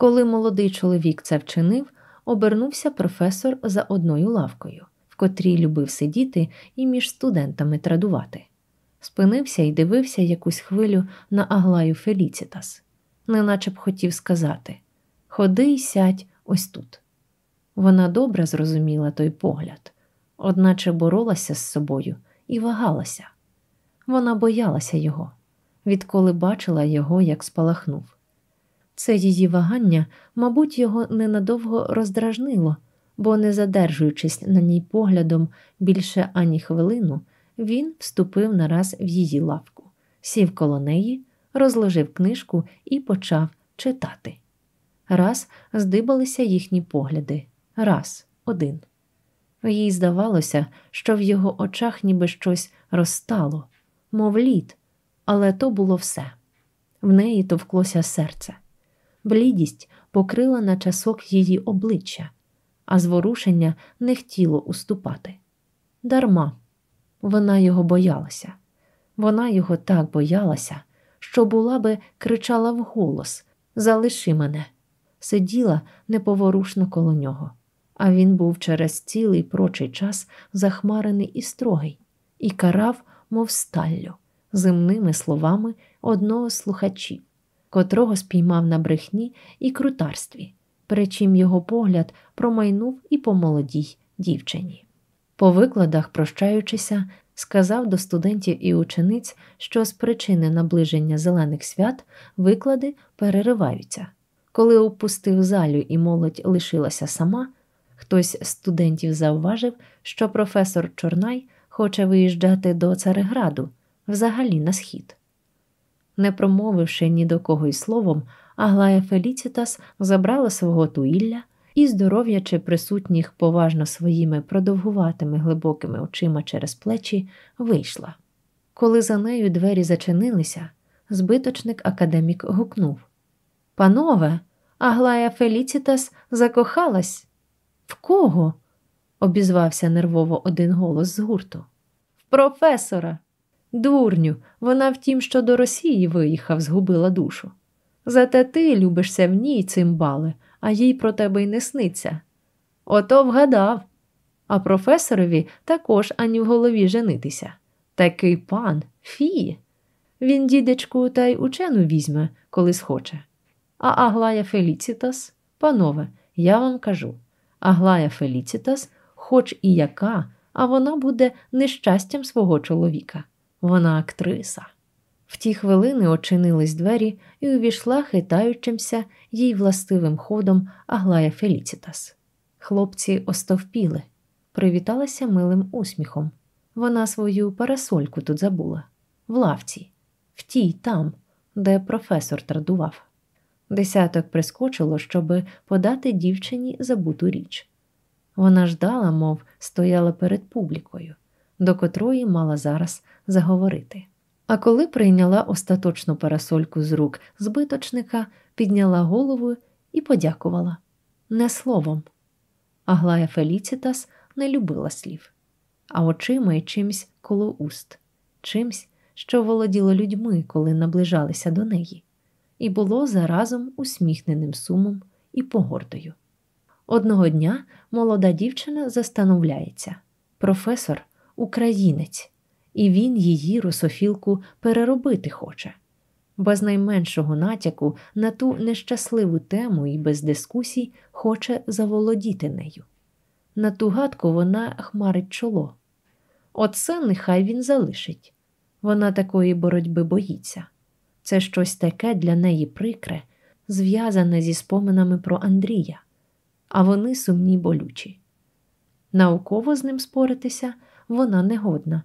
Коли молодий чоловік це вчинив, обернувся професор за одною лавкою, в котрій любив сидіти і між студентами традувати. спинився і дивився якусь хвилю на Аглаю Феліцітас, неначе б хотів сказати Ходи й сядь ось тут. Вона добре зрозуміла той погляд, одначе боролася з собою і вагалася. Вона боялася його, відколи бачила його, як спалахнув. Це її вагання, мабуть, його ненадовго роздражнило, бо, не задержуючись на ній поглядом більше ані хвилину, він вступив нараз в її лавку, сів коло неї, розложив книжку і почав читати. Раз здибалися їхні погляди, раз один. Їй здавалося, що в його очах ніби щось розстало, мов лід, але то було все. В неї товклося серце. Блідість покрила на часок її обличчя, а зворушення не хотіло уступати. Дарма, вона його боялася. Вона його так боялася, що була би кричала вголос Залиши мене. Сиділа неповорушно коло нього, а він був через цілий прочий час захмарений і строгий, і карав, мов сталлю, земними словами одного слухачів, котрого спіймав на брехні і крутарстві, перечим його погляд промайнув і по молодій дівчині. По викладах, прощаючися, сказав до студентів і учениць, що з причини наближення зелених свят виклади перериваються. Коли опустив залю і молодь лишилася сама, хтось з студентів зауважив, що професор Чорнай хоче виїжджати до Цареграду, взагалі на схід. Не промовивши ні до кого й словом, Аглая Феліцітас забрала свого туілля і, здоров'ячи присутніх поважно своїми продовгуватими глибокими очима через плечі, вийшла. Коли за нею двері зачинилися, збиточник академік гукнув Панове, Аглая Феліцітас закохалась. В кого? обізвався нервово один голос з гурту. В професора. Дурню, вона втім, що до Росії виїхав, згубила душу. Зате ти любишся в ній, цимбале, а їй про тебе й не сниться. Ото вгадав. А професорові також ані в голові женитися. Такий пан, фі. Він, дідечку, та й учену візьме, коли схоче. А Аглая Феліцітас, панове, я вам кажу Аглая Феліцітас, хоч і яка, а вона буде нещастям свого чоловіка. Вона актриса. В ті хвилини очинились двері і увійшла хитаючимся їй властивим ходом Аглая Феліцітас. Хлопці остовпіли, привіталася милим усміхом. Вона свою парасольку тут забула, в лавці, в тій там, де професор традував. Десяток прискочило, щоби подати дівчині забуту річ. Вона ждала, мов стояла перед публікою, до котрої мала зараз заговорити. А коли прийняла остаточну парасольку з рук збиточника, підняла голову і подякувала не словом. Аглая Феліцітас не любила слів, а очима й чимсь коло уст, чимсь, що володіло людьми, коли наближалися до неї і було заразом усміхненим сумом і погордою. Одного дня молода дівчина застановляється професор українець, і він її русофілку переробити хоче. Без найменшого натяку на ту нещасливу тему і без дискусій хоче заволодіти нею. На ту гадку вона хмарить чоло. Оце нехай він залишить. Вона такої боротьби боїться. Це щось таке для неї прикре, зв'язане зі споминами про Андрія, а вони сумні болючі. Науково з ним споритися вона не годна.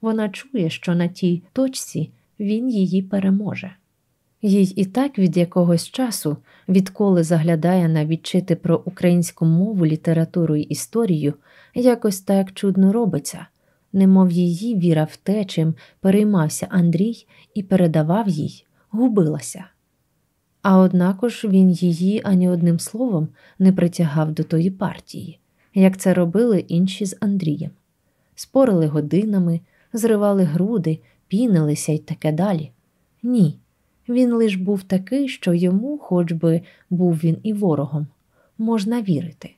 Вона чує, що на тій точці він її переможе. Їй і так від якогось часу, відколи заглядає на відчити про українську мову, літературу і історію, якось так чудно робиться немов її віра в те, чим переймався Андрій і передавав їй, губилася. А однакож він її ані одним словом не притягав до тої партії, як це робили інші з Андрієм. Спорили годинами, зривали груди, пінилися й таке далі. Ні, він лиш був такий, що йому, хоч би був він і ворогом, можна вірити.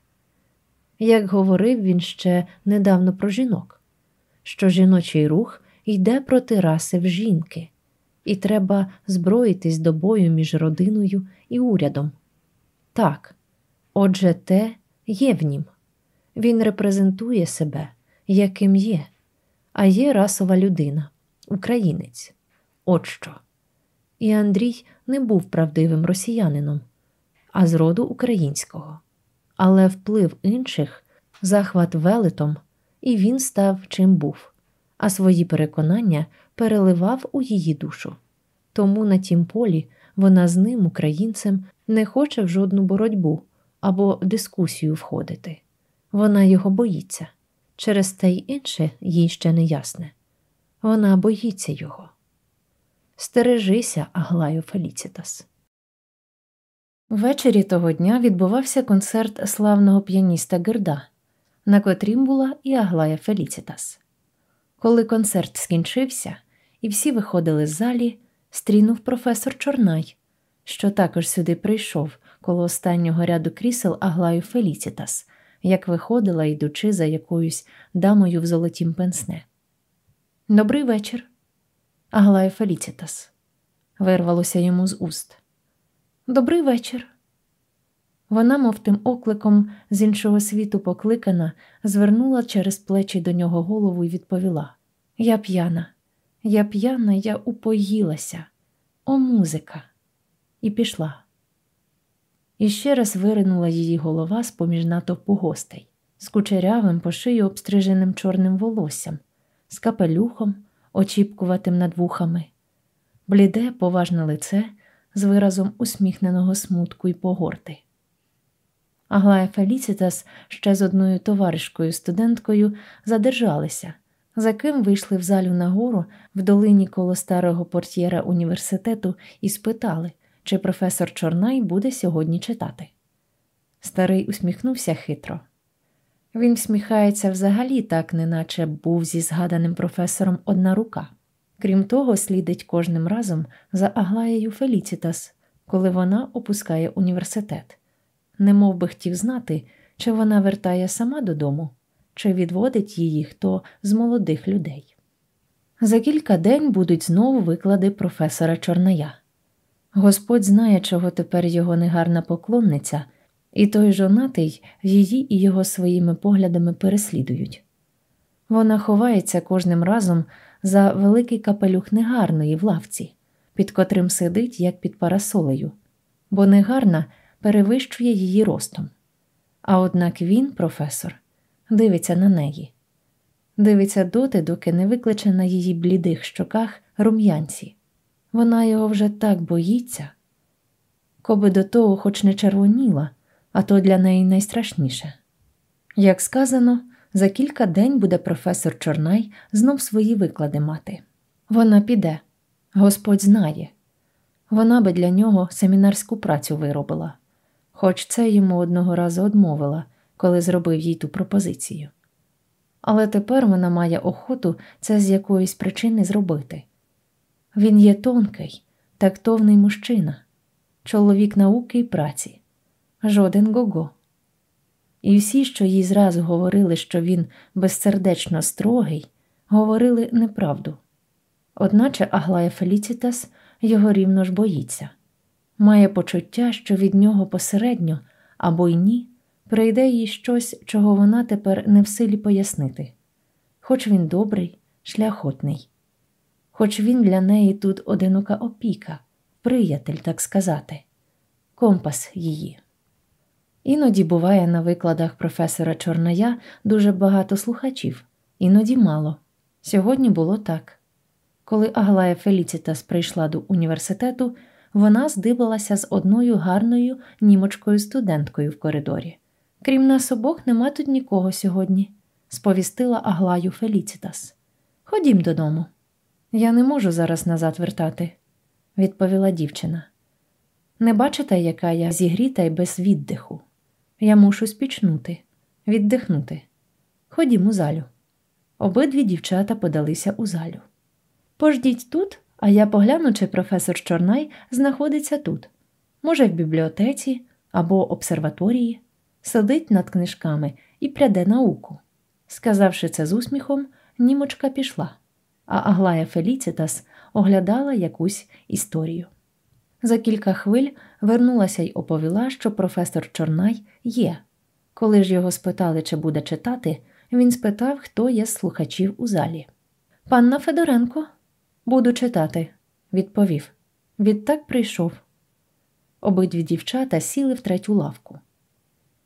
Як говорив він ще недавно про жінок що жіночий рух йде проти раси в жінки, і треба зброїтись до бою між родиною і урядом. Так, отже, те є в нім. Він репрезентує себе, яким є, а є расова людина, українець. От що. І Андрій не був правдивим росіянином, а з роду українського. Але вплив інших, захват велетом, і він став чим був, а свої переконання переливав у її душу. Тому на тім полі вона з ним, українцем, не хоче в жодну боротьбу або дискусію входити. Вона його боїться, через те й інше їй ще не ясне. Вона боїться його. Стережися, Аглаю Феліцітас. Ввечері того дня відбувався концерт славного піаніста Герда, на котрім була і Аглая Феліцітас. Коли концерт скінчився і всі виходили з залі, стрінув професор Чорнай, що також сюди прийшов коло останнього ряду крісел Аглаю Феліцітас, як виходила, йдучи за якоюсь дамою в золотім пенсне. Добрий вечір, Аглая Феліцітас, вирвалося йому з уст. Добрий вечір. Вона, мов тим окликом з іншого світу покликана, звернула через плечі до нього голову і відповіла: Я п'яна, я п'яна, я упоїлася, о музика, і пішла. І ще раз виринула її голова з поміж натовпу гостей, з кучерявим по шию обстриженим чорним волоссям, з капелюхом, очіпкуватим над вухами, бліде, поважне лице з виразом усміхненого смутку і погорти. Аглая Феліцітас ще з одною товаришкою студенткою задержалися, за ким вийшли в залю нагору в долині коло старого портьєра університету і спитали, чи професор Чорнай буде сьогодні читати. Старий усміхнувся хитро. Він всміхається взагалі так, неначе був зі згаданим професором одна рука. Крім того, слідить кожним разом за Аглаєю Феліцітас, коли вона опускає університет. Не мов би хотів знати, чи вона вертає сама додому, чи відводить її хто з молодих людей. За кілька день будуть знову виклади професора Чорная. Господь знає, чого тепер його негарна поклонниця, і той жонатий її і його своїми поглядами переслідують. Вона ховається кожним разом за великий капелюх негарної в лавці, під котрим сидить, як під парасолею, бо негарна перевищує її ростом. А однак він, професор, дивиться на неї, дивиться доти, доки не викличе на її блідих щоках рум'янці. Вона його вже так боїться, коби до того хоч не червоніла, а то для неї найстрашніше. Як сказано, за кілька день буде професор Чорнай знов свої виклади мати. Вона піде, Господь знає. Вона би для нього семінарську працю виробила, хоч це йому одного разу одмовила, коли зробив їй ту пропозицію. Але тепер вона має охоту це з якоїсь причини зробити. Він є тонкий, тактовний мужчина, чоловік науки і праці, жоден го-го. І всі, що їй зразу говорили, що він безсердечно строгий, говорили неправду. Одначе Аглая Феліцітас його рівно ж боїться, має почуття, що від нього посередньо або й ні прийде їй щось, чого вона тепер не в силі пояснити, хоч він добрий, шляхотний, хоч він для неї тут одинока опіка, приятель, так сказати, компас її. Іноді буває на викладах професора Чорная дуже багато слухачів, іноді мало. Сьогодні було так. Коли Аглая Феліцітас прийшла до університету, вона здивилася з одною гарною німочкою студенткою в коридорі. Крім нас обох, нема тут нікого сьогодні, сповістила Аглаю Феліцітас. Ходім додому. Я не можу зараз назад вертати, відповіла дівчина. Не бачите, яка я зігріта й без віддиху. Я мушу спічнути, віддихнути. Ходім у залю. Обидві дівчата подалися у залю. Пождіть тут, а я погляну, чи професор Чорнай знаходиться тут, може, в бібліотеці або обсерваторії, сидить над книжками і пряде науку. Сказавши це з усміхом, німочка пішла, а Аглая Феліцітас оглядала якусь історію. За кілька хвиль вернулася й оповіла, що професор Чорнай є. Коли ж його спитали, чи буде читати, він спитав, хто є з слухачів у залі. Панна Федоренко, буду читати, відповів. Відтак прийшов. Обидві дівчата сіли в третю лавку.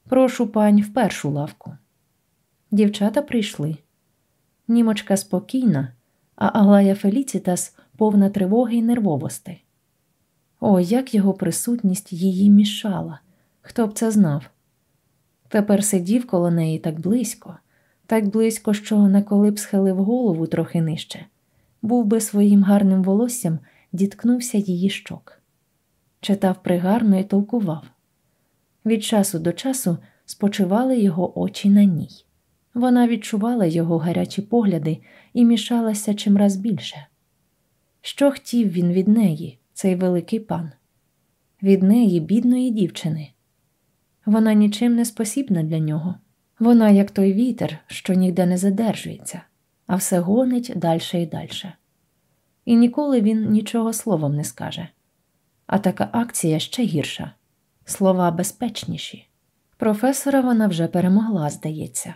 Прошу пань в першу лавку. Дівчата прийшли. Німочка спокійна, а Аглая Феліцітас повна тривоги й нервовости. О, як його присутність її мішала, хто б це знав. Тепер сидів коло неї так близько, так близько, що наколи б схилив голову трохи нижче, був би своїм гарним волоссям діткнувся її щок. Читав пригарно і толкував. Від часу до часу спочивали його очі на ній. Вона відчувала його гарячі погляди і мішалася чимраз більше. Що хотів він від неї, цей великий пан? Від неї, бідної дівчини. Вона нічим не спосібна для нього. Вона, як той вітер, що ніде не задержується, а все гонить дальше і дальше. І ніколи він нічого словом не скаже. А така акція ще гірша слова безпечніші. Професора вона вже перемогла, здається.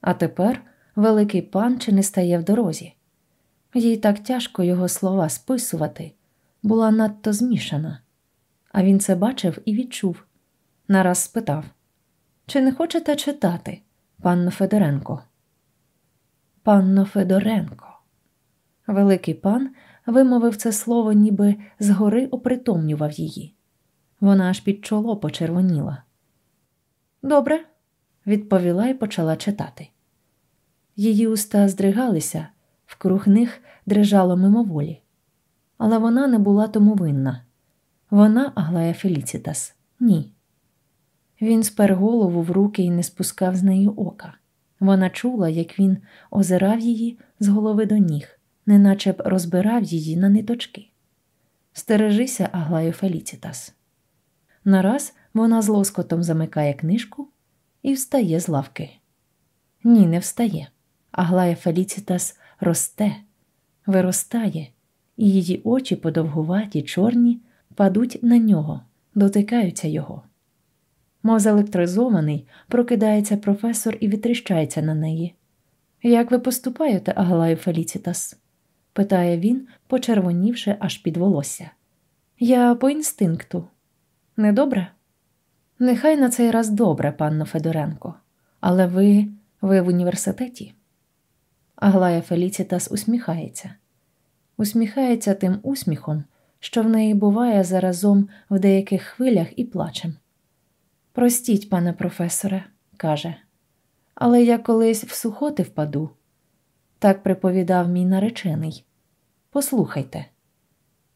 А тепер великий пан чи не стає в дорозі. Їй так тяжко його слова списувати, була надто змішана. А він це бачив і відчув. Нараз спитав Чи не хочете читати, панно Федоренко? Панно Федоренко. Великий пан вимовив це слово, ніби згори опритомнював її. Вона аж під чоло почервоніла. Добре, відповіла і почала читати. Її уста здригалися, вкруг них дрижало мимоволі. Але вона не була тому винна. Вона, Аглая Феліцітас, ні. Він спер голову в руки і не спускав з неї ока. Вона чула, як він озирав її з голови до ніг, неначе б розбирав її на ниточки. Стережися, Аглаю Феліцітас. Нараз вона з лоскотом замикає книжку і встає з лавки. Ні, не встає. Аглая Феліцітас росте, виростає, і її очі подовгуваті, чорні, падуть на нього, дотикаються його. Мов зелектризований, прокидається професор і відтріщається на неї. Як ви поступаєте, Аглаю Феліцітас? питає він, почервонівши аж під волосся. Я по інстинкту. Недобре? Нехай на цей раз добре, панно Федоренко, але ви ви в університеті. Аглая Феліцітас усміхається, усміхається тим усміхом, що в неї буває заразом в деяких хвилях і плачем. Простіть, пане професоре, каже, але я колись в сухоти впаду. Так приповідав мій наречений. Послухайте.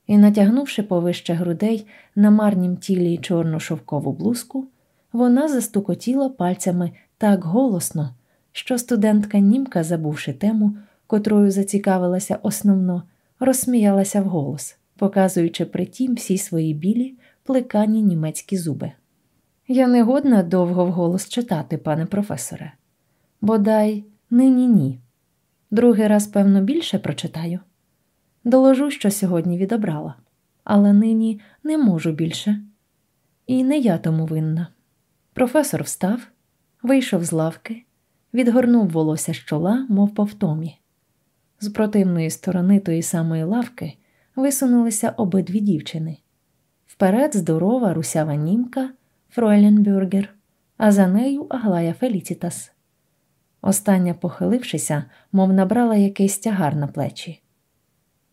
І, натягнувши повище грудей на марнім тілі чорну шовкову блузку, вона застукотіла пальцями так голосно, що студентка німка, забувши тему, котрою зацікавилася основно, розсміялася вголос, показуючи при тім всі свої білі, плекані німецькі зуби. Я не годна довго вголос читати, пане професоре. Бодай нині ні. Другий раз, певно, більше прочитаю. Доложу, що сьогодні відобрала, але нині не можу більше. І не я тому винна. Професор встав, вийшов з лавки, відгорнув волосся з чола, мов по втомі. З противної сторони тої самої лавки висунулися обидві дівчини. Вперед здорова русява німка Фройленбюргер, а за нею Аглая Феліцітас. Остання, похилившися, мов набрала якийсь тягар на плечі.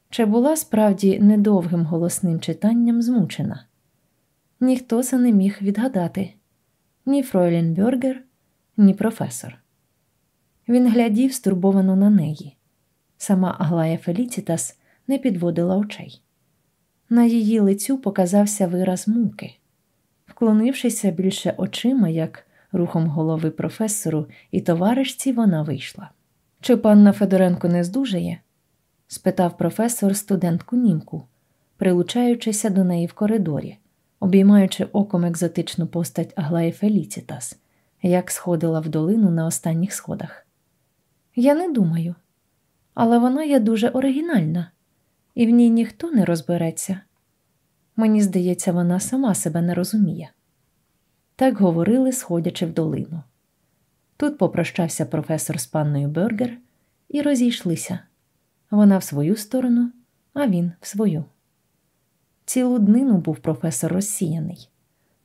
Чи була справді недовгим голосним читанням змучена? Ніхто це не міг відгадати ні Фройленбюргер, ні професор. Він глядів стурбовано на неї. Сама Аглая Феліцітас не підводила очей. На її лицю показався вираз муки. Вклонившися більше очима, як рухом голови професору і товаришці, вона вийшла. Чи панна Федоренко не здужає? спитав професор студентку німку, прилучаючися до неї в коридорі, обіймаючи оком екзотичну постать Аглаї Феліцітас, як сходила в долину на останніх сходах. Я не думаю. але вона є дуже оригінальна, і в ній ніхто не розбереться. Мені здається, вона сама себе не розуміє. Так говорили, сходячи в долину. Тут попрощався професор з панною Бергер і розійшлися вона в свою сторону, а він в свою. Цілу днину був професор розсіяний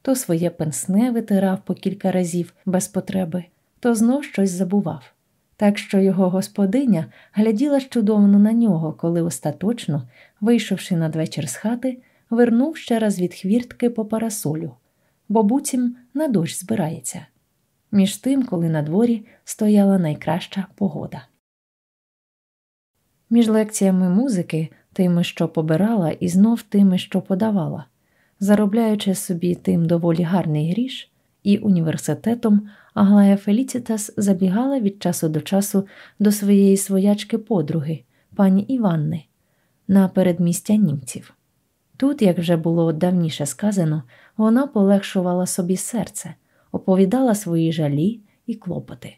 то своє пенсне витирав по кілька разів без потреби, то знов щось забував, так що його господиня гляділа щудовно на нього, коли остаточно, вийшовши надвечір з хати, вернув ще раз від хвіртки по парасолю, бо буцім на дощ збирається. Між тим, коли на дворі стояла найкраща погода. Між лекціями музики, тими, що побирала, і знов тими, що подавала, заробляючи собі тим доволі гарний гріш, і університетом Аглая Феліцітас забігала від часу до часу до своєї своячки подруги, пані Іванни, на передмістя німців. Тут, як вже було давніше сказано, вона полегшувала собі серце, оповідала свої жалі і клопоти.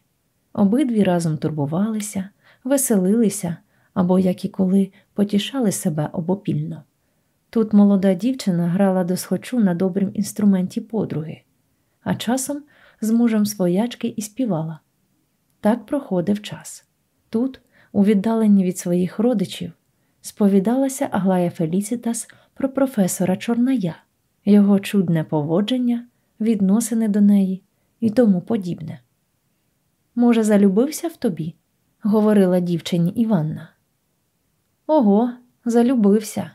Обидві разом турбувалися, веселилися або, як і коли, потішали себе обопільно. Тут молода дівчина грала до схочу на добрім інструменті подруги, а часом з мужем своячки і співала. Так проходив час. Тут, у віддаленні від своїх родичів, сповідалася Аглая Феліцітас про професора Чорная, його чудне поводження, відносини до неї і тому подібне. Може, залюбився в тобі? говорила дівчині Іванна. Ого, залюбився,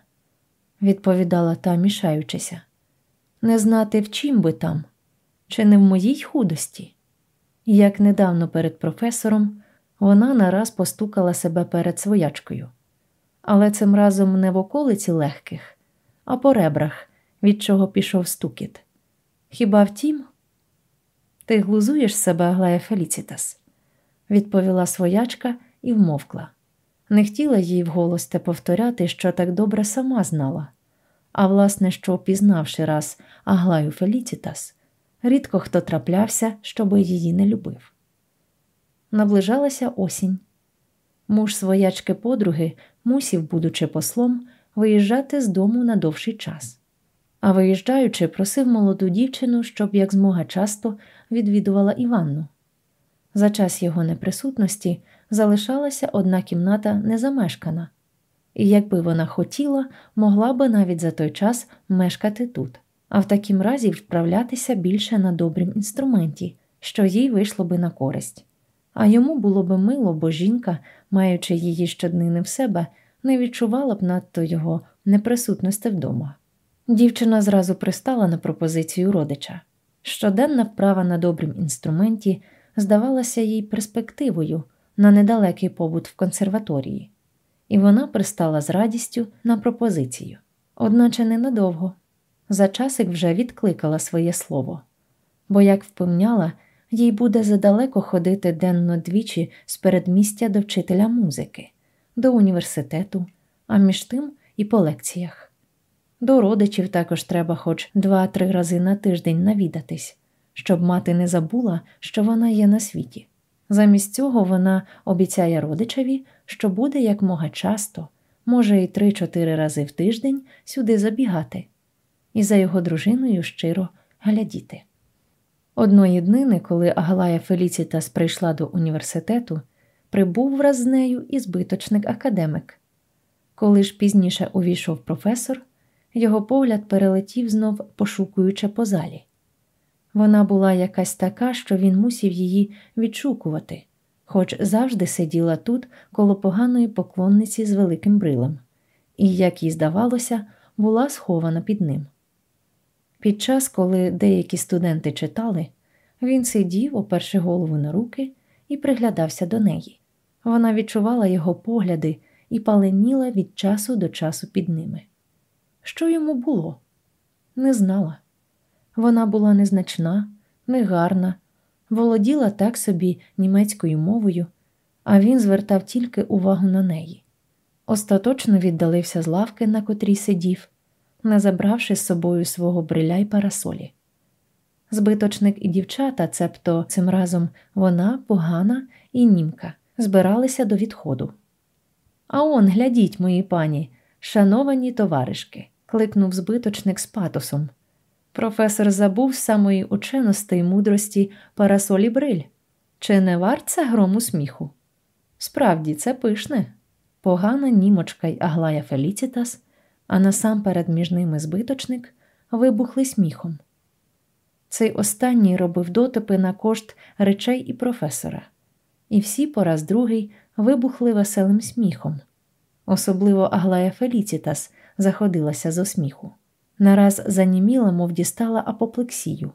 відповідала та, мішаючися. Не знати, в чим би там, чи не в моїй худості. Як недавно перед професором вона нараз постукала себе перед своячкою, але цим разом не в околиці легких, а по ребрах, від чого пішов стукіт. Хіба втім? Ти глузуєш себе, Аглая Феліцітас, відповіла своячка і вмовкла. Не хотіла їй вголос те повторяти, що так добре сама знала, а власне, що, пізнавши раз Аглаю Феліцітас, рідко хто траплявся, щоби її не любив. Наближалася осінь. Муж своячки подруги мусів, будучи послом, виїжджати з дому на довший час, а виїжджаючи, просив молоду дівчину, щоб як змога часто відвідувала Іванну. За час його неприсутності залишалася одна кімната незамешкана, і якби вона хотіла, могла би навіть за той час мешкати тут, а в такім разі вправлятися більше на добрім інструменті, що їй вийшло би на користь. А йому було би мило, бо жінка, маючи її щоднини в себе, не відчувала б надто його неприсутності вдома. Дівчина зразу пристала на пропозицію родича. Щоденна вправа на добрім інструменті здавалася їй перспективою на недалекий побут в консерваторії, і вона пристала з радістю на пропозицію, одначе ненадовго. За часик вже відкликала своє слово, бо, як впевняла, їй буде задалеко ходити денно двічі з передмістя до вчителя музики, до університету, а між тим і по лекціях. До родичів також треба хоч два-три рази на тиждень навідатись, щоб мати не забула, що вона є на світі. Замість цього вона обіцяє родичеві, що буде якмога часто, може, й три-чотири рази в тиждень сюди забігати, і за його дружиною щиро глядіти. Одної днини, коли Аглая Феліцітас прийшла до університету, прибув враз з нею і збиточник академик. Коли ж пізніше увійшов професор, його погляд перелетів знов, пошукуючи по залі. Вона була якась така, що він мусів її відшукувати, хоч завжди сиділа тут коло поганої поклонниці з великим брилем, і, як їй здавалося, була схована під ним. Під час, коли деякі студенти читали, він сидів, оперши голову на руки, і приглядався до неї. Вона відчувала його погляди і паленіла від часу до часу під ними. Що йому було? Не знала. Вона була незначна, негарна, володіла так собі німецькою мовою, а він звертав тільки увагу на неї. Остаточно віддалився з лавки, на котрій сидів, не забравши з собою свого бриля й парасолі. Збиточник і дівчата, цебто цим разом вона, погана і німка, збиралися до відходу. А он, глядіть, мої пані, шановані товаришки, кликнув збиточник з патосом. Професор забув самої ученості й мудрості парасолі бриль. Чи не варт це грому сміху? Справді, це пишне, погана німочка й Аглая Феліцітас, а насамперед між ними збиточник, вибухли сміхом. Цей останній робив дотипи на кошт речей і професора, і всі пораз другий вибухли веселим сміхом. Особливо Аглая Феліцітас заходилася з осміху. Нараз заніміла, мов дістала апоплексію.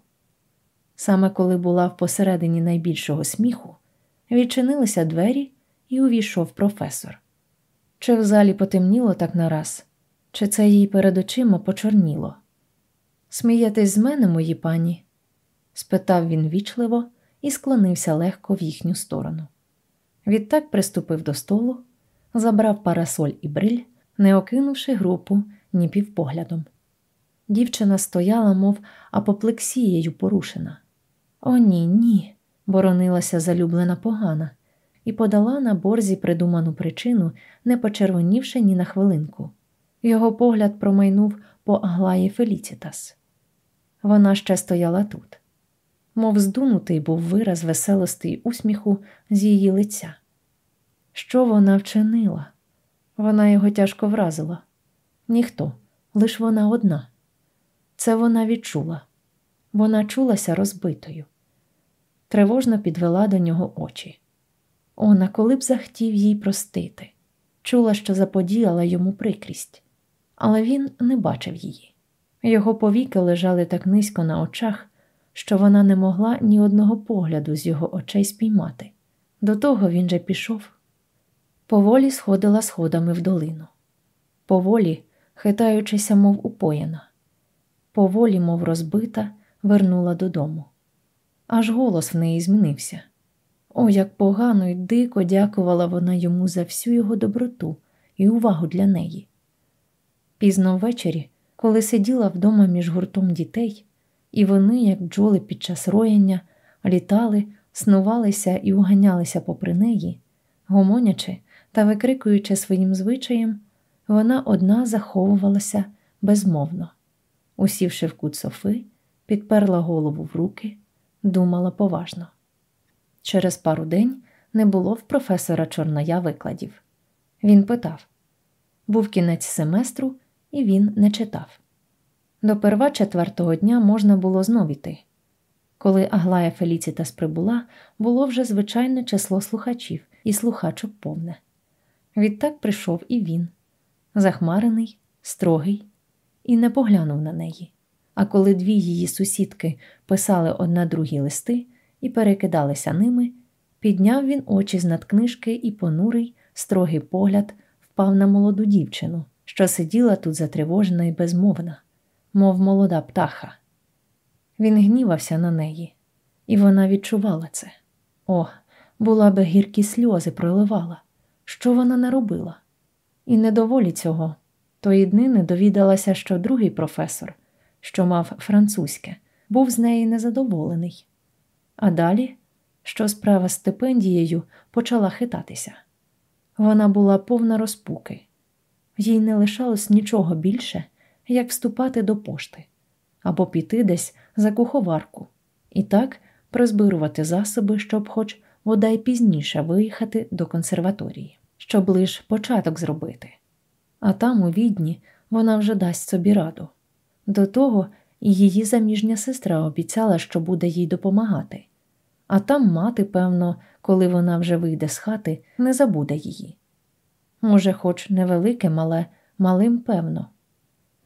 Саме коли була в посередині найбільшого сміху, відчинилися двері і увійшов професор. Чи в залі потемніло так нараз, чи це їй перед очима почорніло? Смієтесь з мене, мої пані? спитав він вічливо і склонився легко в їхню сторону. Відтак приступив до столу, забрав парасоль і бриль, не окинувши групу ні півпоглядом. Дівчина стояла, мов апоплексією порушена. О, ні, ні, боронилася залюблена погана, і подала на борзі придуману причину, не почервонівши ні на хвилинку. Його погляд промайнув по Аглаї Феліцітас. Вона ще стояла тут, мов здунутий був вираз веселості й усміху з її лиця. Що вона вчинила? Вона його тяжко вразила. Ніхто, лиш вона одна. Це вона відчула. Вона чулася розбитою. Тривожно підвела до нього очі. Она, коли б захотів їй простити, чула, що заподіяла йому прикрість, але він не бачив її. Його повіки лежали так низько на очах, що вона не могла ні одного погляду з його очей спіймати. До того він же пішов. Поволі сходила сходами в долину, поволі, хитаючися, мов упоєна, поволі, мов розбита, вернула додому. Аж голос в неї змінився. О, як погано й дико дякувала вона йому за всю його доброту і увагу для неї. Пізно ввечері, коли сиділа вдома між гуртом дітей, і вони, як бджоли під час рояння, літали, снувалися і уганялися попри неї, гомонячи та викрикуючи своїм звичаєм, вона одна заховувалася безмовно, усівши в кут софи, підперла голову в руки, думала поважно. Через пару день не було в професора Чорная викладів. Він питав був кінець семестру, і він не читав. До перва четвертого дня можна було знов іти. Коли Аглая Феліцітас прибула, було вже звичайне число слухачів і слухачок повне. Відтак прийшов і він, захмарений, строгий, і не поглянув на неї. А коли дві її сусідки писали одна другі листи і перекидалися ними, підняв він очі з над книжки і понурий, строгий погляд впав на молоду дівчину, що сиділа тут затривожена і безмовна, мов молода птаха. Він гнівався на неї, і вона відчувала це. О, була би гіркі сльози проливала. Що вона наробила? І недоволі цього. Тої днини довідалася, що другий професор, що мав французьке, був з неї незадоволений. А далі, що справа з стипендією почала хитатися. Вона була повна розпуки, їй не лишалось нічого більше, як вступати до пошти або піти десь за куховарку і так призбирувати засоби, щоб хоч бодай пізніше виїхати до консерваторії, щоб лиш початок зробити. А там, у відні, вона вже дасть собі раду. До того її заміжня сестра обіцяла, що буде їй допомагати, а там мати, певно, коли вона вже вийде з хати, не забуде її. Може, хоч невелике, мале, малим певно.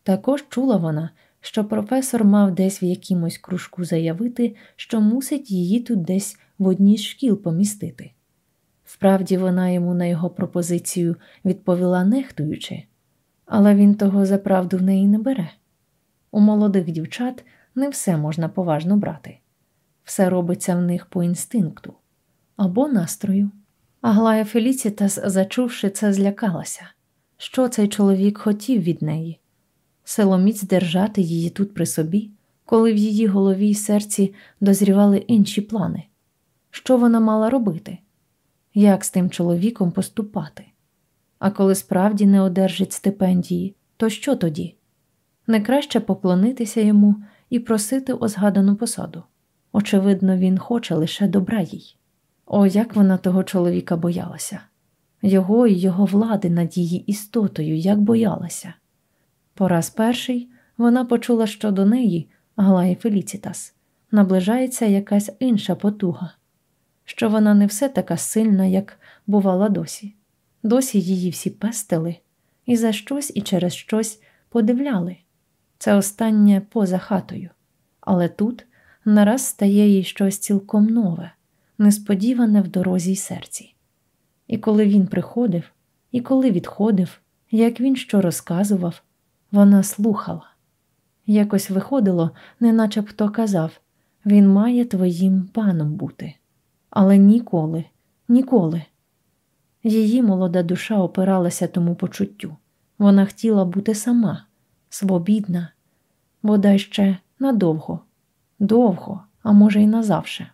Також чула вона, що професор мав десь в якомусь кружку заявити, що мусить її тут десь в одній з шкіл помістити. Вправді, вона йому на його пропозицію відповіла нехтуючи, але він того за правду в неї не бере. У молодих дівчат не все можна поважно брати, все робиться в них по інстинкту або настрою. Аглая Феліцітас, зачувши це, злякалася, що цей чоловік хотів від неї силоміць держати її тут при собі, коли в її голові й серці дозрівали інші плани. Що вона мала робити? Як з тим чоловіком поступати? А коли справді не одержить стипендії, то що тоді? Не краще поклонитися йому і просити о згадану посаду. Очевидно, він хоче лише добра їй. О, як вона того чоловіка боялася, його і його влади над її істотою, як боялася. Пораз перший вона почула, що до неї, Глаї Феліцітас, наближається якась інша потуга, що вона не все така сильна, як бувала досі. Досі її всі пестили і за щось і через щось подивляли. Це останнє поза хатою, але тут нараз стає їй щось цілком нове, несподіване в дорозі й серці. І коли він приходив, і коли відходив, як він що розказував, вона слухала. Якось виходило, неначе б хто казав він має твоїм паном бути. Але ніколи, ніколи. Її молода душа опиралася тому почуттю. Вона хотіла бути сама, свобідна, бодай ще надовго, довго, а може, й назавше.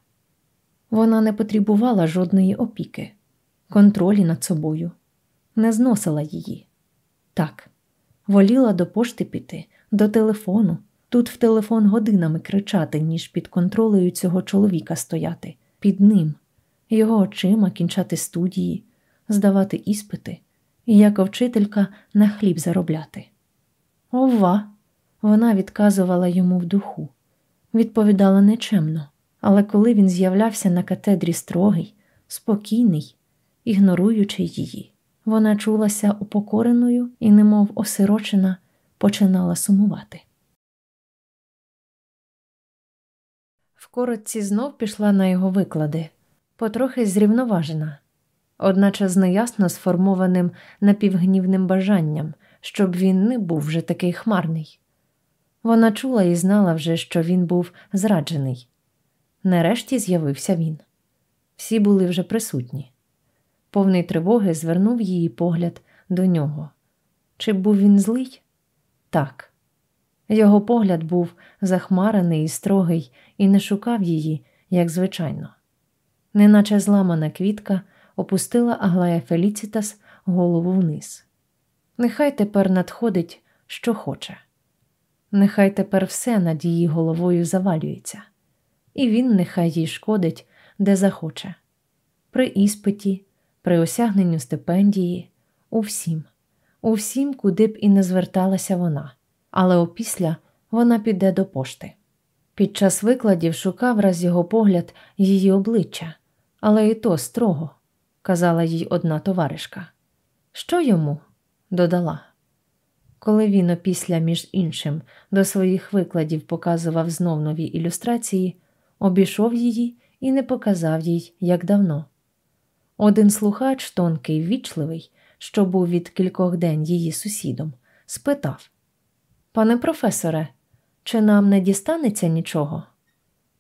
Вона не потребувала жодної опіки, контролі над собою, не зносила її. Так, воліла до пошти піти, до телефону, тут в телефон годинами кричати, ніж під контролею цього чоловіка стояти, під ним, його очима кінчати студії, здавати іспити і як вчителька на хліб заробляти. Ова! Вона відказувала йому в духу, відповідала нечемно, але коли він з'являвся на катедрі строгий, спокійний, ігноруючи її, вона чулася упокореною і, немов осирочена, починала сумувати. В коротці знов пішла на його виклади, потрохи зрівноважена, одначе з неясно сформованим напівгнівним бажанням, щоб він не був вже такий хмарний. Вона чула і знала вже, що він був зраджений. Нарешті з'явився він. Всі були вже присутні. Повний тривоги звернув її погляд до нього. Чи був він злий? Так. Його погляд був захмарений і строгий і не шукав її, як звичайно. Неначе зламана квітка опустила Аглая Феліцітас голову вниз. Нехай тепер надходить, що хоче. Нехай тепер все над її головою завалюється, і він нехай їй шкодить, де захоче, при іспиті, при осягненню стипендії, у всім, у всім, куди б і не зверталася вона, але опісля вона піде до пошти. Під час викладів шукав раз його погляд її обличчя, але і то строго, казала їй одна товаришка. Що йому? додала. Коли він опісля, між іншим, до своїх викладів показував знов нові ілюстрації, обійшов її і не показав їй, як давно. Один слухач, тонкий, ввічливий, що був від кількох день її сусідом, спитав Пане професоре, чи нам не дістанеться нічого?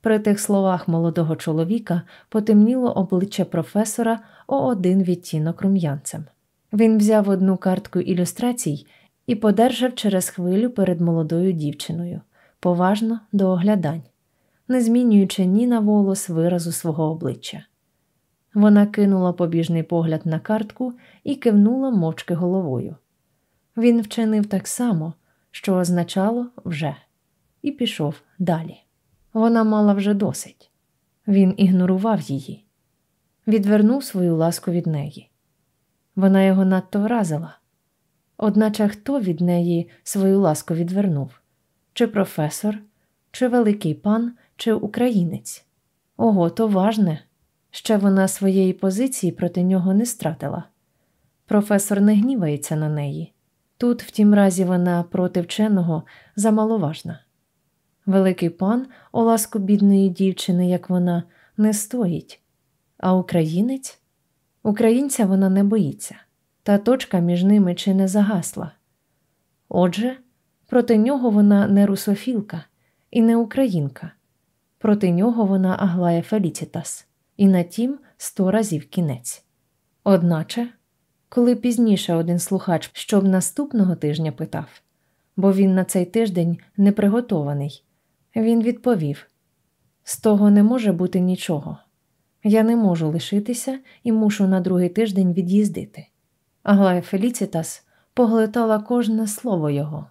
При тих словах молодого чоловіка потемніло обличчя професора о один відтінок рум'янцем. Він взяв одну картку ілюстрацій і подержав через хвилю перед молодою дівчиною, поважно до оглядань, не змінюючи ні на волос виразу свого обличчя. Вона кинула побіжний погляд на картку і кивнула мовчки головою. Він вчинив так само, що означало вже, і пішов далі. Вона мала вже досить. Він ігнорував її, відвернув свою ласку від неї. Вона його надто вразила. Одначе хто від неї свою ласку відвернув? Чи професор, чи великий пан, чи українець? Ого, то важне. Ще вона своєї позиції проти нього не стратила. Професор не гнівається на неї. Тут, в тім разі, вона проти вченого замаловажна. Великий пан о ласку бідної дівчини, як вона, не стоїть, а українець українця вона не боїться та точка між ними чи не загасла. Отже, проти нього вона не русофілка і не українка, проти нього вона Аглая Феліцітас, і на тім сто разів кінець. Одначе, коли пізніше один слухач щоб наступного тижня питав, бо він на цей тиждень не приготований, він відповів: з того не може бути нічого. Я не можу лишитися і мушу на другий тиждень від'їздити. Аглая Феліцітас поглитала кожне слово його.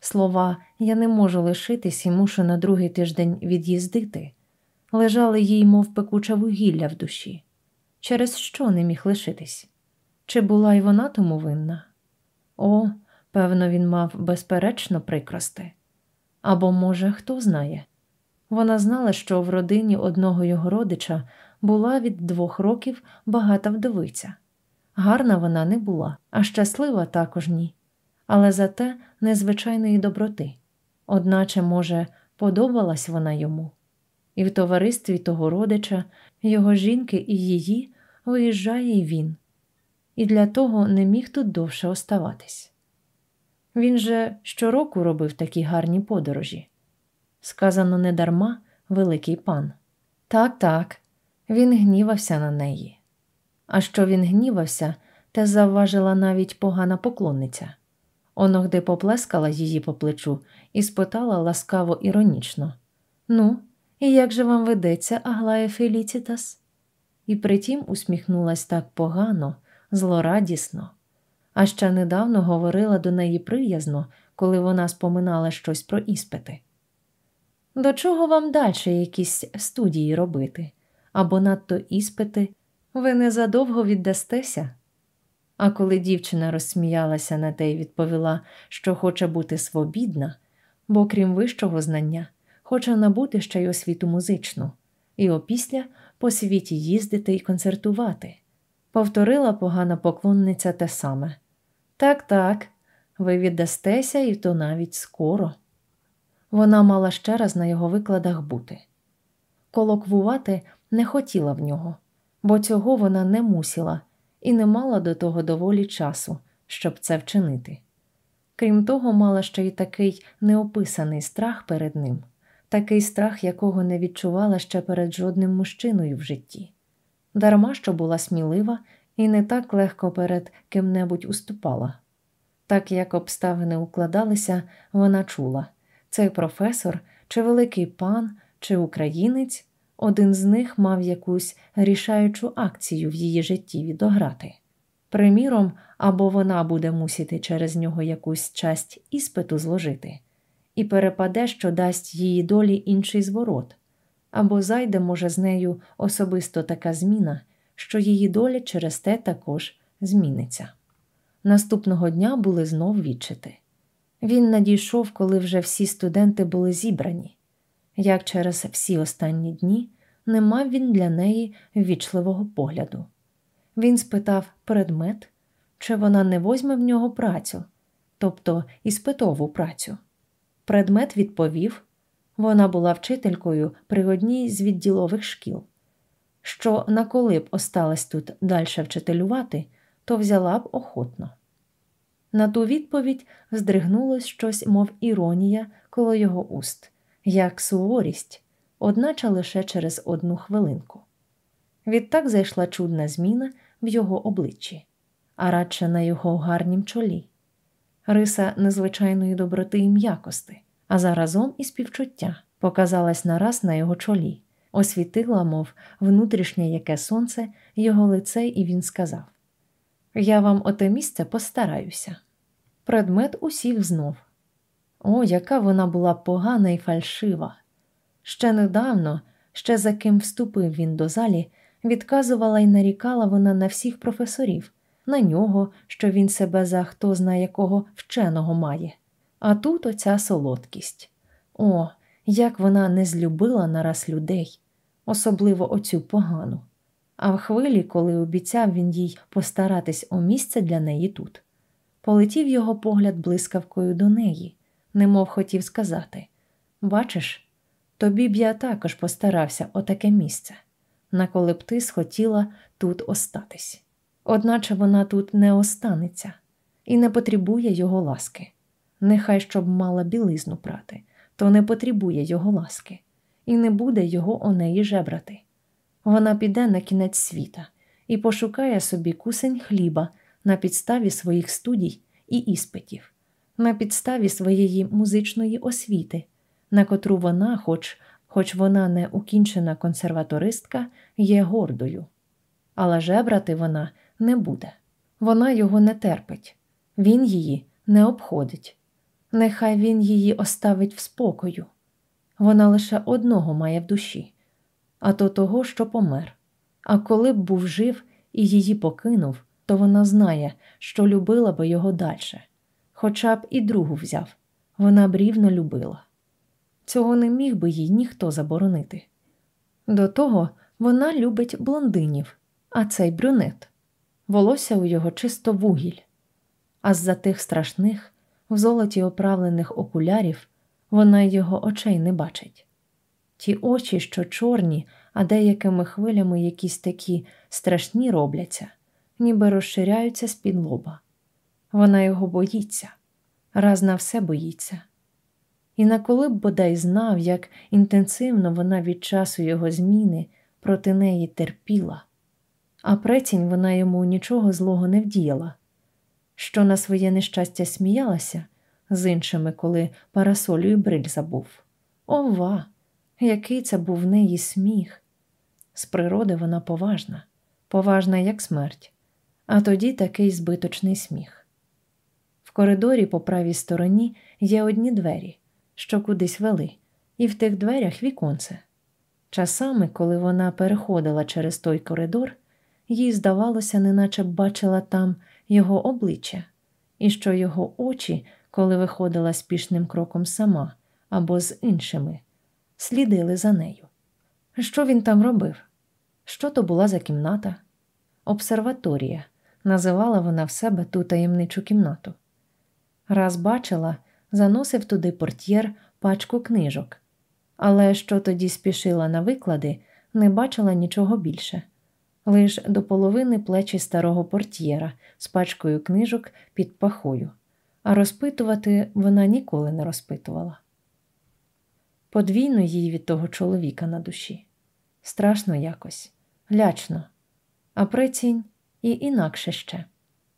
Слова я не можу лишитись і мушу на другий тиждень від'їздити, лежали їй, мов пекуча вугілля в душі. Через що не міг лишитись? Чи була й вона тому винна? О, певно, він мав безперечно прикрости. Або, може, хто знає. Вона знала, що в родині одного його родича була від двох років багата вдовиця. Гарна вона не була, а щаслива також ні, але зате незвичайної доброти. Одначе, може, подобалась вона йому, і в товаристві того родича, його жінки і її виїжджає й він, і для того не міг тут довше оставатись. Він же щороку робив такі гарні подорожі. Сказано недарма великий пан. Так, так, він гнівався на неї. А що він гнівався, те завважила навіть погана поклонниця. Оногди поплескала її по плечу і спитала ласкаво іронічно Ну, і як же вам ведеться, Аглая Феліцітас? І притім усміхнулась так погано, злорадісно, а ще недавно говорила до неї приязно, коли вона споминала щось про іспити. До чого вам далі якісь студії робити? Або надто іспити, ви незадовго віддастеся? А коли дівчина розсміялася на те й відповіла, що хоче бути свобідна, бо крім вищого знання, хоче набути ще й освіту музичну, і опісля по світі їздити і концертувати, повторила погана поклонниця те саме. Так, так, ви віддастеся, і то навіть скоро. Вона мала ще раз на його викладах бути. Колоквувати не хотіла в нього, бо цього вона не мусила і не мала до того доволі часу, щоб це вчинити. Крім того, мала ще й такий неописаний страх перед ним, такий страх, якого не відчувала ще перед жодним мужчиною в житті, дарма що була смілива і не так легко перед ким-небудь уступала. Так як обставини укладалися, вона чула цей професор, чи великий пан, чи українець, один з них мав якусь рішаючу акцію в її житті відограти. Приміром, або вона буде мусити через нього якусь часть іспиту зложити, і перепаде, що дасть її долі інший зворот, або зайде, може, з нею особисто така зміна, що її доля через те також зміниться. Наступного дня були знов відчити. Він надійшов, коли вже всі студенти були зібрані. Як через всі останні дні не мав він для неї ввічливого погляду. Він спитав предмет, чи вона не возьме в нього працю, тобто іспитову працю. Предмет відповів вона була вчителькою при одній з відділових шкіл, що на коли б осталась тут далі вчителювати, то взяла б охотно. На ту відповідь здригнулось щось, мов іронія, коло його уст, як суворість, одначе лише через одну хвилинку. Відтак зайшла чудна зміна в його обличчі, а радше на його гарнім чолі, риса незвичайної доброти і м'якости, а заразом і співчуття показалась нараз на його чолі, освітила, мов внутрішнє яке сонце, його лице, і він сказав Я вам оте місце постараюся. Предмет усіх знов. О, яка вона була погана і фальшива. Ще недавно, ще за ким вступив він до залі, відказувала і нарікала вона на всіх професорів, на нього, що він себе за хто знає якого вченого має. А тут оця солодкість. О, як вона не злюбила нараз людей, особливо оцю погану. А в хвилі, коли обіцяв він їй постаратись о місце для неї тут, полетів його погляд блискавкою до неї, немов хотів сказати Бачиш, Тобі б я також постарався о таке місце, наколи б ти схотіла тут остатись. Одначе вона тут не останеться і не потребує його ласки. Нехай щоб мала білизну прати, то не потребує його ласки, і не буде його о неї жебрати. Вона піде на кінець світа і пошукає собі кусень хліба на підставі своїх студій і іспитів, на підставі своєї музичної освіти на котру вона, хоч хоч вона не укінчена консерватористка, є гордою. Але жебрати вона не буде. Вона його не терпить, він її не обходить. Нехай він її оставить в спокою. Вона лише одного має в душі, а то того, що помер. А коли б був жив і її покинув, то вона знає, що любила би його дальше, хоча б і другу взяв, вона б рівно любила. Цього не міг би їй ніхто заборонити. До того вона любить блондинів, а цей брюнет. Волосся у його чисто вугіль, а з за тих страшних, в золоті оправлених окулярів вона його очей не бачить. Ті очі, що чорні, а деякими хвилями якісь такі страшні робляться, ніби розширяються з-під лоба. Вона його боїться, раз на все боїться. І на коли б бодай знав, як інтенсивно вона від часу його зміни проти неї терпіла, а прецінь вона йому нічого злого не вдіяла, що на своє нещастя сміялася з іншими, коли парасолю і бриль забув. Ова, який це був в неї сміх! З природи вона поважна, поважна, як смерть, а тоді такий збиточний сміх. Коридорі по правій стороні є одні двері, що кудись вели, і в тих дверях віконце. Часами, коли вона переходила через той коридор, їй здавалося, неначе бачила там його обличчя, і що його очі, коли виходила спішним кроком сама або з іншими, слідили за нею. Що він там робив? Що то була за кімната? Обсерваторія, називала вона в себе ту таємничу кімнату. Раз бачила, заносив туди портьєр пачку книжок, але що тоді спішила на виклади, не бачила нічого більше, лиш до половини плечі старого портьєра з пачкою книжок під пахою, а розпитувати вона ніколи не розпитувала. Подвійно їй від того чоловіка на душі. Страшно якось, лячно, а прицінь і інакше ще.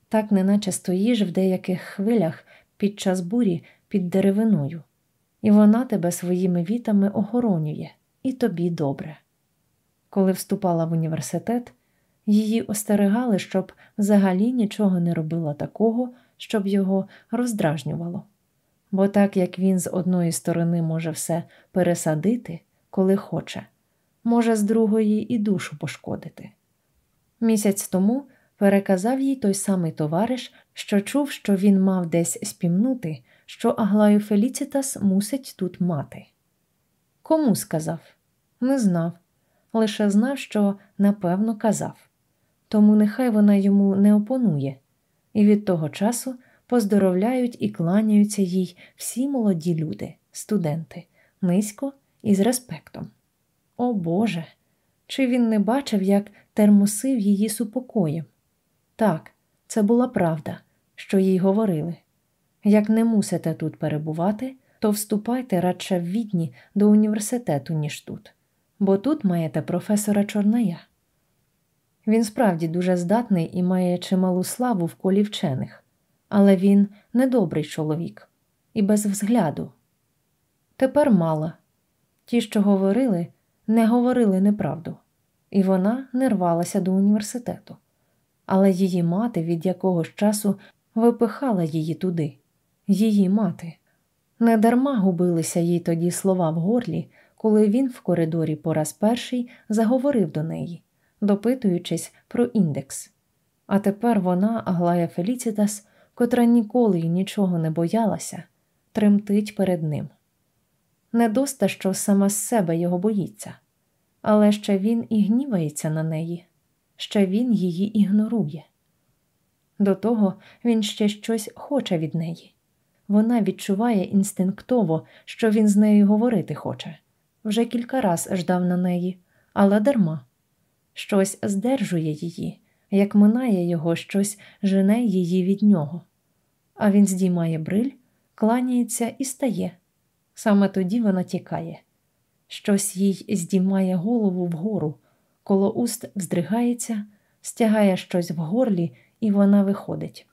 Так неначе стоїш в деяких хвилях під час бурі під деревиною, і вона тебе своїми вітами охоронює, і тобі добре. Коли вступала в університет, її остерегали, щоб взагалі нічого не робила такого, щоб його роздражнювало. Бо так як він з одної сторони може все пересадити, коли хоче, може з другої і душу пошкодити. Місяць тому переказав їй той самий товариш, що чув, що він мав десь спімнути, що Аглаю Феліцітас мусить тут мати. Кому сказав? Не знав, лише знав, що напевно казав. Тому нехай вона йому не опонує, і від того часу поздоровляють і кланяються їй всі молоді люди, студенти, низько і з респектом. О Боже! Чи він не бачив, як термосив її супокоєм? Так, це була правда, що їй говорили. Як не мусите тут перебувати, то вступайте радше в відні до університету, ніж тут, бо тут маєте професора Чорная. Він справді дуже здатний і має чималу славу в колі вчених, але він недобрий чоловік і без взгляду. Тепер мала. Ті, що говорили, не говорили неправду, і вона не рвалася до університету. Але її мати від якогось часу випихала її туди, її мати. Недарма губилися їй тоді слова в горлі, коли він в коридорі по раз перший заговорив до неї, допитуючись про індекс. А тепер вона, Аглая Феліцітас, котра ніколи й нічого не боялася, тремтить перед ним. Недоста, що сама з себе його боїться, але ще він і гнівається на неї, ще він її ігнорує. До того він ще щось хоче від неї. Вона відчуває інстинктово, що він з нею говорити хоче. Вже кілька раз ждав на неї, але дарма. Щось здержує її, як минає його, щось жене її від нього. А він здіймає бриль, кланяється і стає. Саме тоді вона тікає. Щось їй здіймає голову вгору, коло уст вздригається, стягає щось в горлі, і вона виходить.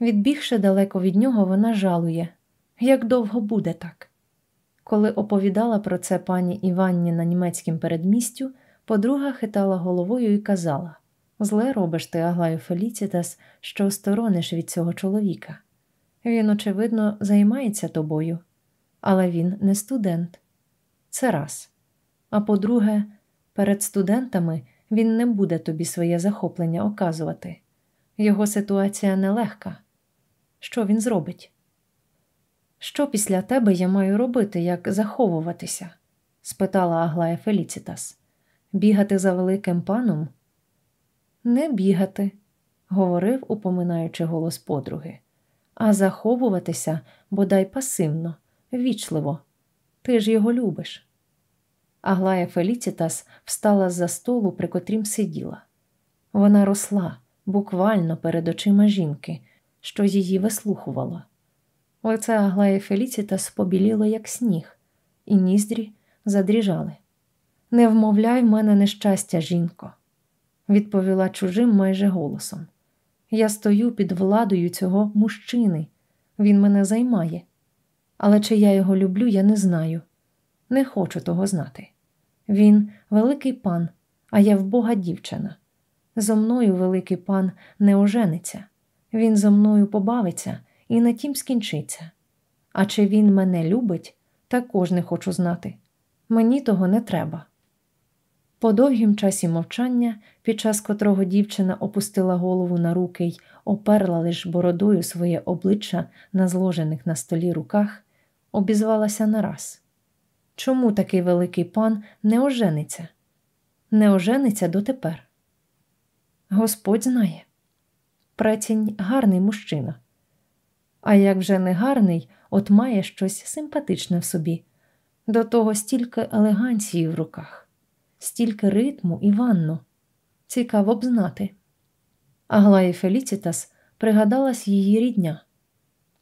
Відбігши далеко від нього, вона жалує, як довго буде так. Коли оповідала про це пані Іванні на німецькім передмістю, подруга хитала головою і казала Зле робиш ти, Аглаю Феліцітас, що сторониш від цього чоловіка. Він, очевидно, займається тобою, але він не студент. Це раз. А по-друге, перед студентами він не буде тобі своє захоплення оказувати. Його ситуація нелегка. Що він зробить? Що після тебе я маю робити, як заховуватися? спитала Аглая Феліцітас. Бігати за великим паном? Не бігати, говорив, упоминаючи голос подруги, а заховуватися бодай пасивно, вічливо. Ти ж його любиш. Аглая Феліцітас встала за столу, при котрім сиділа. Вона росла буквально перед очима жінки, що її вислухувала. Лице Аглаї Феліцітас побіліло, як сніг, і ніздрі задріжали. Не вмовляй в мене нещастя, жінко, відповіла чужим майже голосом. Я стою під владою цього мужчини, він мене займає. Але чи я його люблю, я не знаю. Не хочу того знати. Він великий пан, а я в Бога дівчина. Зо мною великий пан не ожениться, він зо мною побавиться і на тім скінчиться. А чи він мене любить, також не хочу знати. Мені того не треба. По довгім часі мовчання, під час котрого дівчина опустила голову на руки й оперла лиш бородою своє обличчя на зложених на столі руках, обізвалася нараз. Чому такий великий пан не ожениться? Не ожениться дотепер. Господь знає. Прецінь гарний мужчина. А як вже не гарний, от має щось симпатичне в собі, до того стільки елеганції в руках, стільки ритму і ванну. Цікаво б знати. Аглаї Феліцітас пригадалась її рідня.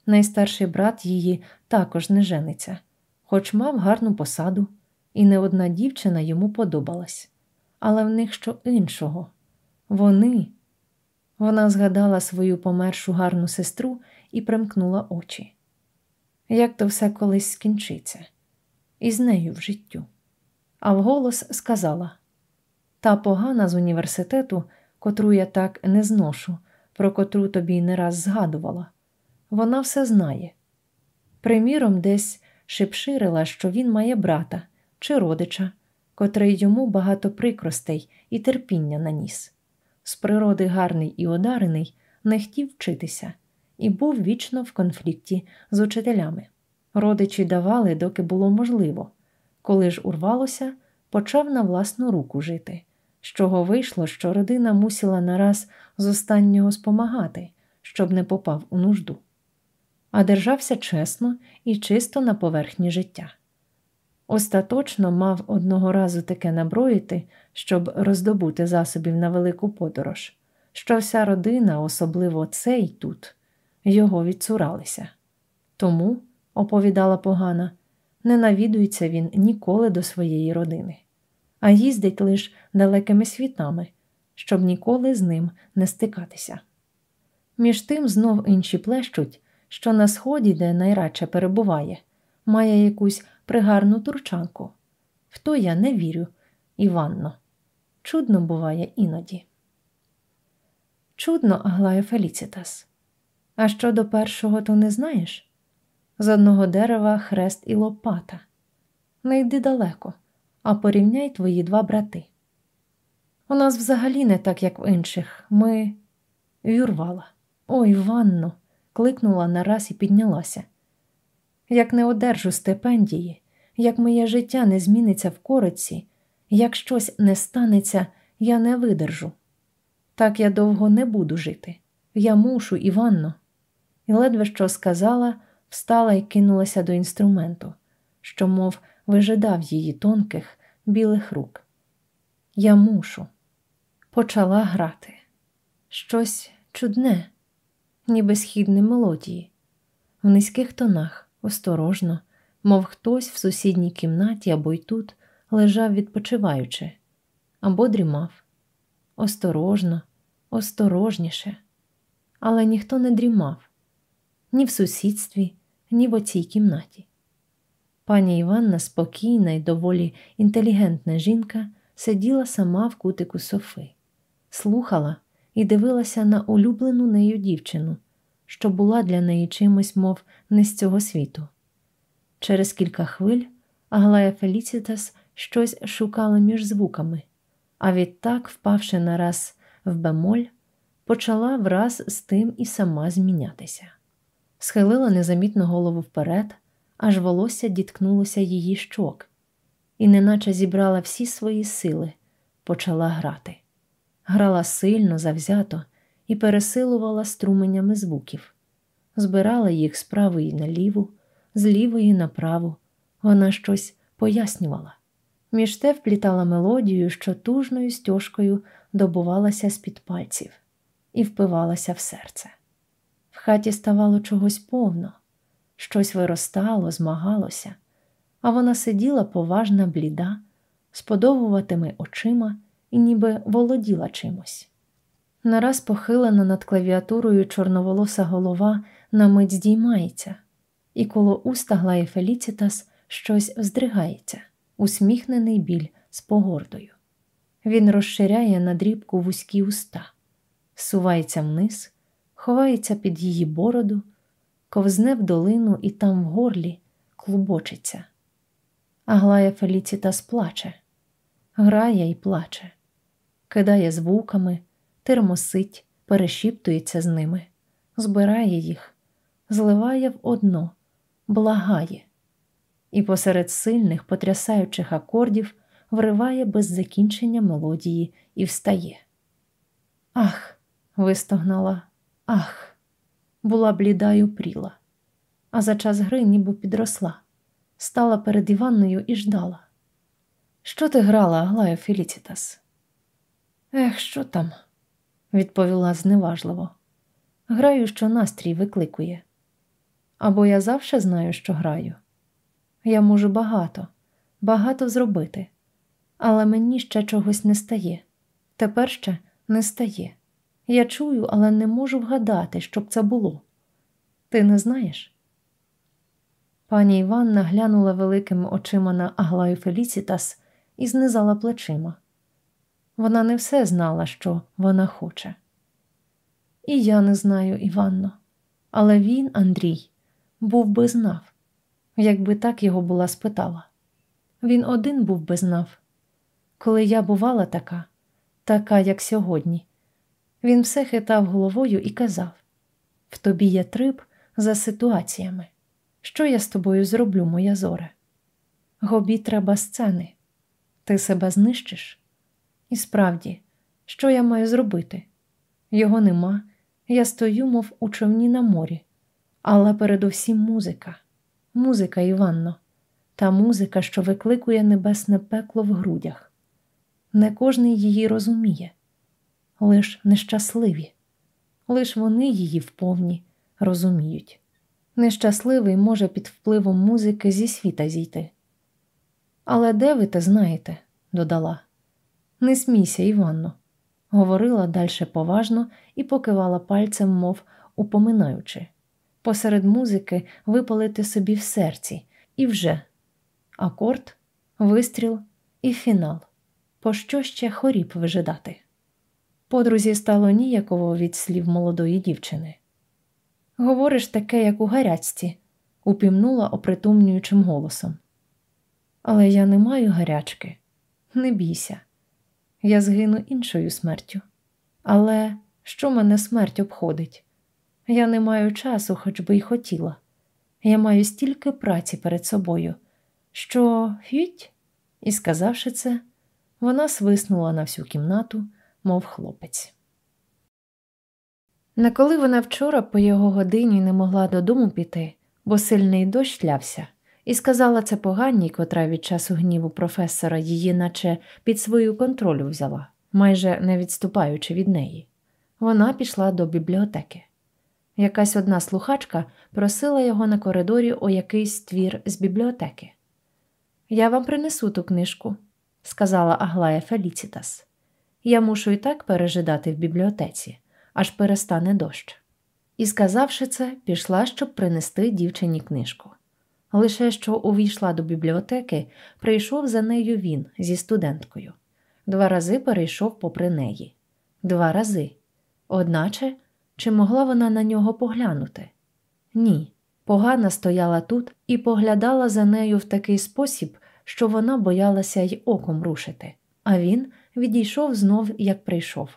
Найстарший брат її також не жениться, хоч мав гарну посаду, і не одна дівчина йому подобалась, але в них що іншого. Вони. Вона згадала свою помершу гарну сестру і примкнула очі. Як то все колись скінчиться, і з нею в життю. А вголос сказала та погана з університету, котру я так не зношу, про котру тобі не раз згадувала, вона все знає. Приміром, десь шипширила, що він має брата чи родича, котрий йому багато прикростей і терпіння наніс. З природи гарний і одарений, не хотів вчитися і був вічно в конфлікті з учителями. Родичі давали, доки було можливо. Коли ж урвалося, почав на власну руку жити, з чого вийшло, що родина мусила нараз з останнього спомагати, щоб не попав у нужду. А держався чесно і чисто на поверхні життя. Остаточно мав одного разу таке наброїти, щоб роздобути засобів на велику подорож, що вся родина, особливо цей тут, його відцуралися. Тому, оповідала погана, не навідується він ніколи до своєї родини, а їздить лише далекими світами, щоб ніколи з ним не стикатися. Між тим знов інші плещуть, що на сході, де найрадше перебуває, має якусь пригарну турчанку. В то я не вірю, Іванно. Чудно буває іноді. Чудно, Аглая Феліцітас. А щодо першого, то не знаєш? З одного дерева хрест і лопата. Не йди далеко, а порівняй твої два брати. У нас взагалі не так, як в інших. Ми вюрвала. Ой, Ванно, кликнула нараз і піднялася. Як не одержу стипендії, як моє життя не зміниться в кориці, як щось не станеться, я не видержу. Так я довго не буду жити. Я мушу, Іванно. І ледве що сказала, встала і кинулася до інструменту, що, мов, вижидав її тонких, білих рук. Я мушу. Почала грати. Щось чудне, ніби східні мелодії, в низьких тонах, осторожно, мов хтось в сусідній кімнаті або й тут лежав відпочиваючи, або дрімав. Осторожно, осторожніше, але ніхто не дрімав ні в сусідстві, ні в оцій кімнаті. Пані Іванна, спокійна і доволі інтелігентна жінка, сиділа сама в кутику софи. слухала і дивилася на улюблену нею дівчину, що була для неї чимось, мов не з цього світу. Через кілька хвиль Аглая Феліцітас щось шукала між звуками, а відтак, впавши нараз в бемоль, почала враз з тим і сама змінятися. Схилила незамітно голову вперед, аж волосся діткнулося її щок, і, неначе зібрала всі свої сили, почала грати. Грала сильно, завзято і пересилувала струменями звуків, збирала їх з правої на ліву, з лівої на праву. Вона щось пояснювала. Між те вплітала мелодію, що тужною стяжкою добувалася з-під пальців, і впивалася в серце. В хаті ставало чогось повно, щось виростало, змагалося, а вона сиділа поважна, бліда, сподобуватими очима і ніби володіла чимось. Нараз похилена над клавіатурою чорноволоса голова на мить здіймається, і коло уста Глаї Феліцітас щось вздригається, усміхнений біль з погордою. Він розширяє на дрібку вузькі уста, сувається вниз, ховається під її бороду, ковзне в долину і там в горлі клубочиться. Аглая Феліцітас плаче, грає і плаче, кидає звуками, термосить, перешіптується з ними, збирає їх, зливає в одно, благає, і посеред сильних, потрясаючих акордів вриває без закінчення мелодії і встає. Ах, вистогнала, ах, була бліда й упріла, а за час гри ніби підросла, стала перед Іванною і ждала. Що ти грала, Аглая Феліцітас? Ех, що там? відповіла зневажливо. Граю, що настрій викликує. Або я завше знаю, що граю. Я можу багато, багато зробити, але мені ще чогось не стає. Тепер ще не стає. Я чую, але не можу вгадати, щоб це було. Ти не знаєш? Пані Іванна глянула великими очима на Аглаю Феліцітас і знизала плечима. Вона не все знала, що вона хоче. І я не знаю, Іванно, але він, Андрій, був би знав, якби так його була спитала. Він один був би знав. Коли я бувала така, така, як сьогодні, він все хитав головою і казав: В тобі є триб за ситуаціями. Що я з тобою зроблю, моя зоре? Гобі треба сцени. Ти себе знищиш? І справді, що я маю зробити? Його нема, я стою, мов у човні на морі, але передусім музика, музика, Іванно, та музика, що викликує небесне пекло в грудях. Не кожний її розуміє, лиш нещасливі, лиш вони її вповні розуміють. Нещасливий може під впливом музики зі світа зійти. Але де ви те знаєте? додала. Не смійся, Іванно, говорила дальше поважно і покивала пальцем, мов упоминаючи. Посеред музики випалити собі в серці, і вже акорд, вистріл і фінал. Пощо ще хоріп вижидати? Подрузі стало ніяково від слів молодої дівчини. Говориш таке, як у гарячці, упімнула опритомнюючим голосом. Але я не маю гарячки, не бійся. Я згину іншою смертю. Але що мене смерть обходить? Я не маю часу, хоч би й хотіла. Я маю стільки праці перед собою, що фють, і, сказавши це, вона свиснула на всю кімнату, мов хлопець. Не коли вона вчора по його годині не могла додому піти, бо сильний дощ лявся, і сказала це поганій, котра від часу гніву професора її, наче під свою контролю взяла, майже не відступаючи від неї. Вона пішла до бібліотеки. Якась одна слухачка просила його на коридорі о якийсь твір з бібліотеки. Я вам принесу ту книжку, сказала Аглая Феліцітас. Я мушу і так пережидати в бібліотеці, аж перестане дощ. І, сказавши це, пішла, щоб принести дівчині книжку. Лише що увійшла до бібліотеки, прийшов за нею він зі студенткою. Два рази перейшов попри неї. два рази. Одначе, чи могла вона на нього поглянути? Ні. Погана стояла тут і поглядала за нею в такий спосіб, що вона боялася й оком рушити, а він відійшов знов, як прийшов.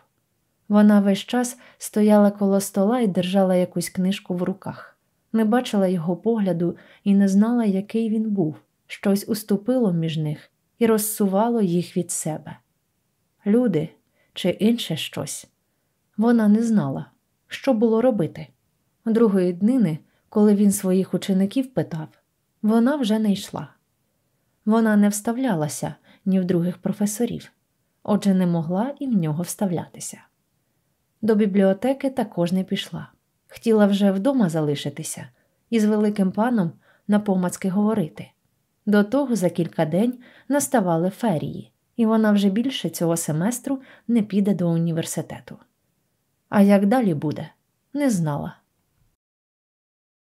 Вона весь час стояла коло стола і держала якусь книжку в руках, не бачила його погляду і не знала, який він був. Щось уступило між них і розсувало їх від себе. Люди чи інше щось. Вона не знала, що було робити. Другої днини, коли він своїх учеників питав, вона вже не йшла. Вона не вставлялася ні в других професорів, отже, не могла і в нього вставлятися. До бібліотеки також не пішла. Хотіла вже вдома залишитися і з великим паном напомацки говорити. До того за кілька день наставали ферії, і вона вже більше цього семестру не піде до університету. А як далі буде, не знала.